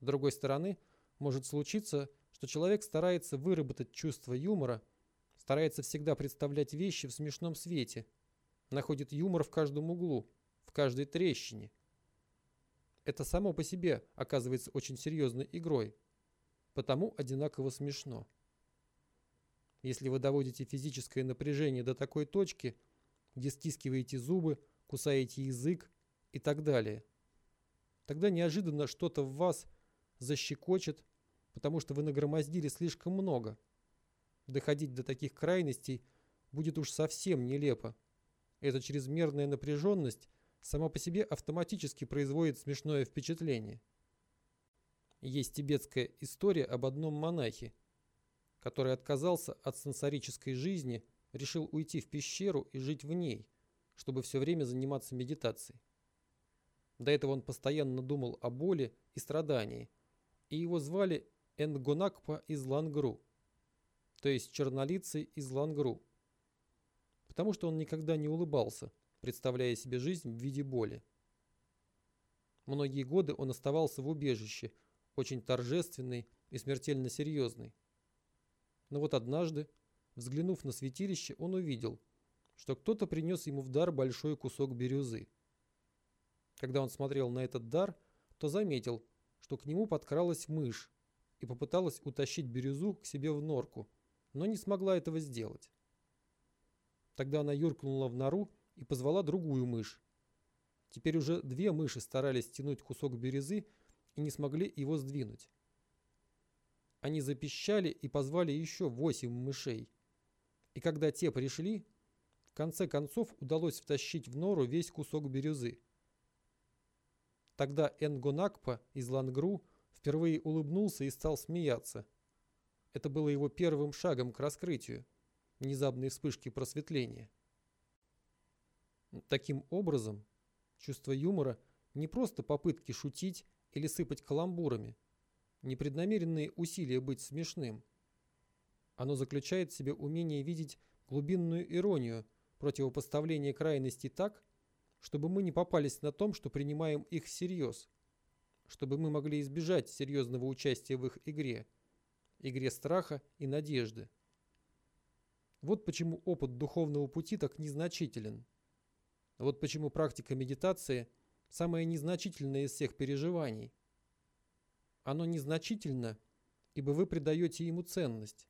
С другой стороны, может случиться, что человек старается выработать чувство юмора – старается всегда представлять вещи в смешном свете, находит юмор в каждом углу, в каждой трещине. Это само по себе оказывается очень серьезной игрой, потому одинаково смешно. Если вы доводите физическое напряжение до такой точки, где стискиваете зубы, кусаете язык и так далее, тогда неожиданно что-то в вас защекочет, потому что вы нагромоздили слишком много – Доходить до таких крайностей будет уж совсем нелепо. Эта чрезмерная напряженность сама по себе автоматически производит смешное впечатление. Есть тибетская история об одном монахе, который отказался от сенсорической жизни, решил уйти в пещеру и жить в ней, чтобы все время заниматься медитацией. До этого он постоянно думал о боли и страдании, и его звали Энгонакпа из Лангру, то есть чернолицый из Лангру, потому что он никогда не улыбался, представляя себе жизнь в виде боли. Многие годы он оставался в убежище, очень торжественный и смертельно серьезный. Но вот однажды, взглянув на святилище, он увидел, что кто-то принес ему в дар большой кусок бирюзы. Когда он смотрел на этот дар, то заметил, что к нему подкралась мышь и попыталась утащить бирюзу к себе в норку, но не смогла этого сделать. Тогда она юркнула в нору и позвала другую мышь, Теперь уже две мыши старались стянуть кусок бирюзы и не смогли его сдвинуть. Они запищали и позвали еще восемь мышей. И когда те пришли, в конце концов удалось втащить в нору весь кусок бирюзы. Тогда Энгонакпа из Лангру впервые улыбнулся и стал смеяться. Это было его первым шагом к раскрытию, внезапной вспышки просветления. Таким образом, Чувство юмора – не просто попытки шутить или сыпать каламбурами, непреднамеренные усилия быть смешным. Оно заключает в себе умение видеть глубинную иронию, противопоставление крайностей так, чтобы мы не попались на том, что принимаем их всерьез, чтобы мы могли избежать серьезного участия в их игре, игре страха и надежды. Вот почему опыт духовного пути так незначителен. Вот почему практика медитации – самая незначительная из всех переживаний. Оно незначительно, ибо вы придаете ему ценность.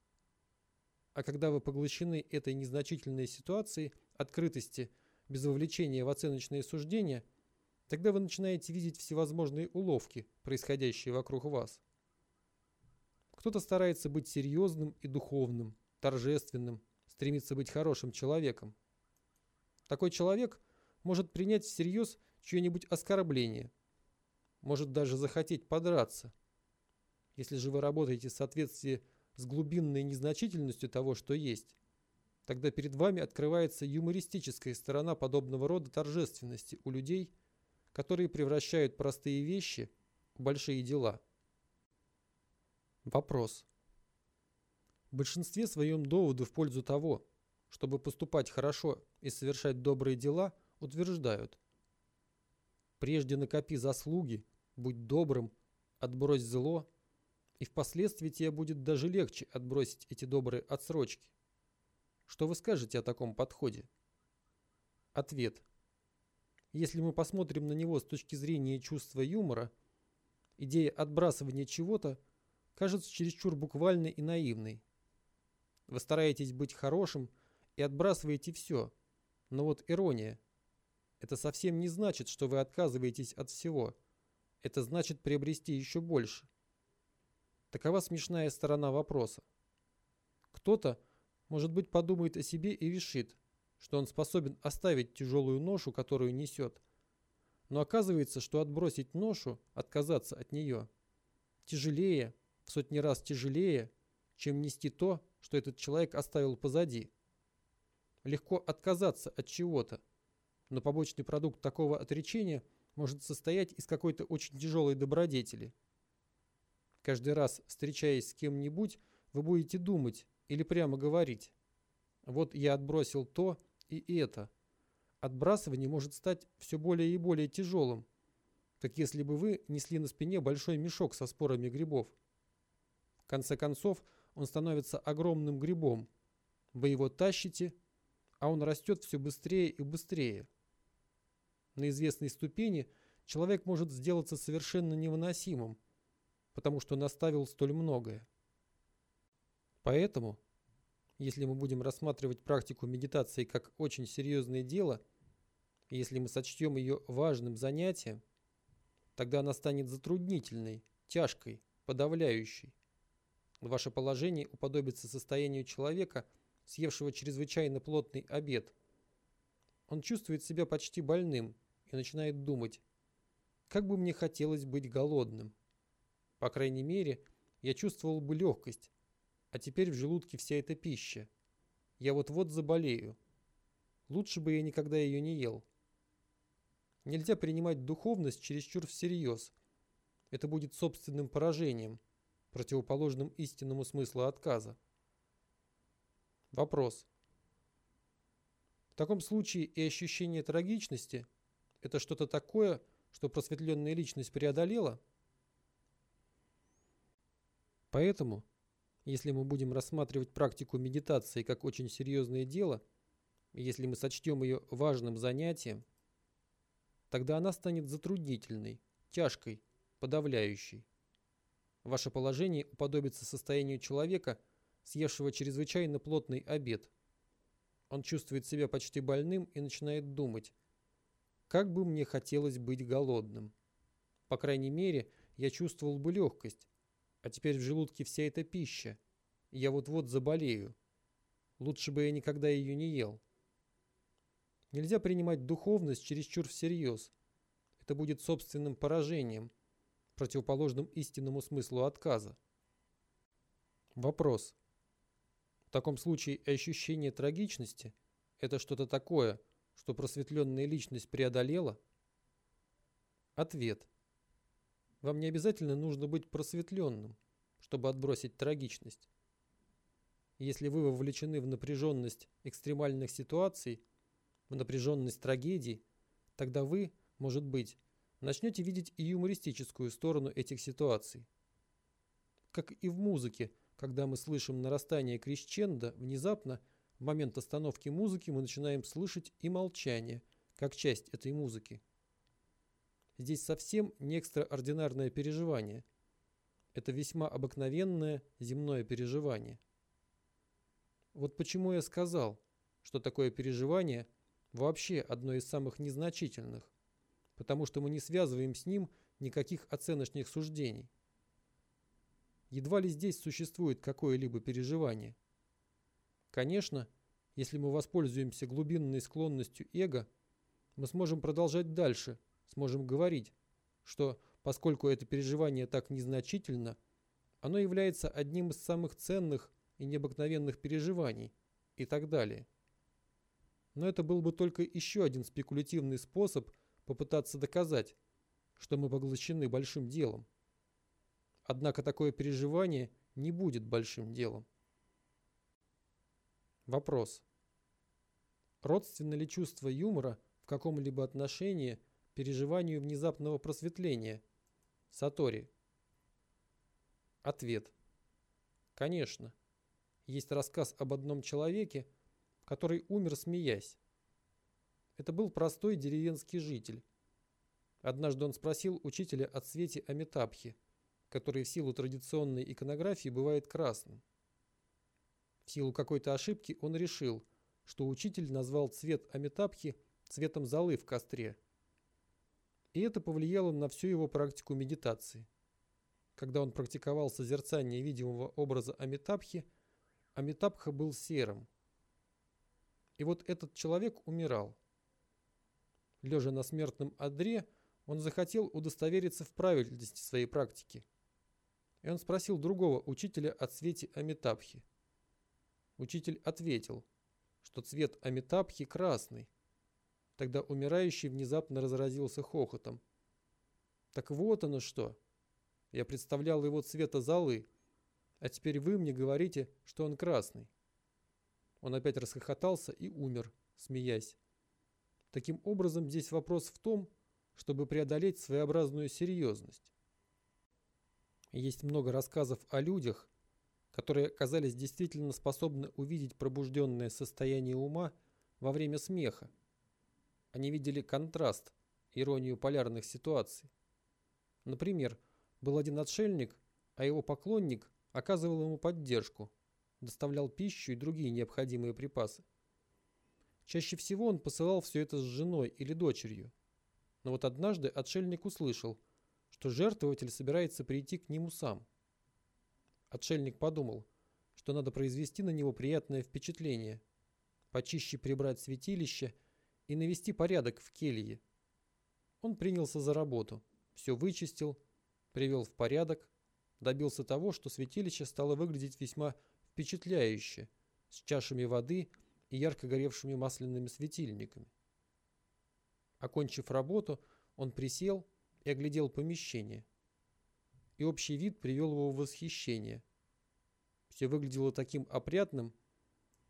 А когда вы поглощены этой незначительной ситуацией, открытости, без вовлечения в оценочные суждения, тогда вы начинаете видеть всевозможные уловки, происходящие вокруг вас. Кто-то старается быть серьезным и духовным, торжественным, стремится быть хорошим человеком. Такой человек – может принять всерьез чье-нибудь оскорбление, может даже захотеть подраться. Если же вы работаете в соответствии с глубинной незначительностью того, что есть, тогда перед вами открывается юмористическая сторона подобного рода торжественности у людей, которые превращают простые вещи в большие дела. Вопрос. В большинстве своем доводы в пользу того, чтобы поступать хорошо и совершать добрые дела, утверждают. Прежде накопи заслуги, будь добрым, отбрось зло, и впоследствии тебе будет даже легче отбросить эти добрые отсрочки. Что вы скажете о таком подходе? Ответ. Если мы посмотрим на него с точки зрения чувства юмора, идея отбрасывания чего-то кажется чересчур буквальной и наивной. Вы стараетесь быть хорошим и отбрасываете все. Но вот ирония – это совсем не значит, что вы отказываетесь от всего. Это значит приобрести еще больше. Такова смешная сторона вопроса. Кто-то, может быть, подумает о себе и решит, что он способен оставить тяжелую ношу, которую несет. Но оказывается, что отбросить ношу, отказаться от нее, тяжелее, в сотни раз тяжелее, чем нести то, что этот человек оставил позади. Легко отказаться от чего-то, но побочный продукт такого отречения может состоять из какой-то очень тяжелой добродетели. Каждый раз, встречаясь с кем-нибудь, вы будете думать или прямо говорить. Вот я отбросил то и это. Отбрасывание может стать все более и более тяжелым, как если бы вы несли на спине большой мешок со спорами грибов. В конце концов, он становится огромным грибом. Вы его тащите, а он растет все быстрее и быстрее на известной ступени, человек может сделаться совершенно невыносимым, потому что наставил столь многое. Поэтому, если мы будем рассматривать практику медитации как очень серьезное дело, если мы сочтем ее важным занятием, тогда она станет затруднительной, тяжкой, подавляющей. Ваше положение уподобится состоянию человека, съевшего чрезвычайно плотный обед. Он чувствует себя почти больным, и начинает думать, как бы мне хотелось быть голодным. По крайней мере, я чувствовал бы легкость, а теперь в желудке вся эта пища. Я вот-вот заболею. Лучше бы я никогда ее не ел. Нельзя принимать духовность чересчур всерьез. Это будет собственным поражением. противоположным истинному смыслу отказа. Вопрос. В таком случае и ощущение трагичности – это что-то такое, что просветленная личность преодолела? Поэтому, если мы будем рассматривать практику медитации как очень серьезное дело, если мы сочтем ее важным занятием, тогда она станет затруднительной, тяжкой, подавляющей. Ваше положение уподобится состоянию человека, съевшего чрезвычайно плотный обед. Он чувствует себя почти больным и начинает думать, как бы мне хотелось быть голодным. По крайней мере, я чувствовал бы легкость, а теперь в желудке вся эта пища, я вот-вот заболею. Лучше бы я никогда ее не ел. Нельзя принимать духовность чересчур всерьез. Это будет собственным поражением – противоположным истинному смыслу отказа. Вопрос. В таком случае ощущение трагичности – это что-то такое, что просветленная личность преодолела? Ответ. Вам не обязательно нужно быть просветленным, чтобы отбросить трагичность. Если вы вовлечены в напряженность экстремальных ситуаций, в напряженность трагедий, тогда вы, может быть, начнете видеть и юмористическую сторону этих ситуаций. Как и в музыке, когда мы слышим нарастание крещенда, внезапно, в момент остановки музыки мы начинаем слышать и молчание, как часть этой музыки. Здесь совсем не экстраординарное переживание. Это весьма обыкновенное земное переживание. Вот почему я сказал, что такое переживание вообще одно из самых незначительных потому что мы не связываем с ним никаких оценочных суждений. Едва ли здесь существует какое-либо переживание. Конечно, если мы воспользуемся глубинной склонностью эго, мы сможем продолжать дальше, сможем говорить, что поскольку это переживание так незначительно, оно является одним из самых ценных и необыкновенных переживаний и так далее. Но это был бы только еще один спекулятивный способ – попытаться доказать, что мы поглощены большим делом. Однако такое переживание не будет большим делом. Вопрос. Родственно ли чувство юмора в каком-либо отношении переживанию внезапного просветления? Сатори. Ответ. Конечно. Есть рассказ об одном человеке, который умер смеясь. Это был простой деревенский житель. Однажды он спросил учителя о цвете Амитабхи, который в силу традиционной иконографии бывает красным. В силу какой-то ошибки он решил, что учитель назвал цвет Амитабхи цветом золы в костре. И это повлияло на всю его практику медитации. Когда он практиковал созерцание видимого образа Амитабхи, Амитабха был серым. И вот этот человек умирал. Лежа на смертном одре, он захотел удостовериться в правильности своей практики. И он спросил другого учителя о цвете Амитабхи. Учитель ответил, что цвет Амитабхи красный. Тогда умирающий внезапно разразился хохотом. Так вот оно что. Я представлял его цвета золы, а теперь вы мне говорите, что он красный. Он опять расхохотался и умер, смеясь. Таким образом, здесь вопрос в том, чтобы преодолеть своеобразную серьезность. Есть много рассказов о людях, которые оказались действительно способны увидеть пробужденное состояние ума во время смеха. Они видели контраст, иронию полярных ситуаций. Например, был один отшельник, а его поклонник оказывал ему поддержку, доставлял пищу и другие необходимые припасы. Чаще всего он посылал все это с женой или дочерью. Но вот однажды отшельник услышал, что жертвователь собирается прийти к нему сам. Отшельник подумал, что надо произвести на него приятное впечатление, почище прибрать святилище и навести порядок в келье. Он принялся за работу, все вычистил, привел в порядок, добился того, что святилище стало выглядеть весьма впечатляюще, с чашами воды и ярко горевшими масляными светильниками. Окончив работу, он присел и оглядел помещение. И общий вид привел его в восхищение. Все выглядело таким опрятным,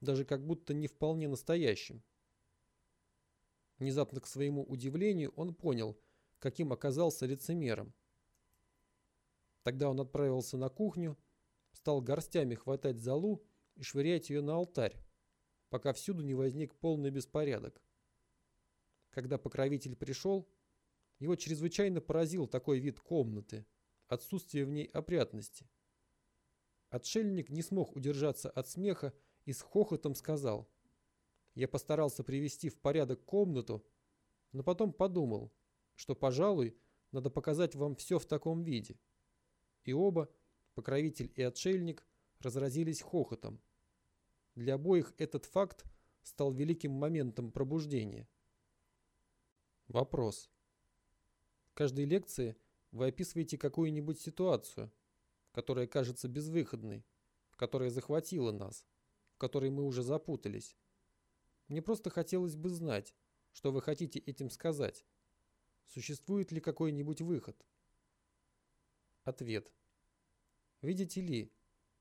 даже как будто не вполне настоящим. Внезапно к своему удивлению он понял, каким оказался лицемером. Тогда он отправился на кухню, стал горстями хватать залу и швырять ее на алтарь, пока всюду не возник полный беспорядок. Когда покровитель пришел, его чрезвычайно поразил такой вид комнаты, отсутствие в ней опрятности. Отшельник не смог удержаться от смеха и с хохотом сказал. Я постарался привести в порядок комнату, но потом подумал, что, пожалуй, надо показать вам все в таком виде. И оба, покровитель и отшельник, разразились хохотом. Для обоих этот факт стал великим моментом пробуждения. Вопрос. В каждой лекции вы описываете какую-нибудь ситуацию, которая кажется безвыходной, которая захватила нас, в которой мы уже запутались. Мне просто хотелось бы знать, что вы хотите этим сказать. Существует ли какой-нибудь выход? Ответ. Видите ли,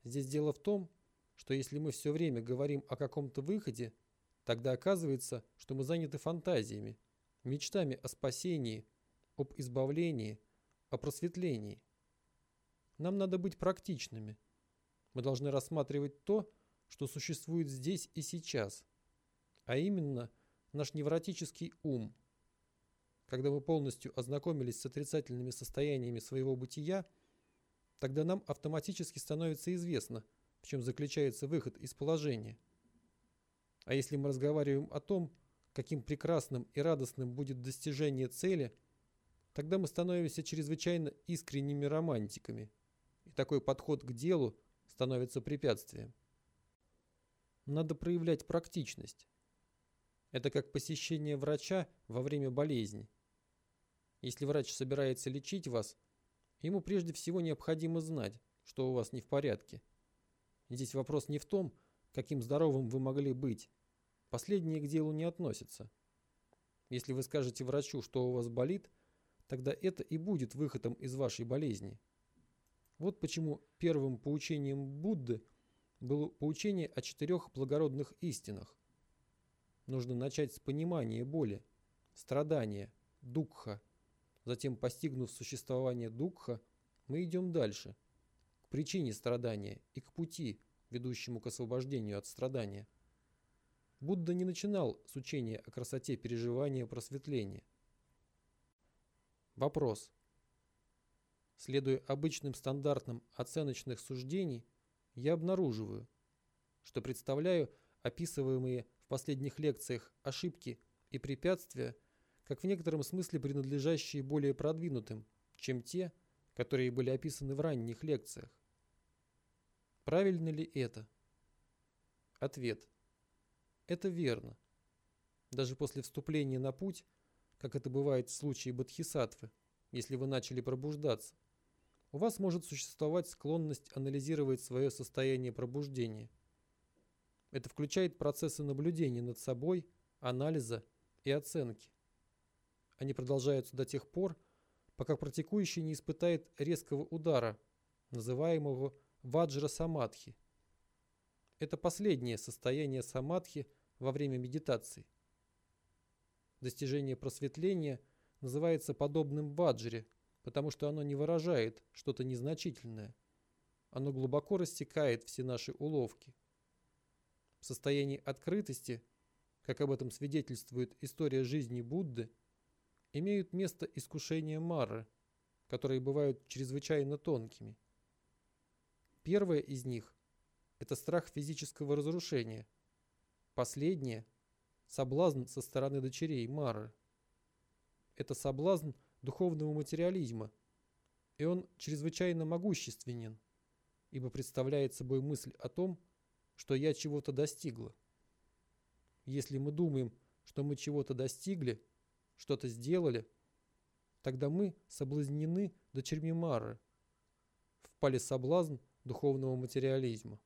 здесь дело в том, что если мы все время говорим о каком-то выходе, тогда оказывается, что мы заняты фантазиями, мечтами о спасении, об избавлении, о просветлении. Нам надо быть практичными. Мы должны рассматривать то, что существует здесь и сейчас, а именно наш невротический ум. Когда мы полностью ознакомились с отрицательными состояниями своего бытия, тогда нам автоматически становится известно, в чем заключается выход из положения. А если мы разговариваем о том, каким прекрасным и радостным будет достижение цели, тогда мы становимся чрезвычайно искренними романтиками, и такой подход к делу становится препятствием. Надо проявлять практичность. Это как посещение врача во время болезни. Если врач собирается лечить вас, ему прежде всего необходимо знать, что у вас не в порядке. Здесь вопрос не в том, каким здоровым вы могли быть, Последние к делу не относятся. Если вы скажете врачу, что у вас болит, тогда это и будет выходом из вашей болезни. Вот почему первым поучением Будды было поучение о четырех благородных истинах. Нужно начать с понимания боли, страдания, дукха. Затем, постигнув существование дукха, мы идем дальше, к причине страдания и к пути, ведущему к освобождению от страдания. Будда не начинал с учения о красоте переживания просветления. Вопрос. Следуя обычным стандартам оценочных суждений, я обнаруживаю, что представляю описываемые в последних лекциях ошибки и препятствия как в некотором смысле принадлежащие более продвинутым, чем те, которые были описаны в ранних лекциях. Правильно ли это? Ответ. Это верно. Даже после вступления на путь, как это бывает в случае бодхисаттвы, если вы начали пробуждаться, у вас может существовать склонность анализировать свое состояние пробуждения. Это включает процессы наблюдения над собой, анализа и оценки. Они продолжаются до тех пор, пока практикующий не испытает резкого удара, называемого ваджра самадхи. Это последнее состояние самадхи – во время медитации. Достижение просветления называется подобным ваджре, потому что оно не выражает что-то незначительное. Оно глубоко рассекает все наши уловки. В состоянии открытости, как об этом свидетельствует история жизни Будды, имеют место искушения Мары, которые бывают чрезвычайно тонкими. Первое из них – это страх физического разрушения – Последнее – соблазн со стороны дочерей Мары. Это соблазн духовного материализма, и он чрезвычайно могущественен, ибо представляет собой мысль о том, что я чего-то достигла. Если мы думаем, что мы чего-то достигли, что-то сделали, тогда мы соблазнены дочерьми Мары, впали в соблазн духовного материализма.